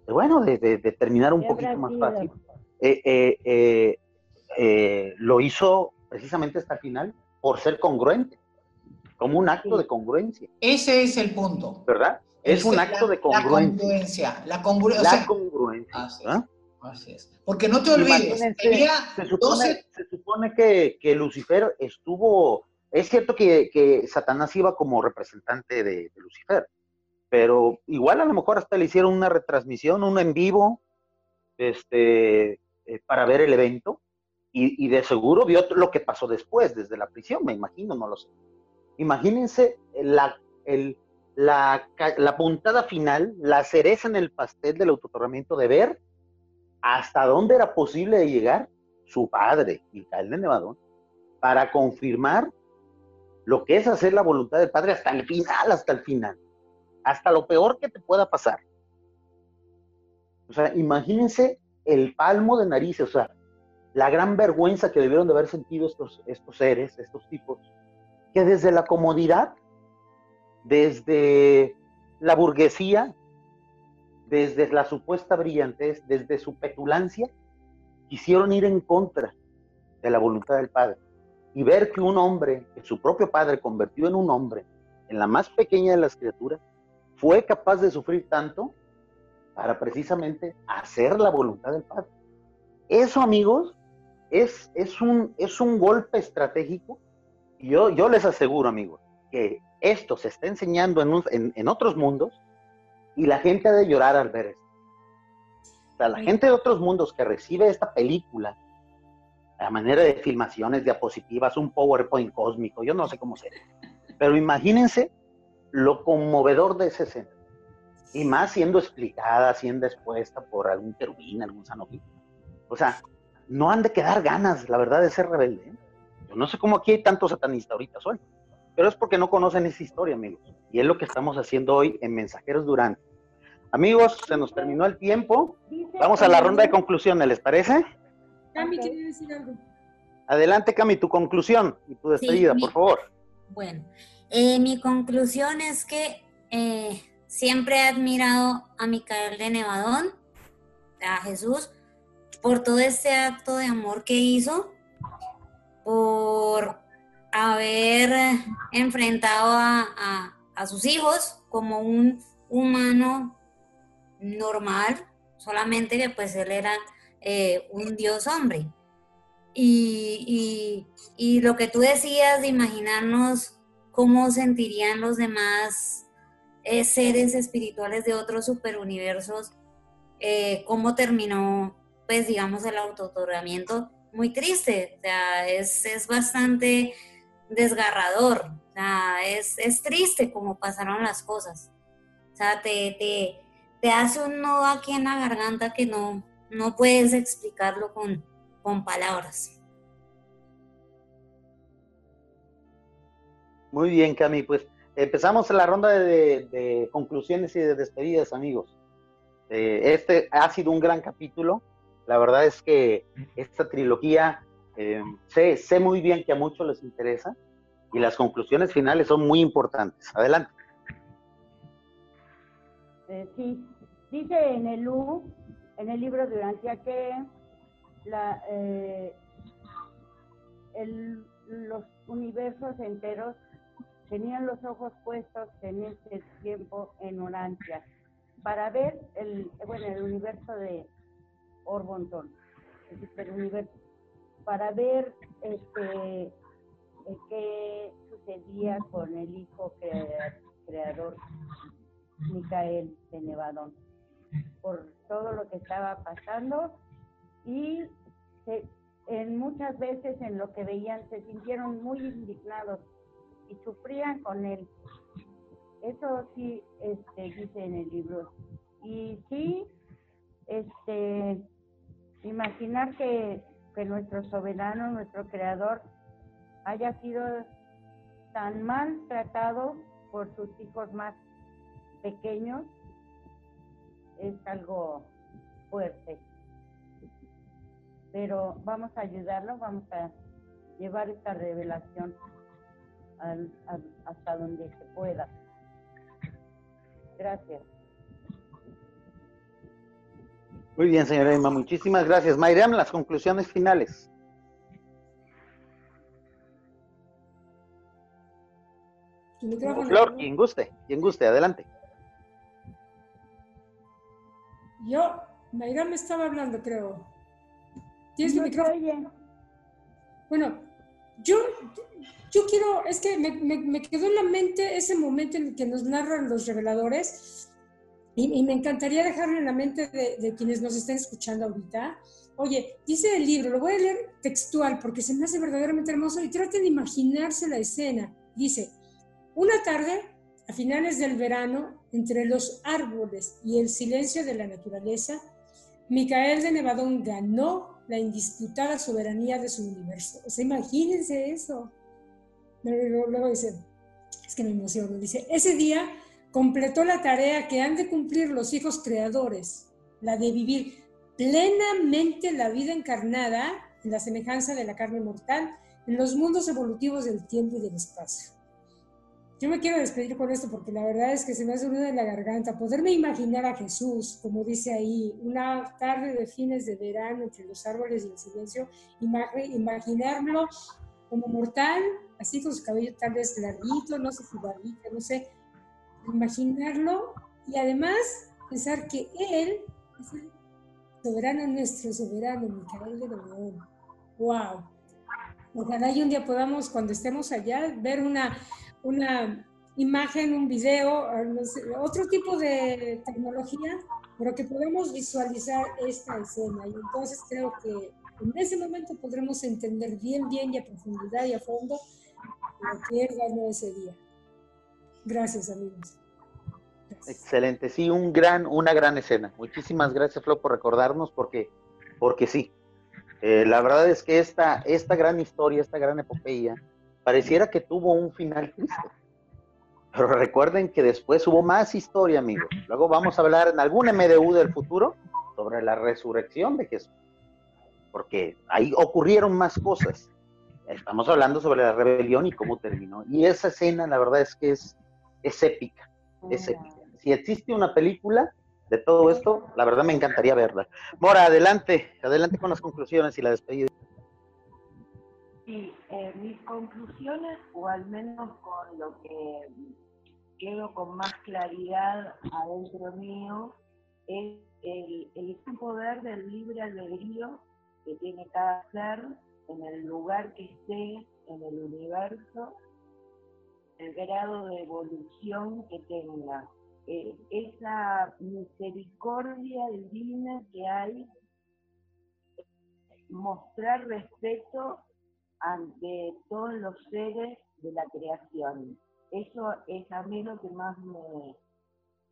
bueno, de, terminar un poquito más fácil, eh, eh, eh, lo hizo precisamente hasta el final por ser congruente, como un acto de congruencia. Ese es el punto. ¿Verdad? Es, un acto de congruencia. La congruencia. La congruencia. La Así es. Porque no te olvides, se supone, que, Lucifer estuvo, es cierto que, Satanás iba como representante de, Lucifer, pero igual a lo mejor hasta le hicieron una retransmisión, un en vivo, este, eh, para ver el evento, y, de seguro vio lo que pasó después, desde la prisión, me imagino, no lo sé. Imagínense la, la, la puntada final, la cereza en el pastel del autotorramiento de ver hasta dónde era posible llegar su padre, Micael de Nevadón, para confirmar lo que es hacer la voluntad del Padre hasta el final, hasta el final, hasta lo peor que te pueda pasar. O sea, imagínense el palmo de narices, o sea, la gran vergüenza que debieron de haber sentido estos, estos seres, estos tipos, que desde la comodidad, desde la burguesía, desde la supuesta brillantez, desde su petulancia, quisieron ir en contra de la voluntad del Padre y ver que un hombre, que su propio Padre convirtió en un hombre, en la más pequeña de las criaturas, fue capaz de sufrir tanto para precisamente hacer la voluntad del Padre. Eso, amigos, es, es, un, es un golpe estratégico. Yo, yo les aseguro, amigos, que esto se está enseñando en, en otros mundos y la gente ha de llorar al ver esto. O sea, la gente de otros mundos que recibe esta película, a manera de filmaciones, diapositivas, un PowerPoint cósmico, yo no sé cómo será. Pero imagínense lo conmovedor de esa escena. Y más siendo explicada, siendo expuesta por algún querubín, algún sanoquito. O sea, no han de quedar ganas, la verdad, de ser rebelde. ¿eh? Yo no sé cómo aquí hay tantos satanistas ahorita, soy. pero es porque no conocen esa historia, amigos. Y es lo que estamos haciendo hoy en Mensajeros Durante. Amigos, se nos terminó el tiempo. Vamos a la ronda de conclusiones, ¿les parece? Cami, quiere decir algo. Adelante, Cami, tu conclusión y tu despedida, por favor. Bueno, eh, mi conclusión es que eh, siempre he admirado a Micael de Nevadón, a Jesús, por todo este acto de amor que hizo, por haber enfrentado a, sus hijos como un humano normal, solamente que pues él era eh, un dios hombre. Y, lo que tú decías de imaginarnos cómo sentirían los demás eh, seres espirituales de otros superuniversos, eh, cómo terminó, pues digamos, el autotorgamiento, muy triste, o sea, es, es bastante desgarrador, o sea, es, es, triste como pasaron las cosas. O sea, te, te, te hace un nudo aquí en la garganta que no, no puedes explicarlo con, con palabras. Muy bien, Cami, pues empezamos la ronda de, conclusiones y de despedidas, amigos. Eh, este ha sido un gran capítulo. La verdad es que esta trilogía eh, sé, sé muy bien que a muchos les interesa y las conclusiones finales son muy importantes. Adelante. Eh, sí, dice en el U, en el libro de Urancia que la, los universos enteros tenían los ojos puestos en ese tiempo en Urantia para ver el, bueno, el universo de Orbonton, el universo, para ver este, qué sucedía con el hijo creador Micael de Nevadón, por todo lo que estaba pasando y en muchas veces en lo que veían se sintieron muy indignados y sufrían con él. Eso sí este, dice en el libro. Y sí, este, imaginar que, que nuestro soberano, nuestro creador, haya sido tan mal tratado por sus hijos más pequeños es algo fuerte. Pero vamos a ayudarlo, vamos a llevar esta revelación hasta donde se pueda. Gracias. Muy bien, señora Emma, muchísimas gracias. Mayram, las conclusiones finales. Flor, quien guste, quien guste, adelante. Yo, Mayram estaba hablando, creo. ¿Tienes mi micrófono? Bueno, yo, yo quiero, es que me, quedó en la mente ese momento en el que nos narran los reveladores y, me encantaría dejarlo en la mente de, quienes nos estén escuchando ahorita. Oye, dice el libro, lo voy a leer textual porque se me hace verdaderamente hermoso y traten de imaginarse la escena. Dice, una tarde, a finales del verano, entre los árboles y el silencio de la naturaleza, Micael de Nevadón ganó la indisputada soberanía de su universo. O sea, imagínense eso. Luego, dice, es que me emociono, dice, ese día completó la tarea que han de cumplir los hijos creadores, la de vivir plenamente la vida encarnada en la semejanza de la carne mortal en los mundos evolutivos del tiempo y del espacio. Yo me quiero despedir con esto porque la verdad es que se me hace una de la garganta. Poderme imaginar a Jesús, como dice ahí, una tarde de fines de verano entre los árboles y el silencio, imaginarlo como mortal, así con su cabello tal vez larguito, no sé si barbita, no sé. Imaginarlo y además pensar que Él es el soberano nuestro, soberano, Micael de León. ¡Wow! Ojalá y un día podamos, cuando estemos allá, ver una una imagen, un video, otro tipo de tecnología, pero que podemos visualizar esta escena. Y entonces creo que en ese momento podremos entender bien, bien y a profundidad y a fondo lo que él ganó ese día. Gracias, amigos. Excelente, sí, un gran, una gran escena. Muchísimas gracias, Flo, por recordarnos, porque, porque sí. Eh, la verdad es que esta, esta gran historia, esta gran epopeya, pareciera que tuvo un final triste. Pero recuerden que después hubo más historia, amigos. Luego vamos a hablar en algún MDU del futuro sobre la resurrección de Jesús. Porque ahí ocurrieron más cosas. Estamos hablando sobre la rebelión y cómo terminó. Y esa escena, la verdad es que es, es épica. Es épica. Si existe una película de todo esto, la verdad me encantaría verla. Mora, adelante, adelante con las conclusiones y la despedida. Sí, eh, mis conclusiones, o al menos con lo que quedo con más claridad adentro mío, es el, el poder del libre albedrío que tiene cada ser en el lugar que esté en el universo, el grado de evolución que tenga, eh, esa misericordia divina que hay, mostrar respeto ante todos los seres de la creación. Eso es a mí lo que más me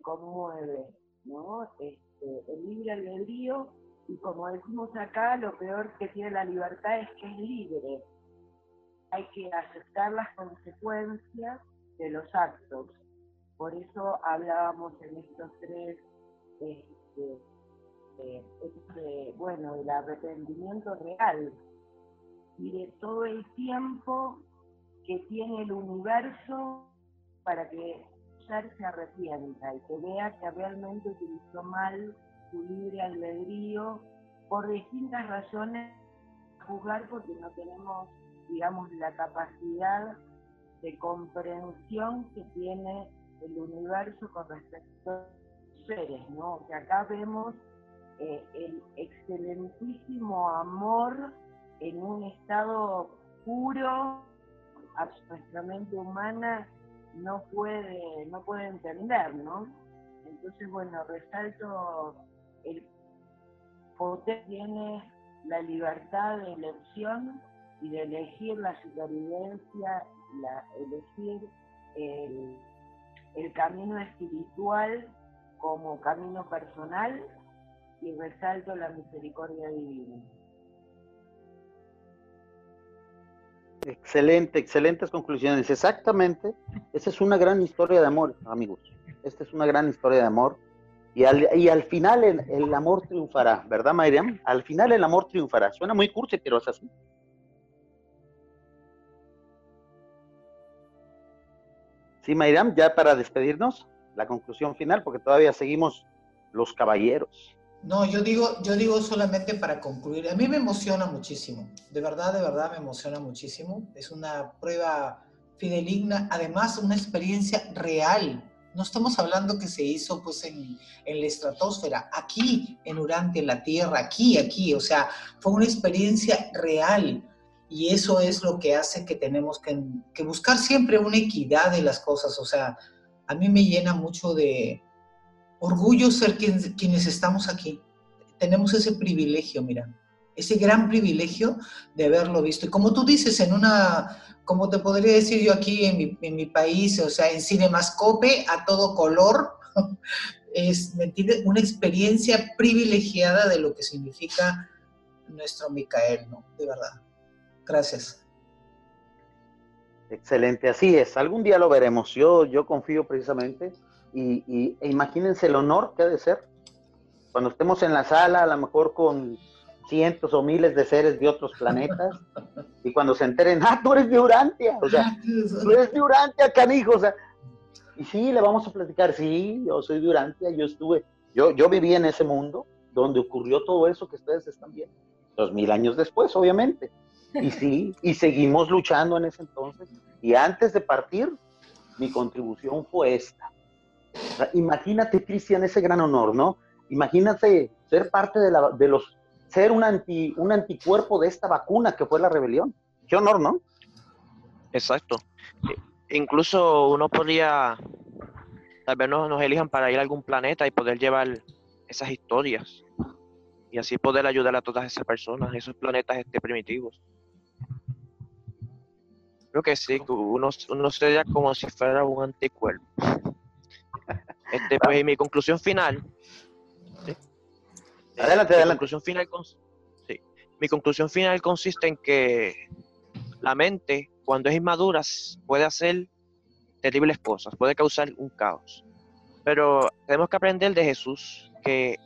conmueve, ¿no? Este, el libre albedrío y como decimos acá, lo peor que tiene la libertad es que es libre. Hay que aceptar las consecuencias de los actos. Por eso hablábamos en estos tres, este, este, bueno, del arrepentimiento real y de todo el tiempo que tiene el universo para que se arrepienta y que vea que realmente utilizó mal su libre albedrío por distintas razones juzgar porque no tenemos, digamos, la capacidad de comprensión que tiene el universo con respecto a los seres, ¿no? Que acá vemos eh, el excelentísimo amor en un estado puro, nuestra mente humana no puede, no puede entender, ¿no? Entonces, bueno, resalto el poder tiene la libertad de elección y de elegir la supervivencia, la, elegir el, camino espiritual como camino personal y resalto la misericordia divina. Excelente, excelentes conclusiones. Exactamente. Esa es una gran historia de amor, amigos. Esta es una gran historia de amor. Y al, y al final el, amor triunfará, ¿verdad, Mayriam? Al final el amor triunfará. Suena muy cursi, pero es así. Sí, Mayram, ya para despedirnos, la conclusión final, porque todavía seguimos los caballeros. No, yo digo, yo digo solamente para concluir. A mí me emociona muchísimo. De verdad, de verdad me emociona muchísimo. Es una prueba fideligna, además una experiencia real no estamos hablando que se hizo pues en, la estratosfera, aquí en Urante, en la Tierra, aquí, aquí, o sea, fue una experiencia real y eso es lo que hace que tenemos que, buscar siempre una equidad de las cosas, o sea, a mí me llena mucho de orgullo ser quienes estamos aquí. Tenemos ese privilegio, mira, ese gran privilegio de haberlo visto. Y como tú dices, en una como te podría decir yo aquí en mi, en mi país, o sea, en Cinemascope a todo color, es una experiencia privilegiada de lo que significa nuestro Micael, ¿no? De verdad. Gracias. Excelente, así es. Algún día lo veremos. Yo, yo confío precisamente y, y e imagínense el honor que ha de ser cuando estemos en la sala, a lo mejor con cientos o miles de seres de otros planetas, y cuando se enteren, ah, tú eres de Urantia, o sea, tú eres de Urantia, canijo, o sea, y sí, le vamos a platicar, sí, yo soy de Urantia, yo estuve, yo, yo viví en ese mundo donde ocurrió todo eso que ustedes están viendo, dos mil años después, obviamente, y sí, y seguimos luchando en ese entonces, y antes de partir, mi contribución fue esta. imagínate, Cristian, ese gran honor, ¿no? Imagínate ser parte de, la, de los ser un, anti, un anticuerpo de esta vacuna que fue la rebelión. Qué honor, ¿no? Exacto. E, incluso uno podría, tal vez nos, nos elijan para ir a algún planeta y poder llevar esas historias y así poder ayudar a todas esas personas, esos planetas este, primitivos. Creo que sí, uno, uno sería como si fuera un anticuerpo. Este, pues, mi conclusión final Adelante, adelante. Mi conclusión, final, sí. Mi conclusión final consiste en que la mente cuando es inmadura, puede hacer terribles cosas, puede causar un caos. Pero tenemos que aprender de Jesús que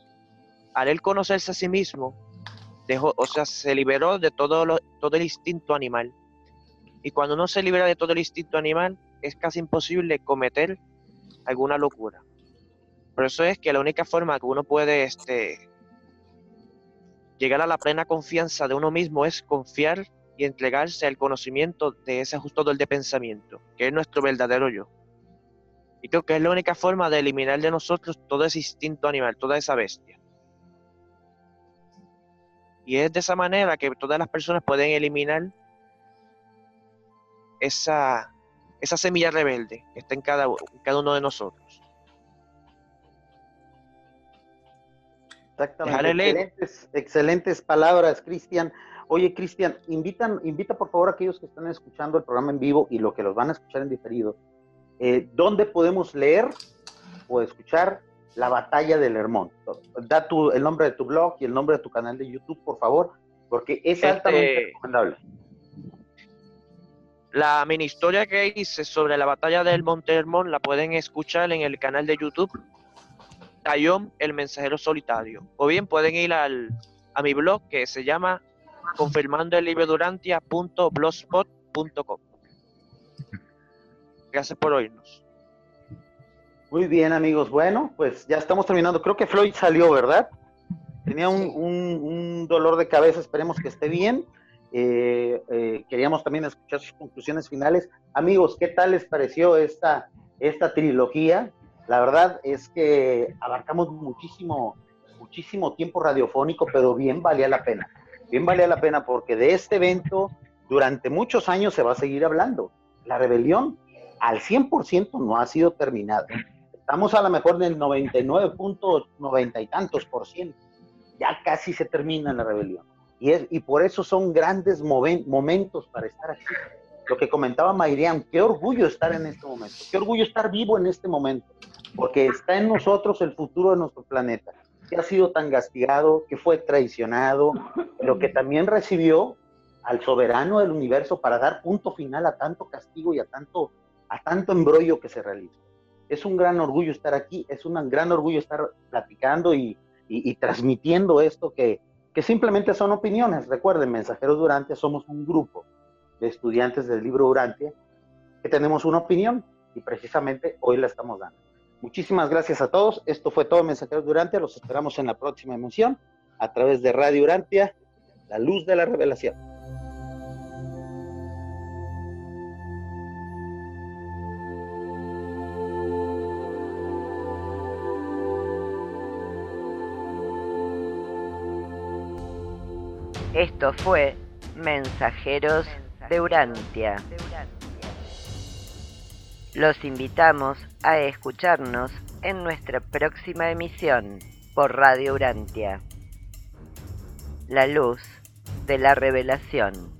al él conocerse a sí mismo, dejó, o sea, se liberó de todo, lo, todo el instinto animal. Y cuando uno se libera de todo el instinto animal, es casi imposible cometer alguna locura. Por eso es que la única forma que uno puede este, llegar a la plena confianza de uno mismo es confiar y entregarse al conocimiento de ese ajustador de pensamiento, que es nuestro verdadero yo. Y creo que es la única forma de eliminar de nosotros todo ese instinto animal, toda esa bestia. Y es de esa manera que todas las personas pueden eliminar esa, esa semilla rebelde que está en cada, cada uno de nosotros. Exactamente. Excelentes, excelentes palabras, Cristian. Oye, Cristian, invitan, invita por favor a aquellos que están escuchando el programa en vivo y lo que los van a escuchar en diferido. Eh, ¿Dónde podemos leer o escuchar La Batalla del Hermón? Da tu, el nombre de tu blog y el nombre de tu canal de YouTube, por favor, porque es este, altamente recomendable. La mini historia que hice sobre la batalla del Monte Hermón la pueden escuchar en el canal de YouTube Tayón el Mensajero Solitario. O bien pueden ir al, a mi blog que se llama confirmando el libro durantia.blogspot.com. Gracias por oírnos. Muy bien, amigos. Bueno, pues ya estamos terminando. Creo que Floyd salió, ¿verdad? Tenía un, dolor de cabeza, esperemos que esté bien. Eh, eh, queríamos también escuchar sus conclusiones finales. Amigos, ¿qué tal les pareció esta, esta trilogía? La verdad es que abarcamos muchísimo, muchísimo tiempo radiofónico, pero bien valía la pena bien valía la pena porque de este evento durante muchos años se va a seguir hablando. La rebelión al 100% no ha sido terminada. Estamos a lo mejor en el 99.90 y tantos por ciento. Ya casi se termina la rebelión. Y, es, y por eso son grandes momentos para estar aquí. Lo que comentaba Mayriam, qué orgullo estar en este momento, qué orgullo estar vivo en este momento, porque está en nosotros el futuro de nuestro planeta que ha sido tan castigado, que fue traicionado, pero que también recibió al soberano del universo para dar punto final a tanto castigo y a tanto, a tanto embrollo que se realiza. Es un gran orgullo estar aquí, es un gran orgullo estar platicando y, transmitiendo esto que, que simplemente son opiniones. Recuerden, Mensajeros Durante somos un grupo de estudiantes del libro Durante que tenemos una opinión y precisamente hoy la estamos dando. Muchísimas gracias a todos. Esto fue todo Mensajeros Durantia. Los esperamos en la próxima emisión a través de Radio Urantia, la luz de la revelación. Esto fue Mensajeros de Urantia. Los invitamos a escucharnos en nuestra próxima emisión por Radio Urantia. La luz de la revelación.